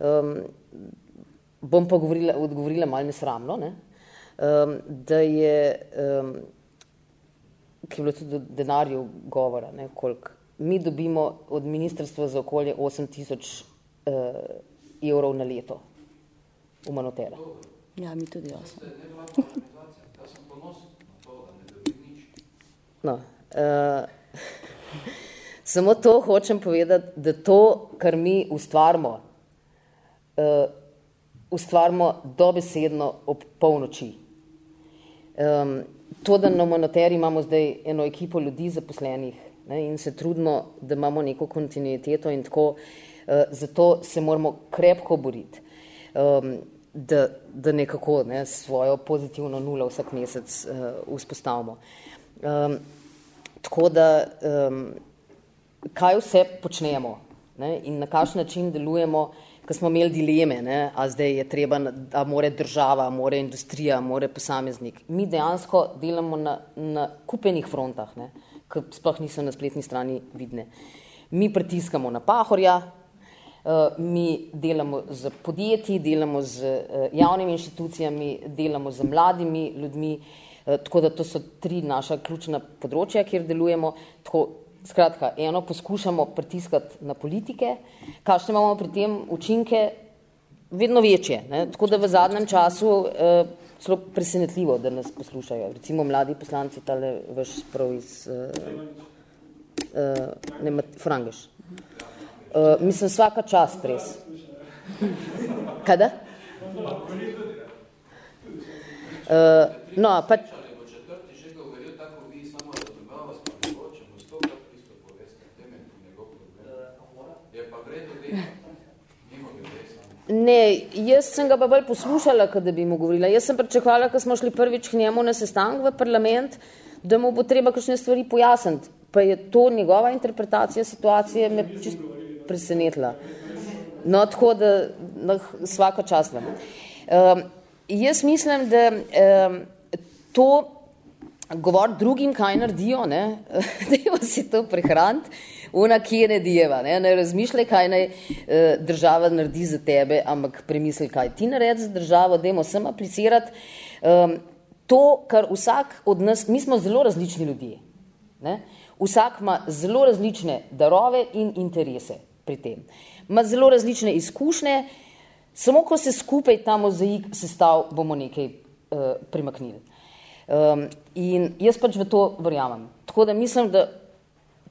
B: um, bom pa govorila, odgovorila malo nesramno, ne? um, da je, um, ki je bilo tudi denarju govora, ne, koliko mi dobimo od Ministrstva za okolje 8 tisoč uh, evrov na leto v Manotera.
C: Ja, mi tudi 8.
B: No, uh, samo to hočem povedati, da to, kar mi ustvarimo, uh, ustvarimo dobesedno ob polnoči. Um, to, da na monoteri imamo zdaj eno ekipo ljudi zaposlenih ne, in se trudimo, da imamo neko kontinuiteto in tako, uh, zato se moramo krepko boriti, um, da, da nekako ne, svojo pozitivno nulo vsak mesec uh, vzpostavimo. Um, tako da, um, kaj vse počnemo ne, in na kakšen način delujemo, ko smo imeli dileme, ne, a zdaj je treba, a more država, more industrija, more posameznik. Mi dejansko delamo na, na kupenih frontah, ne, ki sploh niso na spletni strani vidne. Mi pritiskamo na pahorja, mi delamo z podjetji, delamo z uh, javnimi inštitucijami, delamo z mladimi ljudmi, uh, tako da to so tri naša ključna področja, kjer delujemo. Tako, Skratka, eno poskušamo pritiskati na politike, kakšne imamo pri tem učinke, vedno večje. Ne? Tako da v zadnjem času eh, celo presenetljivo, da nas poslušajo. Recimo mladi poslanci, tale vaš prav iz eh, eh, ne, Frangeš. Uh, mislim, vsaka čast res. Kaj da? Uh, no, pa... Ne, jaz sem ga pa bolj poslušala, kad bi mu govorila. Jaz sem pričakovala, ko smo šli prvič k njemu na sestank v parlament, da mu bo treba kakšne stvari pojasniti. Pa je to njegova interpretacija situacije me čist presenetila. No, tako da no, svaka čast vam. Um, jaz mislim, da um, to govor drugim, kaj naredijo, ne, da si to prehraniti, ona Kennedyjeva, ne, ne razmišljaj, kaj naj eh, država naredi za tebe, ampak premisli, kaj ti naredi za državo, dajmo sem aplicirati. Um, to, kar vsak od nas, mi smo zelo različni ljudje, ne, vsak ima zelo različne darove in interese pri tem. Ima zelo različne izkušnje, samo ko se skupaj ta mozaik sestav, bomo nekaj uh, premaknili. Um, in jaz pač v to verjamem. Tako da mislim, da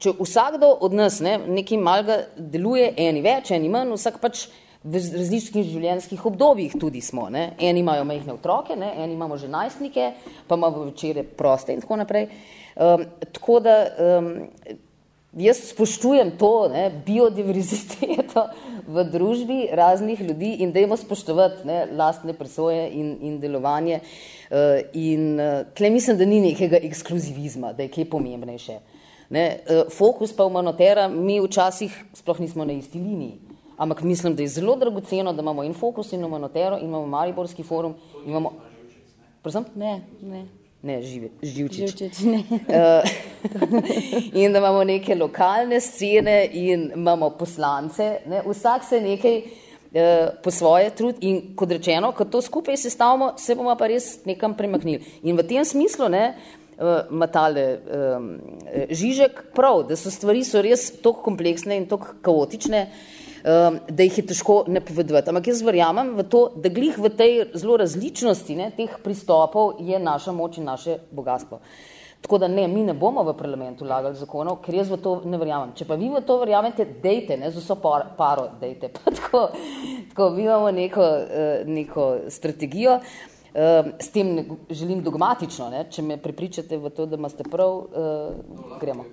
B: če vsakdo od nas ne, nekaj malega deluje, eni več, eni manj, vsak pač v različnih življenjskih obdobjih tudi smo. Ne. Eni imajo majhne otroke, ne, eni imamo že najstnike, pa imamo večere proste in tako naprej. Um, tako da um, jaz spoštujem to ne, biodiverziteto v družbi raznih ljudi in dajmo spoštovati ne, lastne presoje in, in delovanje. Uh, in uh, tle mislim, da ni nekega ekskluzivizma, da je kaj pomembnejše. Ne, uh, fokus pa v Manotera, mi včasih sploh nismo na isti liniji. Ampak mislim, da je zelo dragoceno, da imamo in fokus in v Manotero in imamo Mariborski forum. Imamo... Prosim?
C: Ne, ne.
B: Ne, živi, živčič.
C: Živčič, ne.
B: Uh, in da imamo neke lokalne scene in imamo poslance. Ne. Vsak se nekaj uh, po svoje trud in kot rečeno, ko to skupaj sestavimo, se bomo pa res nekam premaknili. In v tem smislu, ne, uh, ima tale um, Žižek prav, da so stvari so res tako kompleksne in tako kaotične, da jih je težko napovedovati. Ampak jaz verjamem v to, da glih v tej zelo različnosti ne, teh pristopov je naša moč in naše bogatstvo. Tako da ne, mi ne bomo v parlamentu lagali zakonov, ker jaz v to ne verjamem. Če pa vi v to verjamete, dejte, ne, z vso par, paro dejte. Pa tako, tako, mi imamo neko, uh, neko strategijo. S tem želim dogmatično, ne, če me prepričate v to, da imate prav, no, gremo.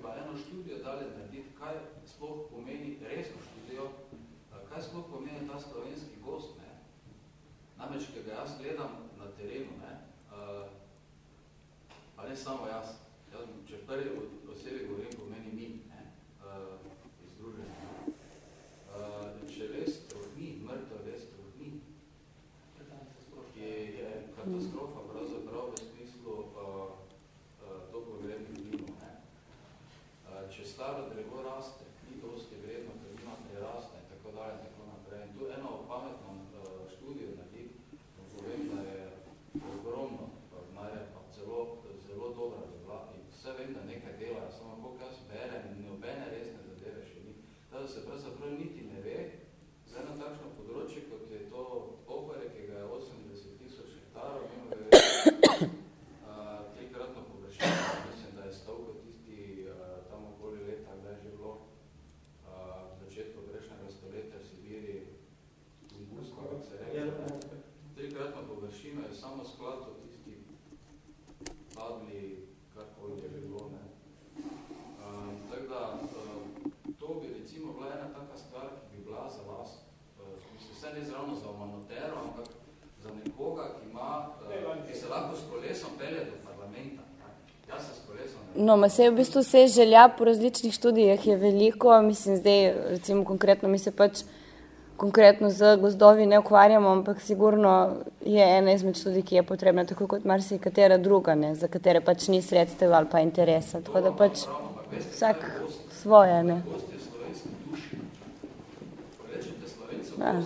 B: Pa
J: samo jaz. jaz če v prvi osebi govorim, pomeni mi, ne, uh, izdruženi. Uh, če les trohni, mrtev les trohni, je, je katastrofa pravzaprav v smislu uh, uh, to pogrebnih vinov. Ne. Uh, če staro drevo raste, ni dosti vredno, ker ima preraste in tako dalje in tako naprej. In tu eno pametno uh, študijo naredi, povem, da je ogromno dobra bila in vse vem, da nekaj delajo, samo koliko jaz berem in nobene resne zadeve še ni. Da se pravzaprav niti ne ve za eno takšno področje, kot je to opere, ki ga je 80 tisoč hektarov, mimo ga trikratno površino, mislim, da je stavko tisti a, tam okoli leta, da je že bilo a, v začetku prejšnjega stoletja v Sibiri, Tungusko, kako se reče, trikratno površino je samo sklad od padli, karkoli je bilo. Ne. Um, tako da, um, to bi recimo bila ena taka stvar, ki bi bila za vas, uh, mislim, vse ne zravno za omanotero, ampak za nekoga, ki ima, uh, ki se lahko s kolesom pelje do parlamenta. Jaz se s
C: No, ma se v bistvu vse želja po različnih študijah je veliko, mislim, zdaj, recimo konkretno, mi se pač konkretno z gozdovi ne ukvarjamo, ampak sigurno je ena izmed študij, ki je potrebna, tako kot marsi katera druga, ne, za katere pač ni sredstev ali pa interesa. Tako da pač vsak svoje. Ne.
B: Ja.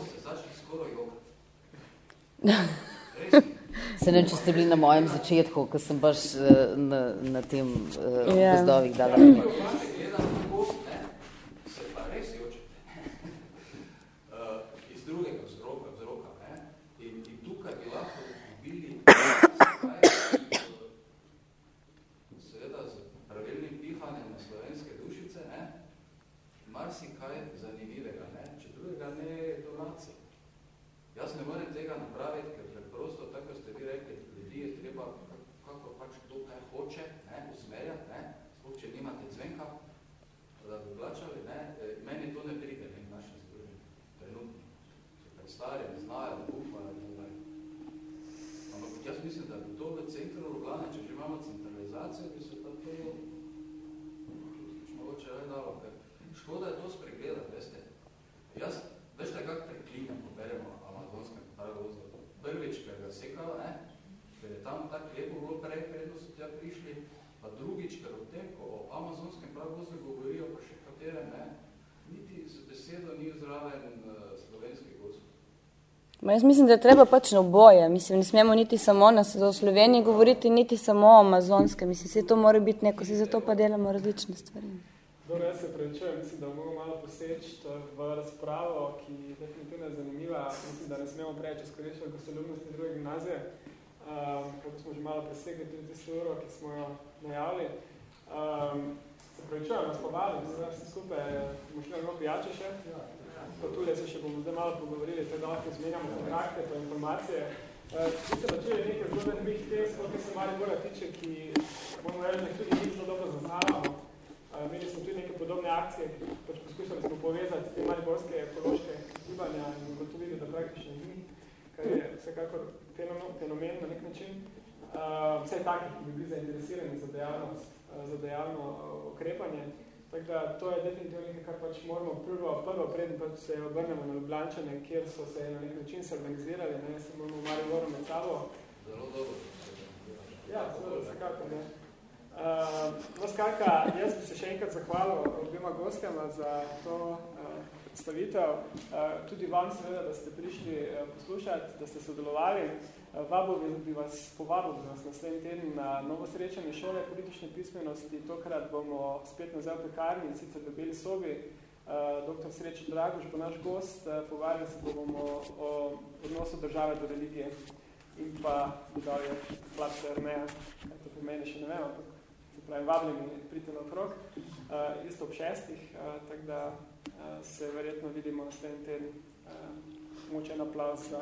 B: Se ne, če ste bili na mojem začetku, ko sem baš uh, na, na tem uh, yeah. gozdovih dala.
J: Jaz ne morem tega napraviti, ker preprosto, tako ste vi rekli, ljudi je treba, kako pač kdo kaj hoče, ne, usmerjati, ne, sploh če nimate zvenka, da bi plačali, ne, e, meni to ne pride, ne, našem združenju, trenutno. Se predstavlja, ne znajo, ne upajo, ne znajo. Ampak jaz mislim, da bi to v centru Ljubljana, če že imamo centralizacijo, bi se pa to mogoče le dalo, ker škoda je to spregledati, veste. Jaz, veste, kako preklinjam, poberemo prvič, ker ga sekalo, ne, ker je tam tak lepo bilo prej, predno so tja prišli, pa drugič, ker o tem, ko o pravgozdu govorijo, pa še katere, ne, niti z besedo ni zraven uh, slovenski gost.
C: Ma jaz mislim, da je treba pač na oboje. Mislim, ne smemo niti samo na Sloveniji govoriti, niti samo o amazonske. Mislim, se to mora biti neko, se zato pa delamo različne stvari.
A: Dobro, jaz se prevečujem, mislim, da bomo malo poseči v razpravo, ki je definitivno zanimiva. Mislim, da ne smemo preveč izkoriščati gostoljubnosti druge gimnazije. Um, kako smo že malo presegli tudi tisto uro, ki smo jo najavili. Um, se prevečujem, nas povali, mislim, da vse skupaj šli na pijače še. Pa tudi se še bomo zdaj malo pogovorili, te lahko izmenjamo kontakte, pa informacije. Mislim, da tudi nekaj zelo zanimih test, ki se mali bolj tiče, ki bomo reči, da tudi mi zelo dobro zaznavamo. Imeli smo tudi neke podobne akcije, pač poskušali smo povezati te mariborske ekološke gibanja in ugotovili, da praktično ni, kar je vsekakor fenomen na nek način. Uh, vse takih, ki bi bili zainteresirani za dejavnost, za dejavno uh, ukrepanje. Tako da to je definitivno nekaj, kar pač moramo prvo, prvo predn pač se obrnemo na Ljubljančane, kjer so se na nek način se organizirali, ne, se moramo v Mariboru med sabo.
J: Zelo dobro.
A: Ja, zelo, vsekakor, ne. Uh, no, skratka, jaz bi se še enkrat zahvalil obima gostjama za to uh, stavitev. Uh, tudi vam seveda, da ste prišli uh, poslušati, da ste sodelovali. Vabo bi, vas povabil bi vas naslednji teden na novo srečanje šole politične pismenosti. Tokrat bomo spet nazaj v pekarni in sicer v Beli sobi. Uh, dr. Srečo Dragoš bo naš gost, uh, povarjali se bomo o odnosu države do religije in pa dodal je Platce Arneja, kaj to pomeni še ne vem, ampak se pravi, vabljeni priti na okrog, uh, isto ob šestih, uh, tako da uh, se verjetno vidimo naslednji teden. Uh, močen aplauz za